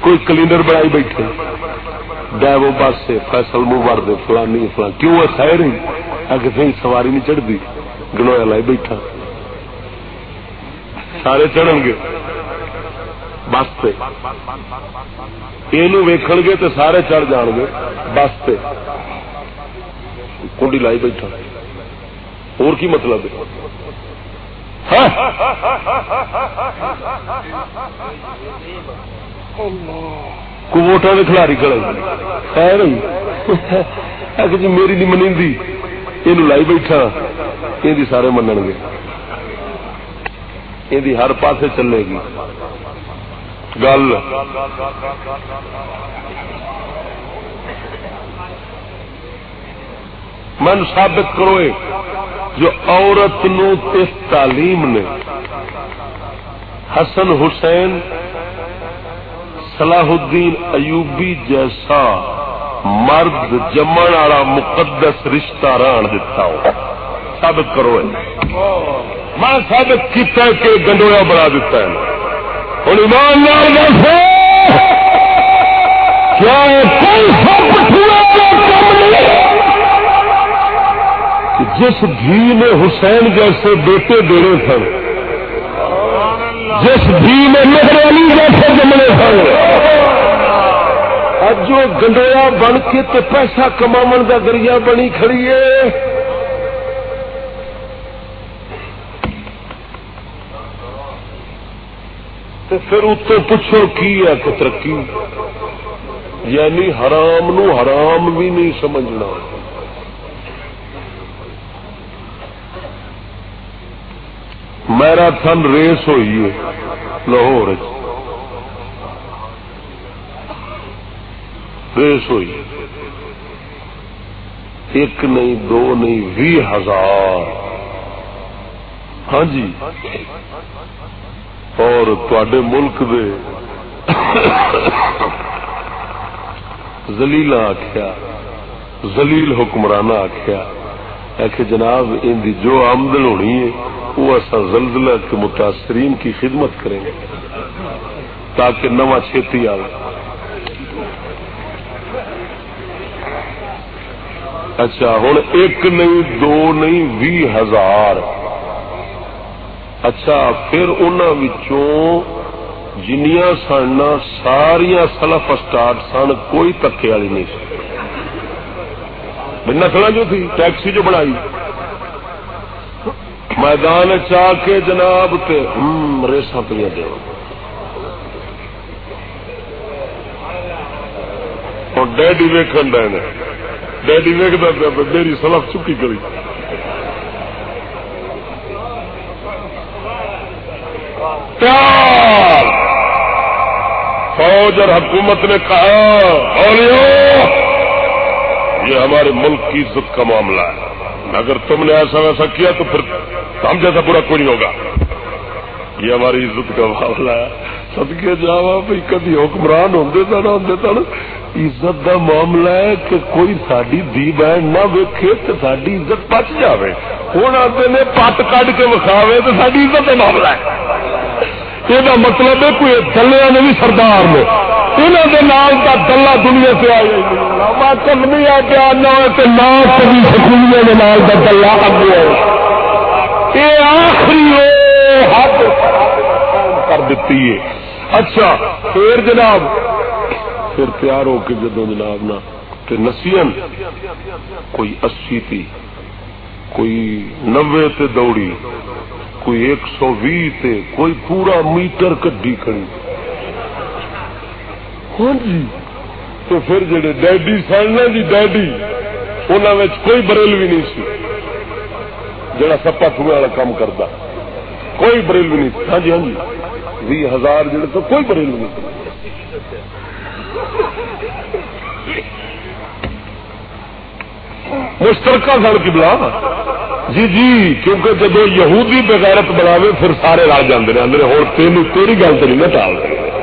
کوئی کلینڈر بنائی بیٹھے ڈیو بس سے فیصل منہ دے، فلانی فلان۔ کیوں ہے؟ خیر ہی۔ اگر کہیں سواری نہیں چڑھتی گنویا لائی بیٹھا۔ سارے چڑھن گے۔ بس پہ یہ ویکھ گے تو سارے چڑھ جان گے۔ بس پہ کنڈی لائی بیٹھا۔ اور کی مطلب ہے؟ ہاں؟ کے کھلاری کھڑے خیر جی میری نہیں منی یہ لائی بیٹھا۔ یہ سارے من گے۔ یہ ہر پاسے چلے گی۔ گل۔ من ثابت کرو جو عورت نو اس تعلیم نے، حسن حسین صلاح الدین ایوبی جیسا مرد جمن والا مقدس رشتہ ران دتا ہو۔ ثابت کرو میں ثابت کیا کہ گنڈویا بنا دیتا ہے۔ ہوں ایمان کیا کوئی جس بھی نے حسین جیسے بیٹے دینے سن، جس بھی نے مہربانی جیسے جمنے سن۔ اج جو گنڈویا بن کے تو پیسہ کما کا ذریعہ بنی کھڑی ہے۔ پھر اتو پوچھو کی ہے کہ ترقی؟ یعنی حرام نو حرام بھی نہیں سمجھنا۔ میراتھن ریس ہوئی ہے، لاہور ریس ہوئی۔ ایک نہیں، دو نہیں بھی ہزار۔ ہاں جی۔ اور تے ملک دے زلیل آخیا زلیل حکمرانہ آخیا کہ جناب، ان دی جو آمدن ہونی ہے وہ ایسا زلزلہ کے متاثرین کی خدمت کریں گے، تاکہ نواں چھیتی آئے اچھا ہوں ایک نہیں، دو نہیں بھی ہزار۔ اچھا پھر انہوں جنیا سن ساریا سلف اسٹارٹ سن، کوئی تکے والی نہیں سی نسل جو تھی، ٹیکسی جو بنائی۔ میدان چاہ کے جناب تے ریسا پہ دے اور ڈیڈی ویکن ڈے ڈیڈی ویکتا پیا میری سلف چکی کری۔ فوج اور حکومت نے کہا یہ ہمارے ملک کی عزت کا معاملہ ہے۔ اگر تم نے ایسا ویسا کیا تو پھر ہم جیسا برا کوئی نہیں ہوگا۔ یہ ہماری عزت کا معاملہ ہے۔ سد کے جا بھائی کدی حکمران ہوں نہ ہوں عزت کا معاملہ ہے کہ کوئی ساری دی بہن نہ ویکے تو ساری عزت پچ جائے ہوں آتے نے پت کڈ کے وکھاوے تو ساری عزت کا معاملہ ہے۔ یہ مطلب ہے کوئی دلیا نے بھی سردار نے۔ انہوں کے نام کا دلہ دنیا سے آیا کلمی آ کے آنا ہو تو نہ کبھی سکولیوں کے نام کا دلہ اگے آئے۔ یہ آخری حد کر دیتی ہے۔ اچھا پھر جناب، پھر تیار ہو کے جدو جناب نا نسین کوئی اسی تھی کوئی نوے تے دوڑی، کوئی ایک سو بھی تے، کوئی پورا میٹر کڈی کھڑی۔ جی؟ تو پھر جڑے ڈیڈی سن نا جی ڈیڈی انہوں کوئی بریل بھی نہیں سی۔ جڑا سپا ٹوئے والا کام کرتا کوئی بریل بھی نہیں ہاں جی ہاں جی۔ بھی ہزار جڑے تو کوئی بریل نہیں مشترکہ سن کبلا جی جی کیونکہ جب یہودی بغیرت بناوے، پھر سارے رل جانے آدھے ہوں تین تیری گل تو نہیں ٹال رہے۔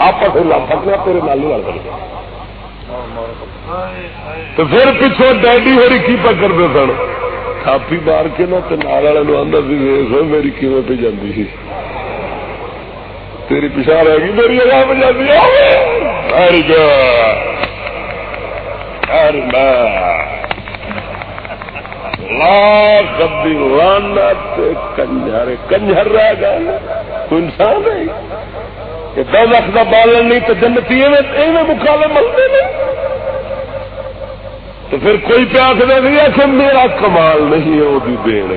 آپ لگ سکتے تیرے نال لڑ سکتے۔ تو پھر پچھو ڈیڈی ہوری کی پکڑتے سن۔ تھاپی مار کے نا نال والے آدھا سی ویس میری کیون پہ جاتی سی؟ تیری پچھا رہ گئی میری جگہ پہ جاتی ویری گڈ ویری گدی لانا کنجر کنجر رہ گئے۔ کوئی انسان نہیں۔ دس لاکھ کا بالن نہیں تو جنتی مکالے ملتے نہیں۔ تو پھر کوئی پیاس نہیں ہے کہ میرا کمال نہیں ہے وہ دین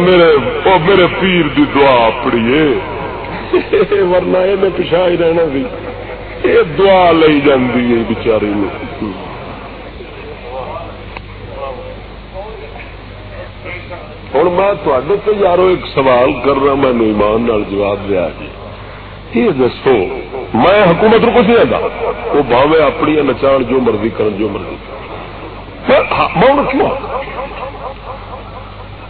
میرے وہ میرے پیر دی دعا پڑیے ورنہ یہ پچھا ہی رہنا سی یہ دعا لی جاندی ہے بچاری ہوں میں تو یارو ایک سوال کر رہا میں ایمان نال جواب دیا جی یہ دسو، میں حکومت کو کچھ نہیں آتا وہ باوے اپنی نچان جو مرضی کرن، جو مرضی میں ہاں، کیوں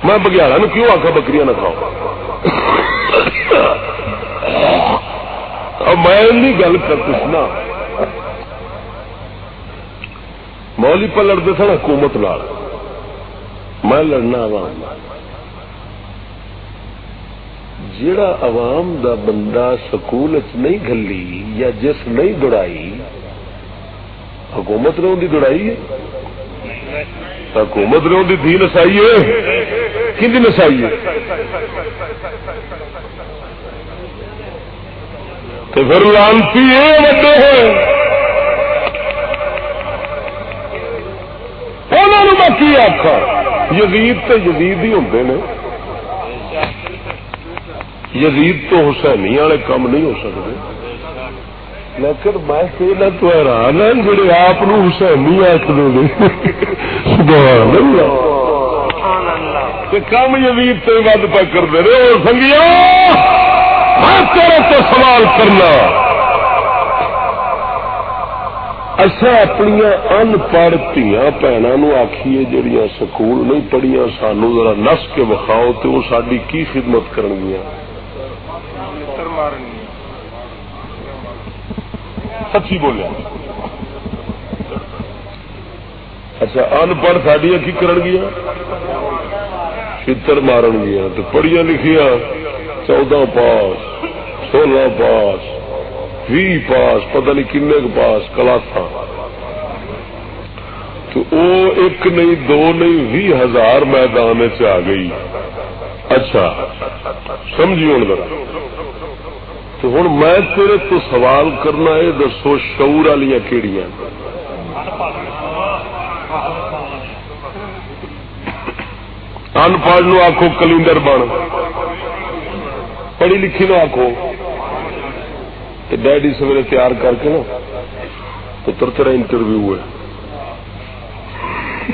میں بگیارا نو کیوں آخا بکریاں نہ کھاؤ میں گل کر پوچھنا مولی پر لڑتے سن حکومت نال۔ میں لڑنا عوام جیڑا عوام دا بندہ سکول نہیں گلی یا جس نہیں دوڑائی، حکومت نے ان کی دوڑائی ہے؟ حکومت نے ان کی دھی نسائی ہے؟ کہ نسائی ہے؟ تو پھر لانتی وڈے ہوئے۔ انہوں میں کی آخا یزید تو یزید ہی ہوں نے۔ یزید تو حسینی والے کام نہیں ہو سکتے۔ لیکن میں کہنا تو حیران ہے جڑے آپ حسینی آخر کم یزید تو ود پہ کرتے رہے اور سنگیا میں تیرے تو سوال کرنا۔ اصا اپنی ان پڑھ دیا بھنوں آخیے جہیا سکول نہیں پڑھیا سانو ذرا نس کے وکھاؤ تو وہ ساری کی خدمت کرن گیا سچی بولیا۔ اچھا ان پڑھ سڈیا کی کرن گیا؟ چتر مارن گیا۔ تو پڑھیا لکھیا چودہ پاس، سولہ پاس بھی پاس، پتہ نہیں کن پاس کلاسا تو او ایک نہیں، دو نہیں بھی ہزار میدان سے آ گئی۔ اچھا سمجھی ہوں ذرا۔ تو ہوں میں تیرے تو سوال کرنا ہے، دسو شعور والی کہڑی ان پڑھ نو آخو کلینڈر بن۔ پڑھی لکھی نو آخو ڈیڈی سویرے تیار کر کے نا، پتر تیرا انٹرویو ہے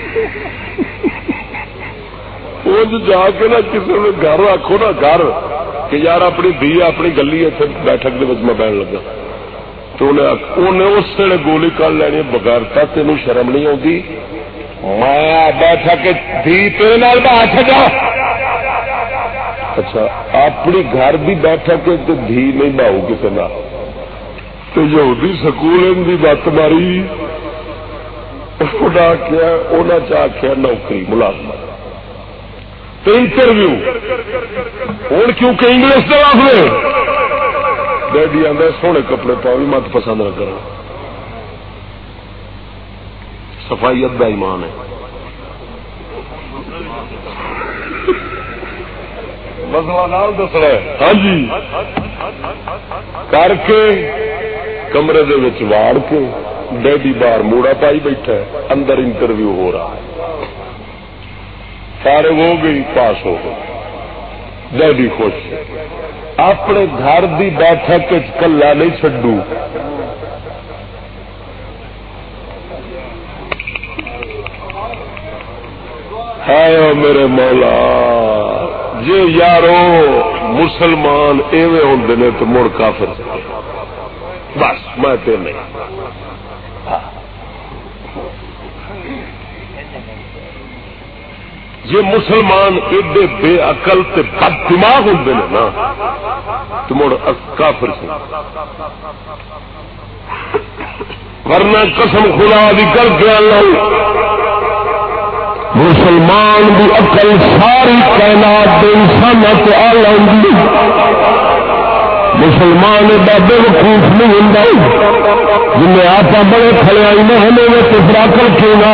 جا کے نا کسی نے گھر رکھو نا، گھر۔ کہ یار اپنی دھی اپنی گلی اتنے بیٹھک کے میں بہن لگا۔ تو انہیں اس ویلے گولی کر لینی بغیر تین شرم نہیں آتی میں بیٹھک دھی تیرے بیٹھ جا اچھا اپنی گھر بھی بیٹھک دھی نہیں بہو کسی نہ تو یہودی سکول ان کی بت ماری۔ کیا چاہیا نوکری، ملازمت۔ تو انٹرویو ہوں کیونکہ انگلش کے ڈیڈی آدھا سونے کپڑے پاؤ بھی مت پسند نہ کرو. صفائیت کا ایمان ہے. ہاں جی. کر کے کمرے دے واڑ کے ڈیڈی بار موڑا پائی بیٹھا ہے. اندر انٹرویو ہو رہا ہے. فارغ ہو گئی پاس ہو گئی ڈیڈی خوش اپنے گھر کی بیٹھک کلا نہیں چڈو ہے میرے مولا جی یارو مسلمان ایویں ہوں نے تو مڑ کافر۔ بس، میں نہیں۔ جی مسلمان ایڈے بے اقل تے بد دماغ ہوں نا، تو مڑ کافر سے۔ ورنہ قسم خدا بھی کر کے مسلمان بھی اقل ساری کائنات انسان آ مسلمان بابے وقوف نہیں ہوں جن آپ بڑے کھڑے آئی نہ ہمیں کپڑا کر کے نہ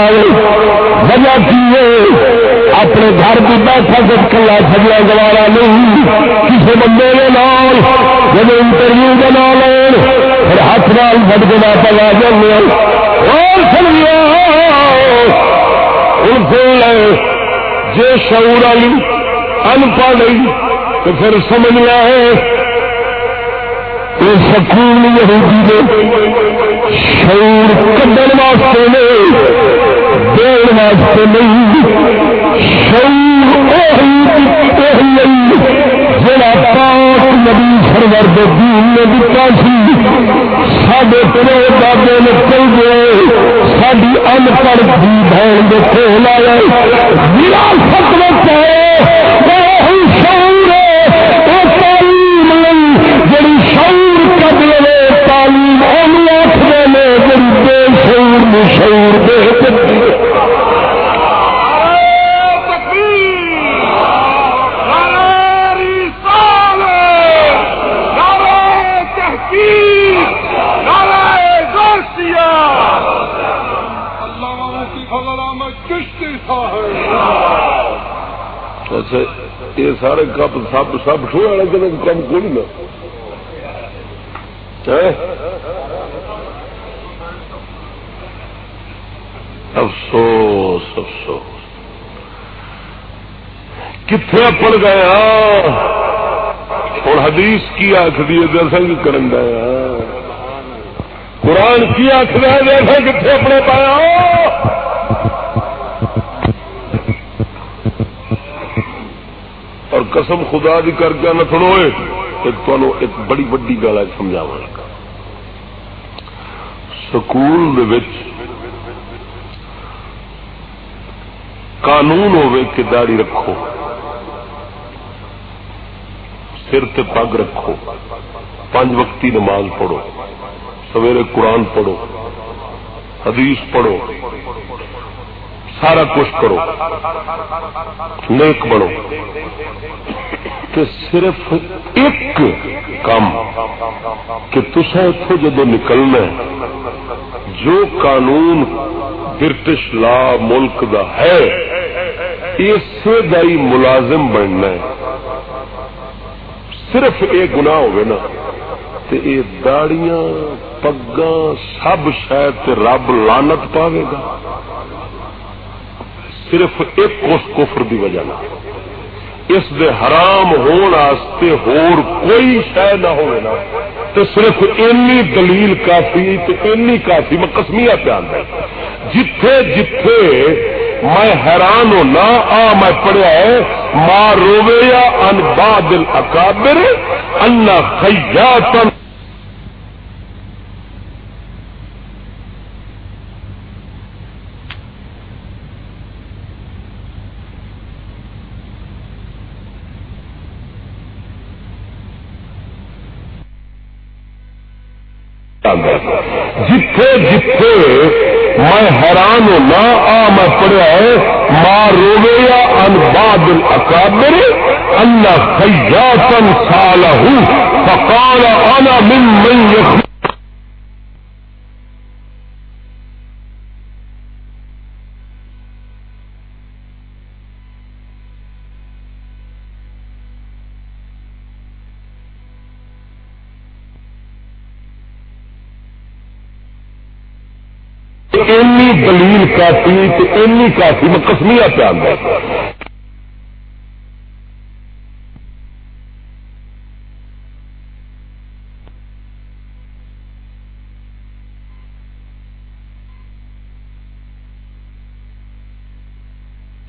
وجہ کی اپنے گھر کی بیٹھک کلا سجیا گوارا نہیں، کسی بندے کے نام جب انٹرویو کے نام پھر ہاتھ نال بٹ کے آ جانے اور سمجھا ان کو جی شعور والی ان پڑھ تو پھر سمجھ لیا ہے یہ سکون یہودی نے شعور کڈن واسطے نہیں، دین واسطے نہیں۔ جڑا پاک نبی سرور دین نے دتا سی سڈے پرو بابے نے چل گئے ساری ان پڑھ بھی بہن کے آئے وراثت شعور ہے، تعلیم نہیں جڑی شعور کب لے تعلیم ان آخر نے جڑی بے شعور شعور اچھا یہ سارے کپ سب سب ٹو والے کم کو نہیں افسوس افسوس۔ کتنے پڑ گیا اور حدیث کی آخری درسنگ کرن گیا قرآن کی آخر دیکھا کتنے اپنے پایا اور قسم خدا دی کر کے نہ تھوڑے ایک تو ایک بڑی وڈی گل ہے سمجھاوا لگا۔ سکول قانون ہوے کہ داڑی رکھو، سر تے پگ رکھو، پانچ وقتی نماز پڑھو، سویرے قرآن پڑھو، حدیث پڑھو سارا کچھ کرو۔ نیک بنو۔ تو صرف ایک کام کہ تصا اتو جدو نکلنا جو قانون برٹش لا ملک دا ہے، اسے دائی ملازم بننا ہے۔ صرف یہ گنا ہوگا نا یہ داڑیاں پگا سب شاید رب لانت پاوے گا۔ صرف ایک اس کفر دی وجہ نہ۔ اس دے حرام ہون آستے ہور کوئی شہ نہ ہوئے نا۔ تو صرف اینی دلیل کافی تو اینی کافی میں قسمیہ پہ آتا جتھے جتھے میں حیران ہوں نہ آ میں پڑھیا ہے ماں روے یا ان بادل اکابر ان خیاتن میں حیران ہوں نہ آ میں پڑھا ہے ماں روے یا ان باد اکابر اللہ اینی دلیل کافی، تو اینی کافی، میں کسمیا پہ آتا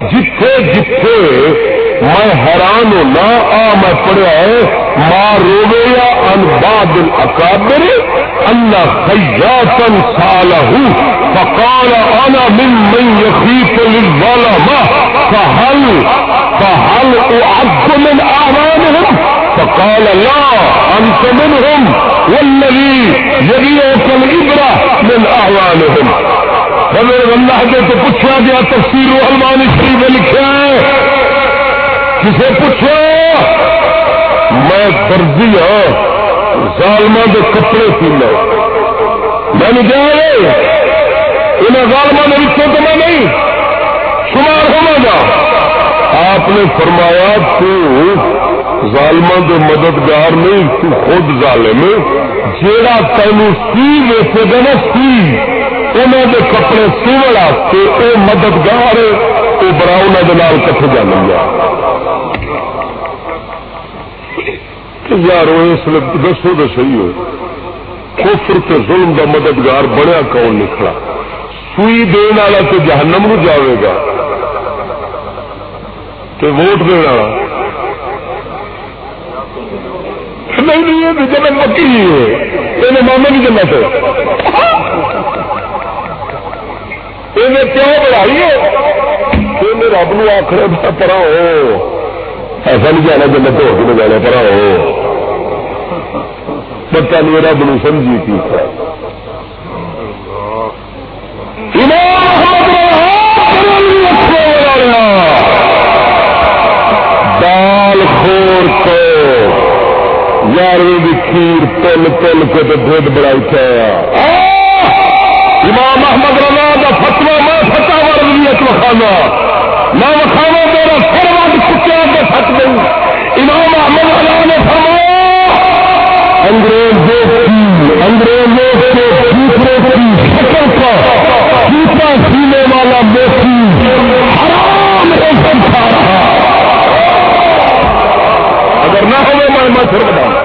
جتھے جتھے میں حیران ہوں نہ آ میں پڑھا ہے، ماں روے یا ان باد اکابر اللہ خیاتن سالہ فقال أنا من من يخيف للظلمة فهل فهل اعد من أعمالهم؟ فقال لا أنت منهم والذي يبيعك الإبرة من اعوانهم فمن اللہ کے تو پوچھا گیا تفسیر المان شریف لکھا ہے کسے پوچھو میں فرضی ہوں ظالما کے کپڑے پینا میں نے کیا انہیں ظالما نے رکھو تو میں نہیں۔ شمار ہونا گا آپ نے فرمایا، تو ظالما کے مددگار نہیں، تو خود ظالم جیڑا تینوں سی ویسے گا نا، سی۔ انہوں کے کپڑے سیوڑ وہ مددگار وہ بڑا انہوں کے کٹے جانا گا یار اس دسو تو صحیح ہو۔ کفر کے ظلم کا مددگار بڑا کون نکلا سوئی دن والا تو جہنم نو جاوے گا۔ کہ ووٹ دن والا۔ نہیں جب مکی ہے ماما نہیں جانا تو کیوں بڑھائی ہے۔ رب نو آخر پرا ہو۔ ایسا نہیں جانا جب میں تو ہوٹل جانا پڑا ہو پتا نہیں رب نو سمجھی کی دال خور کو یارویں کھیر تل تل کے تو دھد بڑا اٹھایا امام محمد رضا کا فتوا میں فتح ورزیت وکھانا میں وکھاوا میرا سر وقت چکیا کے امام احمد اللہ نے فرمایا، انگریز انگریزوں کے دوسرے کی شکل کا جوتا سینے والا موسی حرام ہے کھا رہا اگر نہ ہو میں میں پھر بتاؤں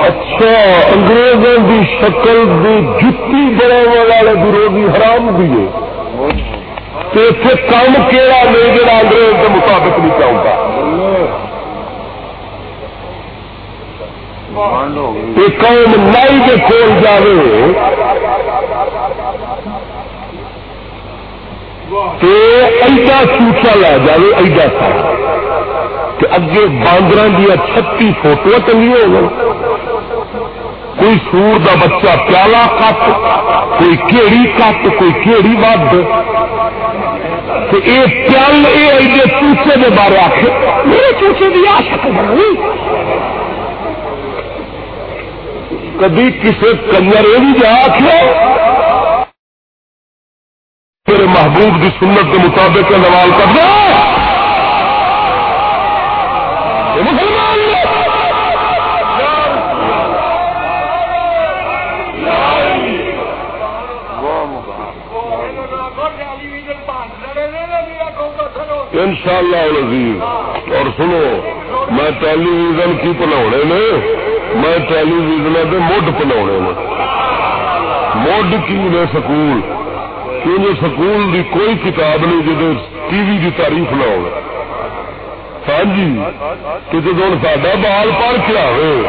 اچھا انگریزوں کی شکل کی جتی بڑھانے والے بھی روزی حرام بھی اتنے کام کہڑا نہیں جڑا انگریز کے مطابق نہیں چاہتا قوم نائی کے کول جائے تو ایڈا سوچا لا جائے ایڈا سارا کہ اگے باندر دیا چھتی فوٹو چلی ہو کوئی سور دا بچہ پیالہ کٹ کوئی کیڑی کٹ کوئی کیڑی ود۔ یہ پیال یہ ایڈے چوچے کے بارے آخ میرے چوچے کی آ شکل کبھی کسی کنجر یہ بھی جا آخ میرے محبوب کی سنت کے مطابق نوال کر دو ان شاء اللہ اور سنو، میں ٹیلی ویژن کی پناونے نے، میں ٹیلی ویژن کے مڈ پناونے نے۔ مڈ کی نے سکول؟ کیونکہ جی سکول دی کوئی کتاب نہیں جی ٹی وی کی تعریف نہ ہو ہاں جی کہ جب ہوں سا بال پڑھ کے آئے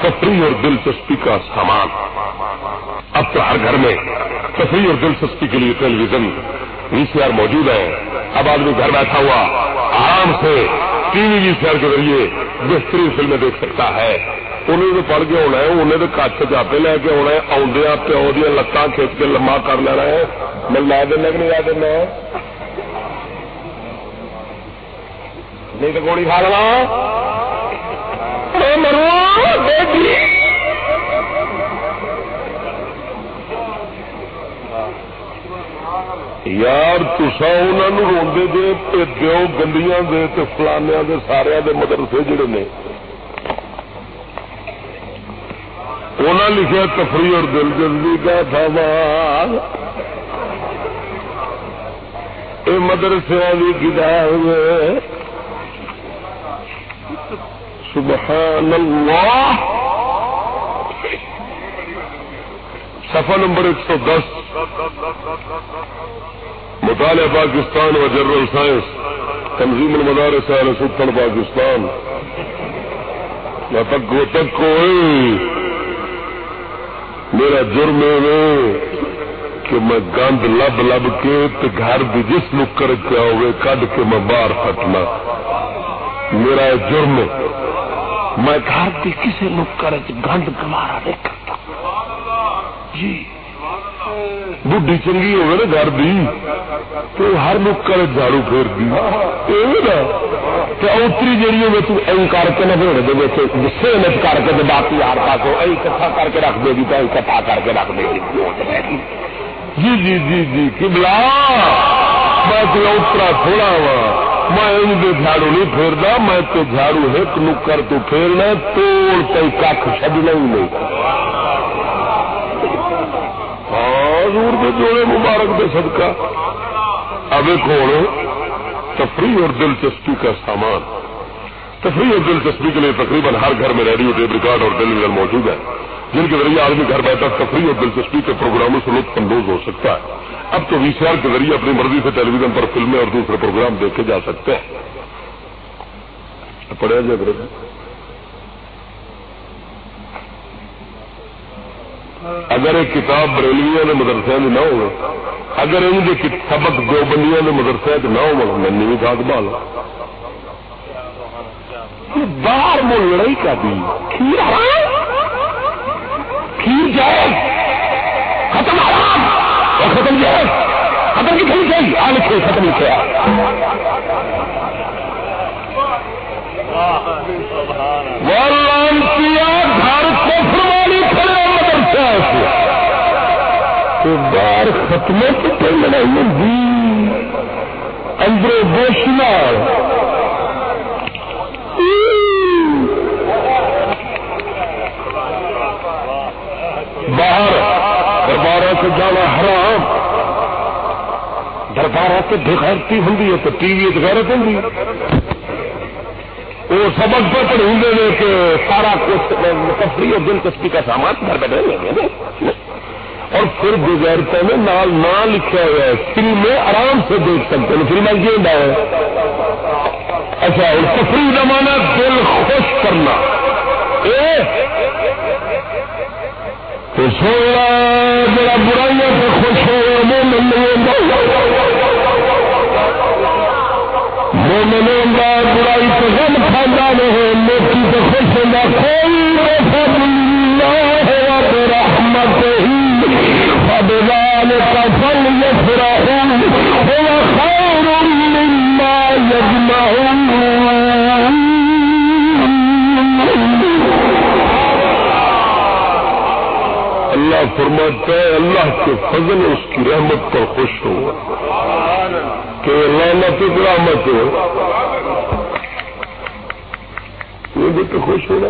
تفریح اور دلچسپی کا سامان۔ اب تو ہر گھر میں تفریح اور دلچسپی کے لیے television V C R موجود ہے۔ اب آدمی گھر بیٹھا ہوا آرام سے ٹی وی جی وی سی کے ذریعے بہترین فلمیں دیکھ سکتا ہے۔ انہیں تو پڑھ کے ہونا ہے، انہیں تو کچھ چاپے لے کے آنا ہے آدھا پیو دیا لتان کھچ کے لما کر لینا ہے۔ میں لا دینا کہ نہیں لا دینا؟ نہیں تو گولی کھا لوا مرو یار تسا انہوں روڈے دے دیو گندیاں دے تے فلانیا دے سارے دے مدرسے جڑے نے۔ انہوں لکھا تفریح اور دل جلدی کا تھا یہ مدرسے کی کتاب سبحان اللہ سفا نمبر ایک سو دس۔ مطالعہ پاکستان و جنرل سائنس، تنظیم المدارس سال سلطن پاکستان۔ تک تک کوئی میرا جرم ہے کہ میں گند لب لب کے گھر بھی جس نکر کیا ہوئے کد کے میں باہر پٹنا میرا جرم میں گھر کی کسی نکر گند گوارا نہیں کرتا۔ جی۔ بڈی چنگی ہوگی نا گھر دی، تو ہر نکل جھاڑو پھیر دی اتری جیڑی ہوگی تو این کر کے نہ پھر دے غصے میں کر کے باقی ہر پاس این کٹھا کر کے رکھ دے گی تو کٹھا کر کے رکھ دے گی۔ جی جی جی جی کبلا میں کوئی اترا تھوڑا وا۔ میں جھاڑو نہیں پھیردا، میں تو جھاڑو ایک نکر تو پھیرنا، توڑ تے کھ چڈنا ہی نہیں حضور کے جوڑے مبارک دے صدقہ۔ اب ایک اور تفریح اور دلچسپی کا سامان۔ تفریح اور دلچسپی کے لیے تقریباً ہر گھر میں ریڈیو ٹیپ ریکارڈ اور ٹیلی ویژن موجود ہے، جن کے ذریعے آدمی گھر بیٹھا تفریح اور دلچسپی کے پروگراموں سے لطف اندوز ہو سکتا ہے۔ اب تو وی سی آر کے ذریعے اپنی مرضی سے ٹیلی ویژن پر فلمیں اور دوسرے پروگرام دیکھے جا سکتے ہیں۔ پڑھا جائے اگر ایک کتاب بریلویا نے مدرسے میں نہ ہو اگر ان کے سبق دو بندیاں نے مدرسے میں نہ ہو میں نہیں تھا بال باہر میں لڑائی کا دی۔ کھیر کھیر جائے ختم آرام اور ختم جائے ختم کی کھیل چاہیے آ لکھے ختم لکھے گھر کو فرمانی بار ختم کتنے لڑائی ہوئی اندر بوشنا باہر دربار سے جانا حرام۔ دربار سے بغیرتی ہوں تو ٹی وی غیرت ہوں وہ سبق پہ پڑھیں گے کہ سارا کچھ تفریح اور دلچسپی کا سامان گھر بیٹھے لیں گے اور پھر گزرتے میں نال نہ لکھا ہوا ہے، فلمیں آرام سے دیکھ سکتے ہیں۔ فلم کی ہے اچھا اور تفریح دل خوش کرنا۔ تو سونا جڑا برائیاں سے خوش ہو وہ مل مومنوں کا برائی تو غم کھانا نہیں موتی تو خوش ہونا کوئی رحمت فبال کا فل یفرحون هو خیر مما يجمعون. اللہ فرماتا ہے اللہ کے فضل اس کی رحمت پر خوش ہوا کہ لانت رحمت ہو یہ بھی تو خوش ہونا۔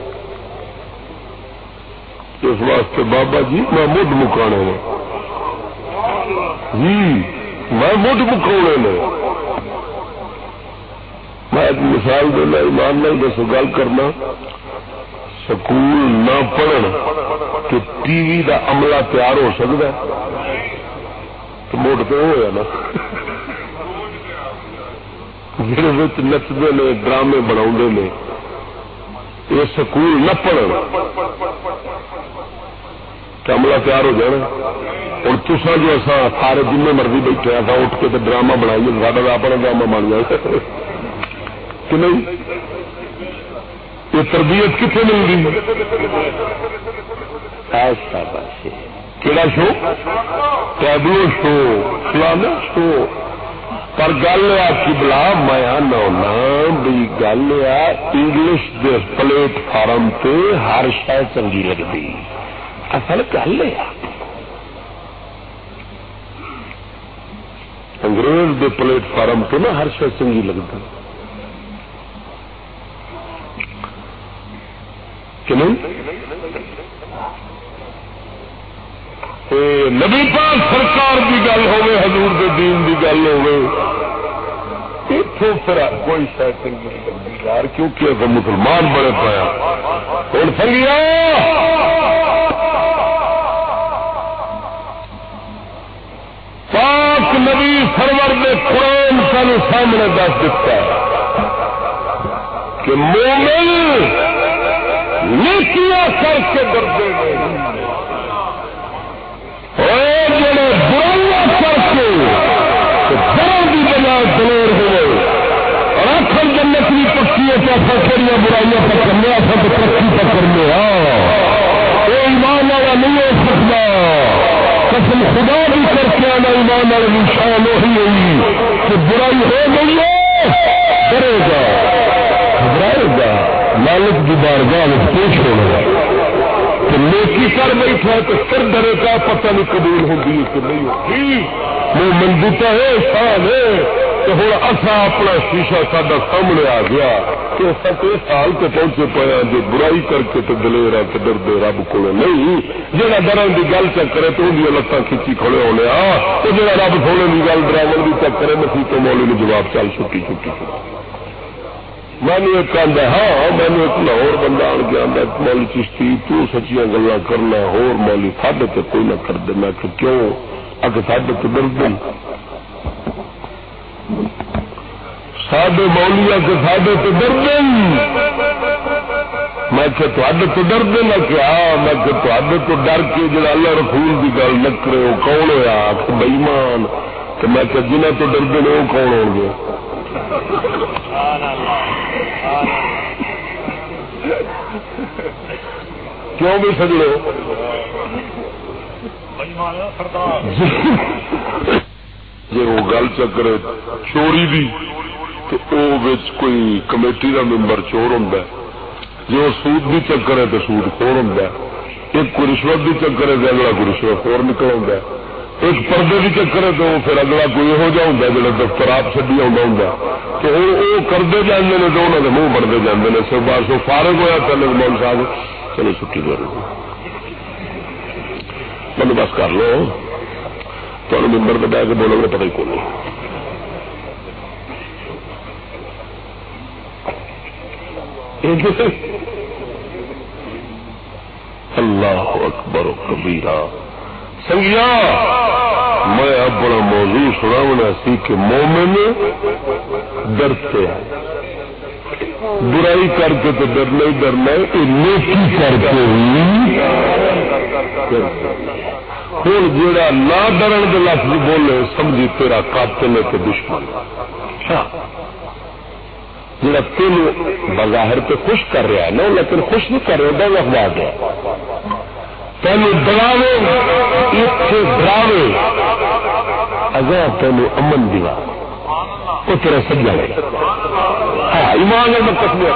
اس واسطے بابا جی میں مڈ مکانے میں میں مڈ مکاؤنے میں میں ایک مثال دینا ایمان نہیں دسو، گل کرنا۔ سکول نہ پڑھن کہ ٹی وی کا عملہ تیار ہو سکتا ہے۔ تو موٹ تو ہوا نا۔ جہاں نچتے نے، ڈرامے بنا نے، یہ سکول نہ پڑھن۔ پڑھ کملا تیار ہو جانا اور تسا جو اصا سارے جن مرضی بیٹھے اصا اٹھ کے ڈرامہ بنائیے سارا اپنا ڈرامہ بن جائے۔ کہ نہیں؟ یہ تربیت کتنے مل رہی کہڑا شو؟ ٹیبلو شو فلانا شو۔ پر گل آپ کی بلا میں نہ بھی گل آ انگلش پلیٹ فارم تے ہر شہ چنگی لگتی۔ اصل گل ہے۔ انگریز دے پلیٹ فارم تو نا ہر شہ چنگی لگتی۔ کہ نہیں؟ نبی پاک سرکار کی گل ہوے حضور دے دین دی گل ہوے پھر کوئی شاید یار، کیونکہ اگر مسلمان بڑے پایا ہوں سنگیا سرور نے قرآن سن سامنے دس دیتا ہے کہ مومن نیکیاں کر کے ڈرتے ہیں۔ جڑے برائیاں کر کے گھروں کی بنا دلیر ہوئے۔ اور آخر جنت بھی پکی ہے تو اصل کہڑی برائیاں پر کرنے اصل تو ترقی پر کرنے وہ ہاں، ایمان والا نہیں ہو سکتا۔ قسم خدا بھی کر کے آنا ایمان والے نشان وہی ہوئی کہ برائی ہو گئی ہے کرے گا۔ گھبرائے گا۔ مالک کی بارگاہ میں پیش ہونا کہ نیکی کر بیٹھا تو سر ڈرے کا پتہ نہیں قبول ہوگی کہ نہیں ہوگی۔ وہ منگتا ہے، شان ہے۔ تو ہوں اصا اپنا شیشہ سڈا سامنے آ گیا کہ ستر سال تو پہنچے پایا جو برائی کر کے تو دلیر ہے تو ڈردے رب کو نہیں۔ جہاں ڈرن کی گل چکرے تو ان لتان کھچی کھڑے ہونے آ تو جہاں رب سونے کی گل ڈراون کی چکرے مسیح تو مولی نے جواب چل چھٹی چھٹی چھٹی۔ مینو ایک آدھا ہاں مینو ایک لاہور بندہ آن کے آدھا مولی چشتی، تو سچیاں گلا کرنا ہور مولی ساڈے تو کوئی نہ کر دے۔ میں کیوں؟ اگ ساڈے تو ڈر دن ساڈے مولی اگ ساڈے تو ڈر دن میں کہ تو ڈر دے نہ ہاں میں کہ تو ڈر کے جڑا اللہ رسول کی گل نہ کرے وہ کون ہوا بئیمان تو میں کہ جنہیں تو ڈر دے وہ کون ہو گے؟ کیوں بھی سجڑو جی وہ گل چکر چوری دی تو کوئی کمیٹی کا ممبر چور ہوں جی وہ سود بھی چکر ہے تو سود خور ہوں ایک کوئی رشوت بھی چکر ہے تو اگلا کوئی رشوت خور نکل آ ایک پردے بھی چکر ہے تو پھر اگلا کوئی یہو جہ ہوں جا دفتر آپ چڈی آ تو وہ کرتے جانے نے تو انہوں نے منہ بڑھتے جانے نے سب بار سو فارغ ہوا چلے مول صاحب چلو چھٹی دو بندوبست کر لو تو ممبر پہ بہ کے بولو گے، پتہ ہی کون اللہ اکبر و کبیرہ۔ سنگیا، میں اب بڑا موضوع سنا ہونا سی کہ مومن ڈرتے ہیں۔ برائی کر کے تو ڈرنا ہی ڈرنا ہے نیکی کر کے ہوں جا نہ ڈرن کے لفظ بولے سمجھی تیرا قاتل ہے کہ دشمن اچھا۔ ہاں۔ جڑا تین بظاہر پہ خوش کر رہا ہے نا، لیکن خوش نہیں کر رہا اخبار ہے۔ تین ڈراوے اتنے ڈراوے اگر تین امن دیا وہ تیرا سجا ہاں ہاں، ایمان مقدمے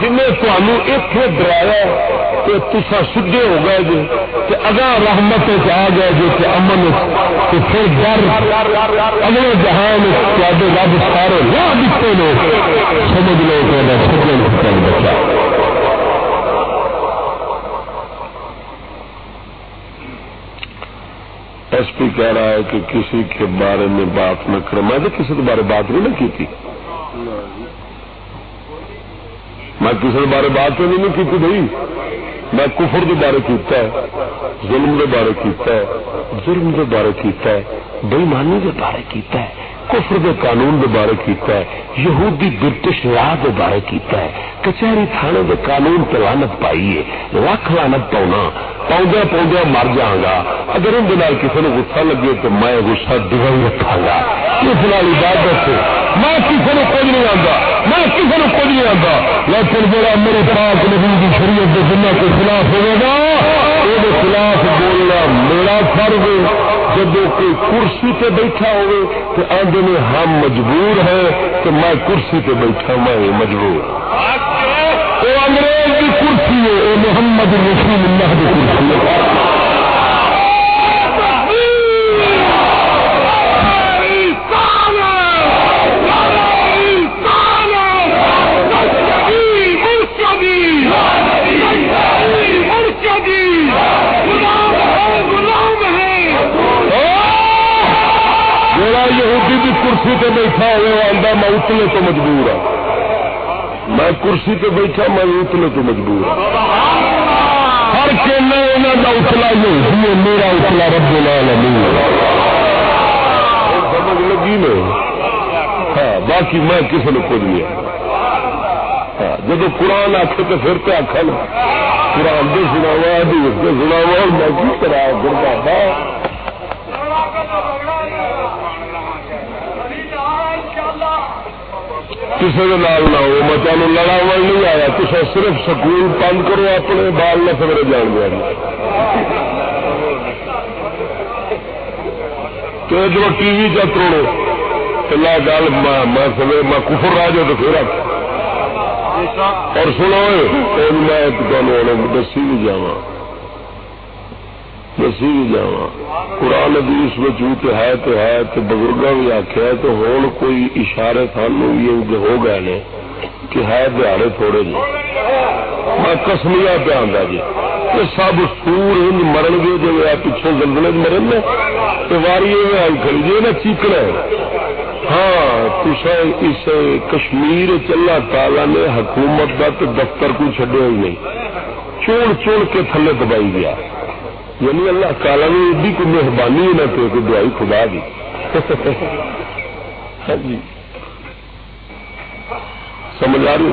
جن تمہوں اتنے ڈرایا کہ تصا سدھے ہو گئے جی کہ اگا رحمت آ گئے جی کہ امن تو پھر ڈر، اگلے جہان رب سارے راہ دیتے لوگ سمجھ لو کہ سجن بچا۔ ایس پی کہہ رہا ہے کہ کسی کے بارے میں بات نہ کرے میں نے کسی کے بارے بات نہیں کی تھی۔ میں کسی بارے بات تو نہیں کی بھائی۔ میں کفر کے بارے کیتا ہے، ظلم کے بارے کیتا ہے، ظلم کے بارے کیتا ہے، بےمانی کے بارے کیتا ہے، کفر دے قانون دے بارے کیتا ہے، یہودی برٹش راہ دے بارے کیتا ہے، کچہری تھانے دے قانون تے لعنت پائی ہے لاکھ لعنت پاؤنا پاؤں پاؤں مر جاؤں گا اگر ان کسی نے غصہ لگے تو میں غصہ ڈگل رکھا گا اس نال عبادت میں کسی نے کچھ نہیں آتا میں کسی نے کچھ نہیں آتا لیکن جڑا میرے پاک نبی کی شریعت کے جنہ کے خلاف ہوئے گا وہ خلاف بولنا میرا فرض جب کوئی کرسی پہ بیٹھا ہوئے تو آدھے میں ہم مجبور ہے کہ میں کرسی پہ بیٹھا میں مجبور وہ انگریز کی کرسی ہے وہ محمد رسول اللہ کی کرسی ہے۔ یہودی کی کرسی پہ بیٹھا ہوئے آدھا میں اتنے تو مجبور ہوں میں کرسی پہ بیٹھا، میں اتنے تو مجبور ہوں ہر کہنا یہاں کا اتلا یہودی ہے، میرا اتلا رب العالمین سمجھ لگی میں ہاں باقی میں کسی نے کچھ نہیں ہاں، جب قرآن آخے تو پھر تو آخر قرآن بھی سناوا بھی سناوا میں کی کرا گردا ہاں؟ کسی نہ ہو، میں تمہیں لڑا نہیں آیا۔ تصا صرف سکول بند کرو، اپنے بال نہ سویرے جان دیا تو جو ٹی وی چ توڑو چلا گل، میں سویر میں کفر راج تو پھر اور سنو میں تمہیں دسی بھی جاواں۔ دسی بھی جا قرآن حدیث میں ہے تو ہے، تو بزرگوں بھی آخیا تو ہوں کوئی اشارے سانو بھی ہو گئے نے کہ ہے دیہڑے تھوڑے جی۔ میں کسمیا پہ آتا جی۔ سب سور ہند مرن گے جی پچھوں زلزلے مرن تو واری آئی کھڑی جی نا چیکنا ہاں تصا اس کشمیر چلا تالا نے حکومت کا تو دفتر کو چڈیا ہی نہیں۔ چوڑ چوڑ کے تھلے دبائی گیا۔ یعنی اللہ تعالی نے ایڈی کوئی مہربانی نہ کہ دعائی خدا دی. ہاں جی. سمجھ آ رہی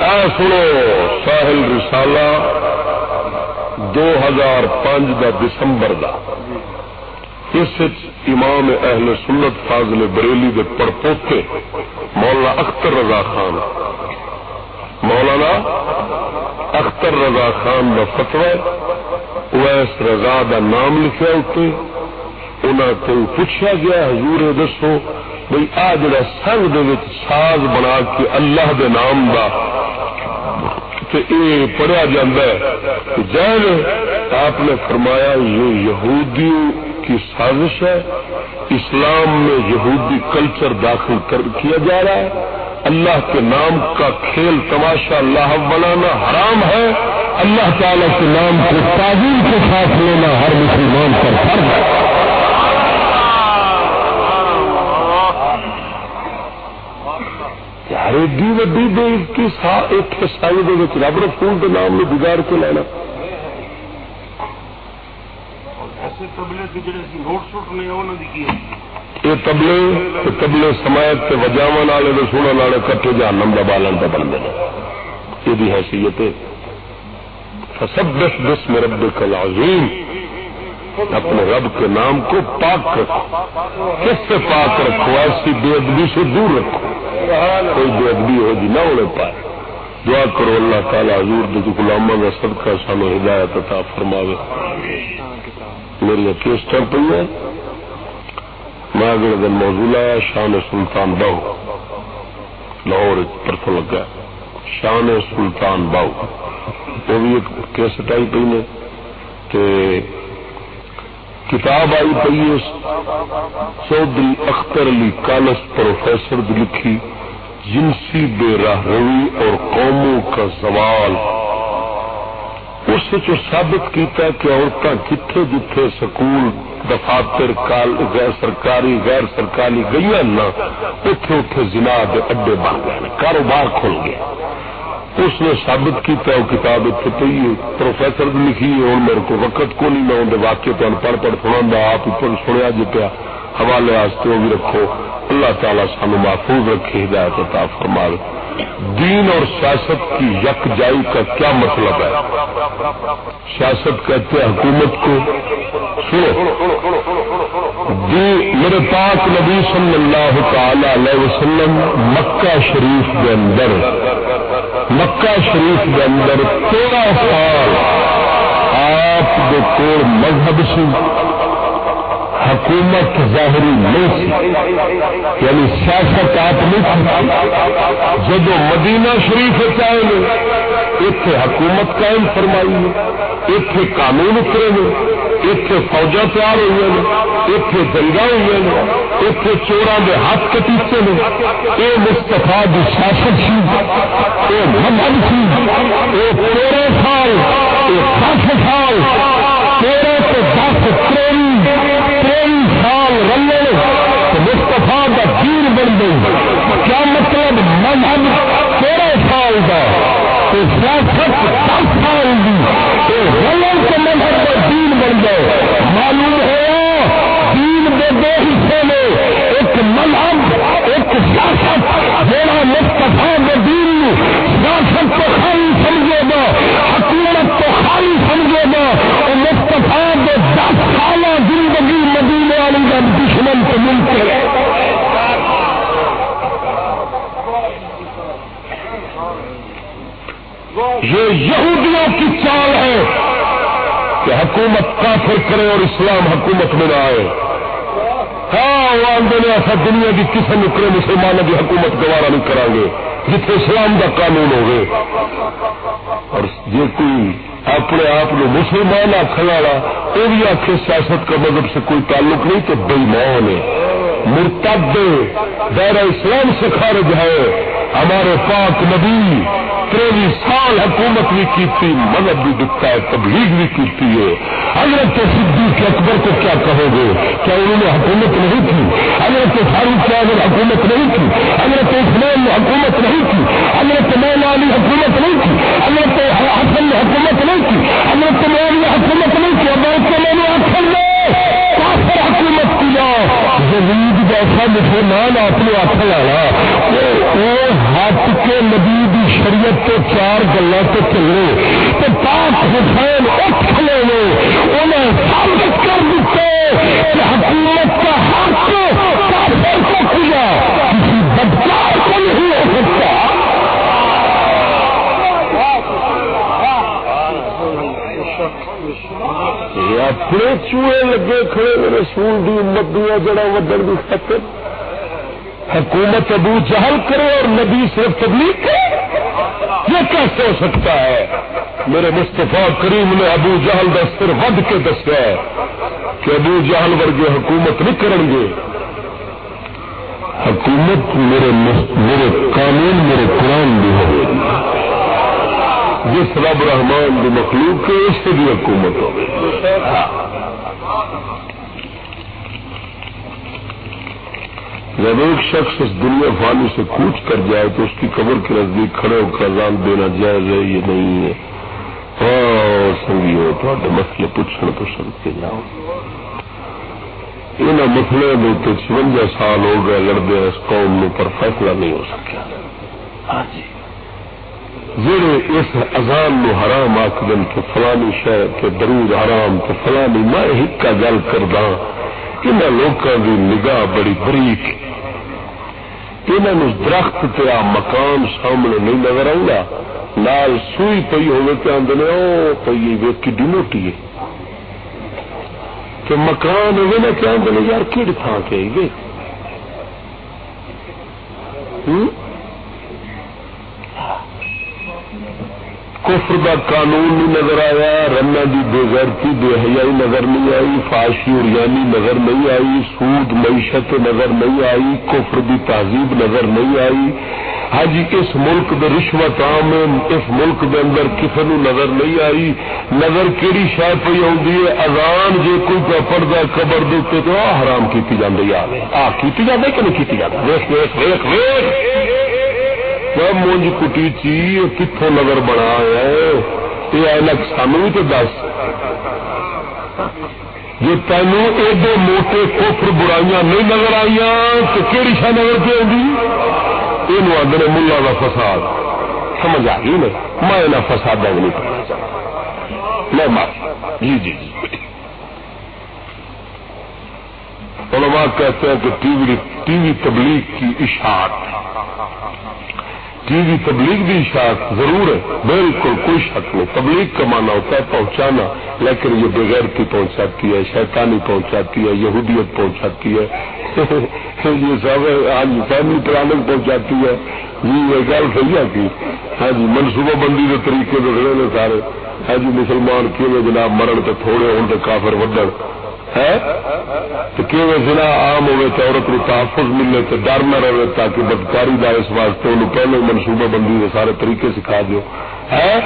اے سنو، ساحل رسالہ دو ہزار پانچ دا دسمبر دا۔ اس امام اہل سنت فاضل بریلی دے پڑپوتے مولانا اختر رضا خان۔ مولانا اختر رضا خان کا فتوا ویس رضا دا نام لکھا اتنے۔ انہوں کو پوچھا گیا، حضور دسو بھائی آ جڑا سنگ دے ساز بنا کے اللہ دے نام دا یہ پڑھیا جا جان، آپ نے فرمایا یہ یہودیوں کی سازش ہے، اسلام میں یہودی کلچر داخل کر کیا جا رہا ہے۔ اللہ کے نام کا کھیل تماشا اللہ بنانا حرام ہے۔ اللہ تعالی کے نام کو تعظیم کے ساتھ لینا ہر مسلمان پر فرض ہے۔ ایڈی وڈی بےزتی ایک سائی رب رسول کے نام میں بگاڑ کے لینا یہ تبلے تبلے سمایت کے وجاو والے سننے والے کٹے جہنم کا بالن پہ بنتے ہیں یہ بھی حیثیت ہے سب دس دس میں رب کل عظیم اپنے رب کے نام کو پاک رکھو۔ کس سے پاک رکھو؟ ایسی بے ادبی سے دور رکھو۔ کوئی بے ادبی ہوگی جی نہ اڑے پائے۔ دعا کرو اللہ تعالیٰ حضور دے غلامہ کا صدقہ سانو ہدایت عطا فرماوے۔ میری کیس چل پی ہے۔ میں اگلے دن موضوع آیا شان سلطان بہو لاہور پرسوں لگا شان سلطان باؤ وہ بھی ایک کیسٹ آئی پی نے کہ کتاب I P S. Chaudhry Akhtar Ali calls professor لکھی، جنسی بے راہ روی اور قوموں کا زوال۔ اس جو ثابت کیتا ہے کہ عورتیں جتھے جتھے سکول، دفاتر، کال، غیر سرکاری غیر سرکاری گئی نا اتے اتے زنا دے اڈے بن گئے، کاروبار کھل گیا اس نے ثابت کیتا ہے وہ کتاب اتنے پی ہے۔ پروفیسر بھی لکھی ہے ہوں میرے کو وقت کو نہیں، میں اندر واقع تمہیں پڑھ پڑھ سنا آپ سنیا جی پیا۔ حوالے وہ بھی رکھو۔ اللہ تعالیٰ سانو محفوظ رکھے، ہدایت عطا فرما دین اور سیاست کی یک جائی کا کیا مطلب ہے؟ سیاست کہتے ہیں حکومت کو۔ سنو۔ میرے پاک نبی صلی اللہ تعالی علیہ وسلم مکہ شریف کے اندر مکہ شریف کے اندر تیرہ سال آپ کو مذہب سے حکومت ظاہری نہیں تھی یعنی سیاست آپ نہیں جب مدینہ شریف چاہے اتنے حکومت قائم فرمائی اتنے قانون اترے نے اتنے فوجا تیار ہوئی ہیں اتنے جنگا ہوئی ہیں اتنے چورا کے ہاتھ کٹیچے نے یہ مستفا کی سیاست سی یہ محمد سی یہ تیرہ سال یہ دس سال تیرہ سے دس تیری تریوی سال رلے مستفا کا دین بن گئی۔ کیا مطلب مذہب تیرہ سال کا سیاست دس سال کی رلے کے مذہب کا دین بن گئے معلوم ہوا دین کے دو حصے میں ایک مذہب، ایک سیاست۔ جہاں مستفا کے دین سیاست کو خالی سمجھے گا، حکومت کو خالی سمجھے گا۔ اور مستفا کے دس سالہ زندگی مدینے والی کا دشمن کو ملتے یہ یہودیوں کی چال ہے کہ حکومت کافر کرے اور اسلام حکومت میں نہ آئے۔ ہاں وہ آدھے ایسا دنیا کی کسی نکرے مسلمانوں کی حکومت گوارا نہیں کریں گے جتنے اسلام کا قانون ہوگے۔ اور یہ کوئی اپنے آپ مسلمان آخر والا، وہ بھی آخر سیاست کا مذہب سے کوئی تعلق نہیں، تو بےمان ہے۔ مرتب دیر اسلام سے خارج ہے۔ ہمارے پاک نبی تریوی سال حکومت بھی کی تھی مذہب بھی دکھتا ہے، تبلیغ بھی کی ہے۔ حضرت صدیق اکبر کو کیا کہو گے؟ کیا انہوں نے حکومت نہیں کی؟ حضرت فاروق کی اگر حکومت نہیں کی؟ حضرت عثمان نے حکومت نہیں کی؟ حضرت مولا علی حکومت نہیں کی؟ حضرت حسن نے حکومت نہیں کی؟ حضرت مولی حکومت نہیں کی؟ اب میں نے اکثر کافر حکومت کیا زمین جیسا مسلمان اپنے ہاتھ لانا وہ ہاتھ کے نبی کی شریعت تو چار گلا تو چلے، تو پاک حسین اٹھ کھلے نے انہیں ثابت کر دیتے کہ حکومت کا حق کافر کو کیا کسی بدکار کو نہیں ہو سکتا۔ اپنے چوہے لگے کھڑے، رسول دی امت دیا جڑا ودن کی خطر حکومت ابو جہل کرے اور نبی صرف تبلیغ کرے؟ یہ کیسے ہو سکتا ہے؟ میرے مستفا کریم نے ابو جہل کا سر ود کے دسیا کہ ابو جہل ورگے حکومت نہیں کریں گے۔ حکومت میرے میرے قانون، میرے قرآن بھی ہوگی جس رب رحمان کی مخلوق کے اس سے بھی حکومت ہوگی۔ جب ایک شخص اس دنیا فانی سے کوچ کر جائے تو اس کی قبر کے نزدیک کھڑے ہو کر اذان دینا جائز ہے یہ نہیں ہے؟ ہاں سنگی ہو تو مسئلے پوچھنے پسند کے جاؤ۔ ان مسئلے میں تو چونجا سال ہو گئے لڑتے اس قوم میں پر فیصلہ نہیں ہو سکیا۔ ہاں جی۔ جڑے اس ازان نو حرام آخدن کہ فلانی شہر کے درود حرام کہ فلانی میں ایک کا گل کردا ان لوگوں کی نگاہ بڑی بریک انہوں درخت تے مکان سامنے نہیں نظر آؤں لال سوئی پی ہوگی تو آدھے او پی وے کی موٹی ہے تو مکان ہوگی نا کیا آدھے یار کہڑی تھان کے گے کفر دا قانون نہیں نظر آیا، رنا دی بے غیرتی، بے حیائی نظر نہیں آئی، فاشی اور یعنی نظر نہیں آئی، سود، معیشت نظر نہیں آئی، کفر دی تہذیب نظر نہیں آئی۔ ہاں جی، اس ملک دے رشوت عام، اس ملک دے اندر کسی نو نظر نہیں آئی۔ نظر کیڑی شہ پی آئی ہے؟ اذان جے کوئی پہ پڑتا قبر دے تو آ حرام کی جاتی آ کی جاتی کہ نہیں کی جاتی ویخ ویخ ویخ ویخ۔ مونج کٹی چی کتوں نظر بنا ہے یہ ایلک سانو بھی تو دس جی تینوں ایڈے موٹے کوفر برائیاں نہیں نظر آئی تو کہڑی شا نظر پہ آئی یہ آدھے ملا کا فساد سمجھ آ گئی نہیں میں یہاں فساد نہیں پڑھنا چاہتا میں جی جی جی علماء کہتے ہیں کہ ٹی وی ٹی وی تبلیغ کی اشاعت ٹی وی تبلیغ بھی شاخ ضرور ہے۔ بالکل، کوئی شک نہیں۔ تبلیغ کا مانا ہوتا ہے پہنچانا، لیکن یہ بغیر کی پہنچاتی ہے، شیطانی پہنچاتی ہے، یہودیت پہنچاتی ہے۔ یہ سب آج فیملی پلاننگ پہنچاتی ہے۔ جی یہ گل صحیح ہے کہ۔ ہاں جی منصوبہ بندی کے طریقے دکھنے نے سارے۔ ہاں جی مسلمان کیوں جناب مرن تو تھوڑے ہوں تو کافر ودن سنا آم ہوئے تو عورت کو تحفظ ملے تو ڈر نہ رہے تاکہ بدکاری دار اس واسطے انہوں پہلے منصوبہ بندی کے سارے طریقے سکھا دیو۔ ہے؟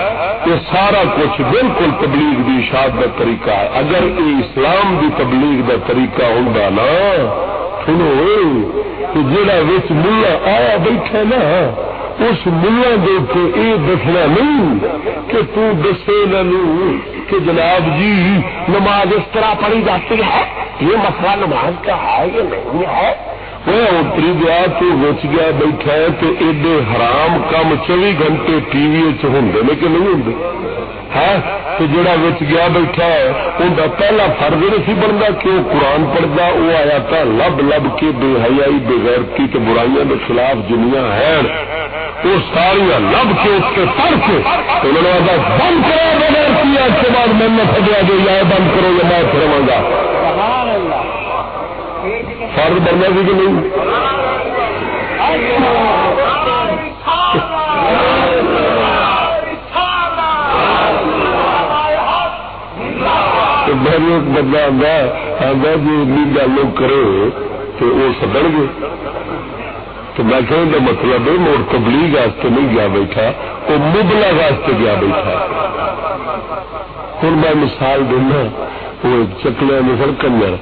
یہ سارا کچھ بالکل تبلیغ دی اشاعت کا طریقہ ہے۔ اگر یہ اسلام دی تبلیغ کا طریقہ ہوں نا سنو جہاں ملا آیا بیٹھا نا اس ملا کے یہ دسنا نہیں کہ تو دسے کہ جناب جی نماز اس طرح پڑھی جاتی ہے یہ مسئلہ نماز کا ہے یہ نہیں ہے وہ اتری گیا تو بچ گیا بیٹھا ہے تو ایڈے حرام کام چوبی گھنٹے ٹی وی ہوں کہ نہیں ہوں تو جڑا بچ گیا بیٹھا ہے ان کا پہلا فرض نہیں سی بنتا کہ وہ قرآن پڑھتا وہ آیا تھا لب لب کے بے حیائی بغیرتی کے برائیاں کے خلاف جنیاں ہیں وہ ساریا لب کے اس کے پڑھ کے انہوں نے بند کرو بغیر کیا اس کے بعد میں نے سجا جو یا بند کرو یا میں پھر گا فرض بننا سی کہ نہیں؟ میرے ایک بندہ آتا آتا جی گل کرے تو وہ سدن گے تو میں کہنے کا مطلب ہے موڑ تبلیغ واسطے نہیں گیا بیٹھا، وہ مبلا واسطے گیا بیٹھا۔ ہوں میں مثال دینا، وہ چکلے میں سر کنجر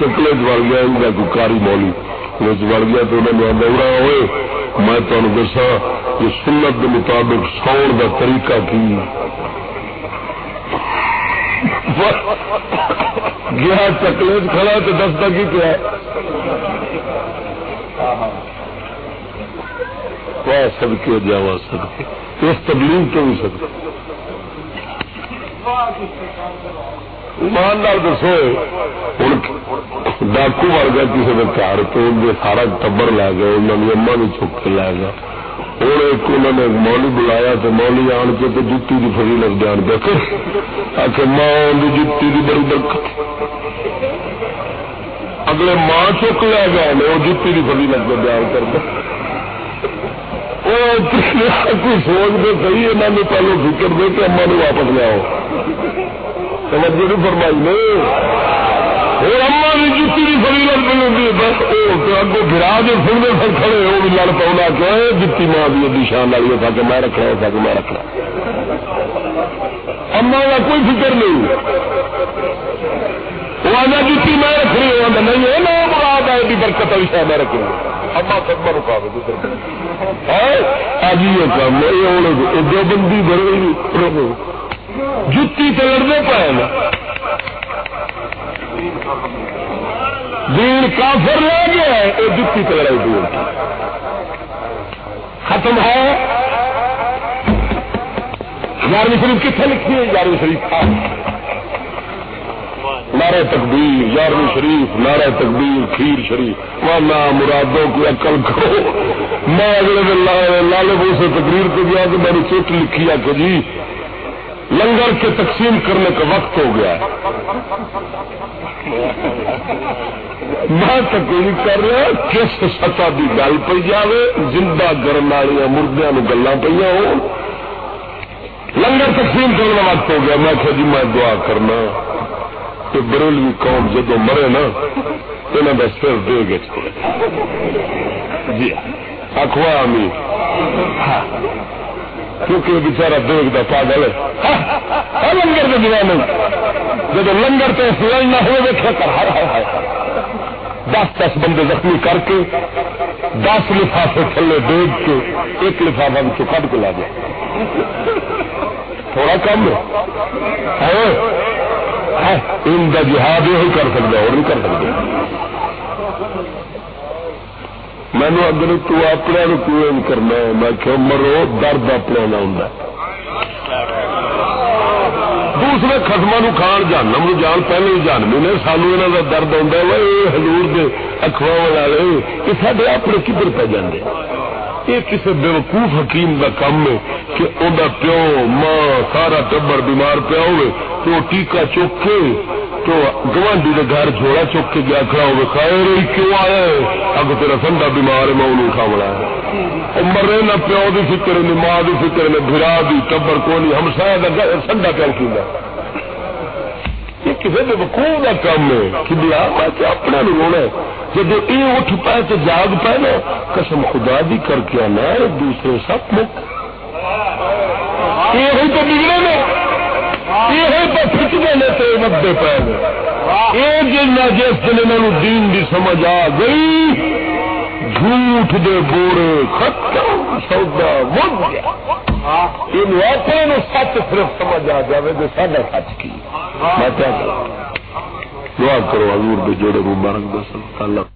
چکلے چڑ گیا ان کا کاری مولی چڑ گیا تو انہوں نے دورا ہوئے میں تمہیں دسا کہ سنت کے مطابق ساؤن کا طریقہ کی۔ گیا چکلے کھڑا تو دستا کی پیا۔ سب کے جا سکتے اس تبلیغ تو بھی سکتے ایمان دسو ہوں ڈاکو مر گیا کسی نے گھر تو سارا ٹبر لے گیا انہوں نے اما بھی چک کے لے گیا ہوں ایک انہوں نے مولی بلایا تو مولی آن کے تو جتی کی فری لگ جان دیکھ آ کے ماں جتی کی بڑی برکت۔ اگلے ماں چک لے گئے وہ جتی کی فری لگ بیان کر کوئی سوچ دے، صحیح انہوں نے پہلو فکر دے کہ اما نے واپس لیاؤ توجہ نہیں فرمائی نہیں اور اما جتی بھی بس وہ اگو گرا سنتے سر کھڑے وہ بھی لڑ کہ جتی ماں بھی ادی شان والی کہ میں رکھنا کہ میں رکھنا اما کا کوئی فکر نہیں۔ وہ آنا جتی میں ہوں نہیں ہے نا مراد ہے برکت والی شاید میں رکھوں اما سب بندی جتی تو لڑنے پائے دین کافر لے گیا ہے یہ جتی تو لڑائی دور ختم ہے یارویں شریف کتنے لکھی ہے یارویں شریف نارا تقبیر یارویں شریف نارا تقبیر کھیر شریف نہ مرادوں کی عقل کرو میں اگلے دن لالے بو سے تقریر کو گیا کہ میں نے چٹ لکھی آ کہ جی لنگر کے تقسیم کرنے کا وقت ہو گیا۔ میں تقریر کر رہا کس سطح کی گل پی جائے زندہ گرم والی مردیا گلا پہ ہو لنگر تقسیم کرنے کا وقت ہو گیا، میں کہ جی میں دعا کرنا کہ بریلوی قوم جدو مرے نا یہاں کا سر دے گے۔ جی اخوا امیر کیونکہ بچارا دیکھتا پاگل ہے۔ ہاں، ہاں، لنگر کے دیوانے۔ جب لنگر تو لڑ نہ ہو کر ہر ہے دس دس بندے زخمی کر کے، دس لفافے تھلے دیکھ کے، ایک لفافہ بھی کٹ کے لا جائے تھوڑا کم ہے۔ ان کا جہاد یہ کر سکتا اور نہیں کر سکتا۔ مینو اگر تو اپنے کیوں کرنا میں کہ مرو، درد اپنا ہوں دوسرے خسم کھان جانا مجھے جان، پہلے ہی جانتے نے سانو یہاں کا درد آتا ہے۔ یہ ہزور کے اخوا والے یہ سارے اپنے کدھر پہ جانے یہ کسی بے وقوف حکیم کا کام ہے کہ انہیں پیو ماں سارا ٹبر بیمار پیا ہوئے، تو ٹیکا چوک کے، تو گوانڈی کے گھر جھوڑا چک کے گیا کھڑا ہوئے خیر کیوں آیا ہے؟ اگ تیرا سنڈا بیمار ہے، میں انہوں کھاونا ہے۔ مرے نہ پیو دی فکر، نہ ماں دی فکر، نہ بھرا دی، ٹبر کو نہیں ہم سایہ سنڈا کیا کی کسی کے وقوع کا کام ہے کہ بلا میں کیا اپنے نہیں رونا جب یہ اٹھ پائے تو جاگ پائے نا قسم خدا دی کر کے آنا دوسرے سب مک یہ تو بگڑے میں مدے پہ جس دن انہوں دین دی سمجھ آ گئی جھوٹ دے بوڑے ختم سودا اپنے سچ صرف سمجھ آ جائے تو سارا سچ کی۔ میں کیا دعا کرو حضور دے جوڑے مبارک دس اللہ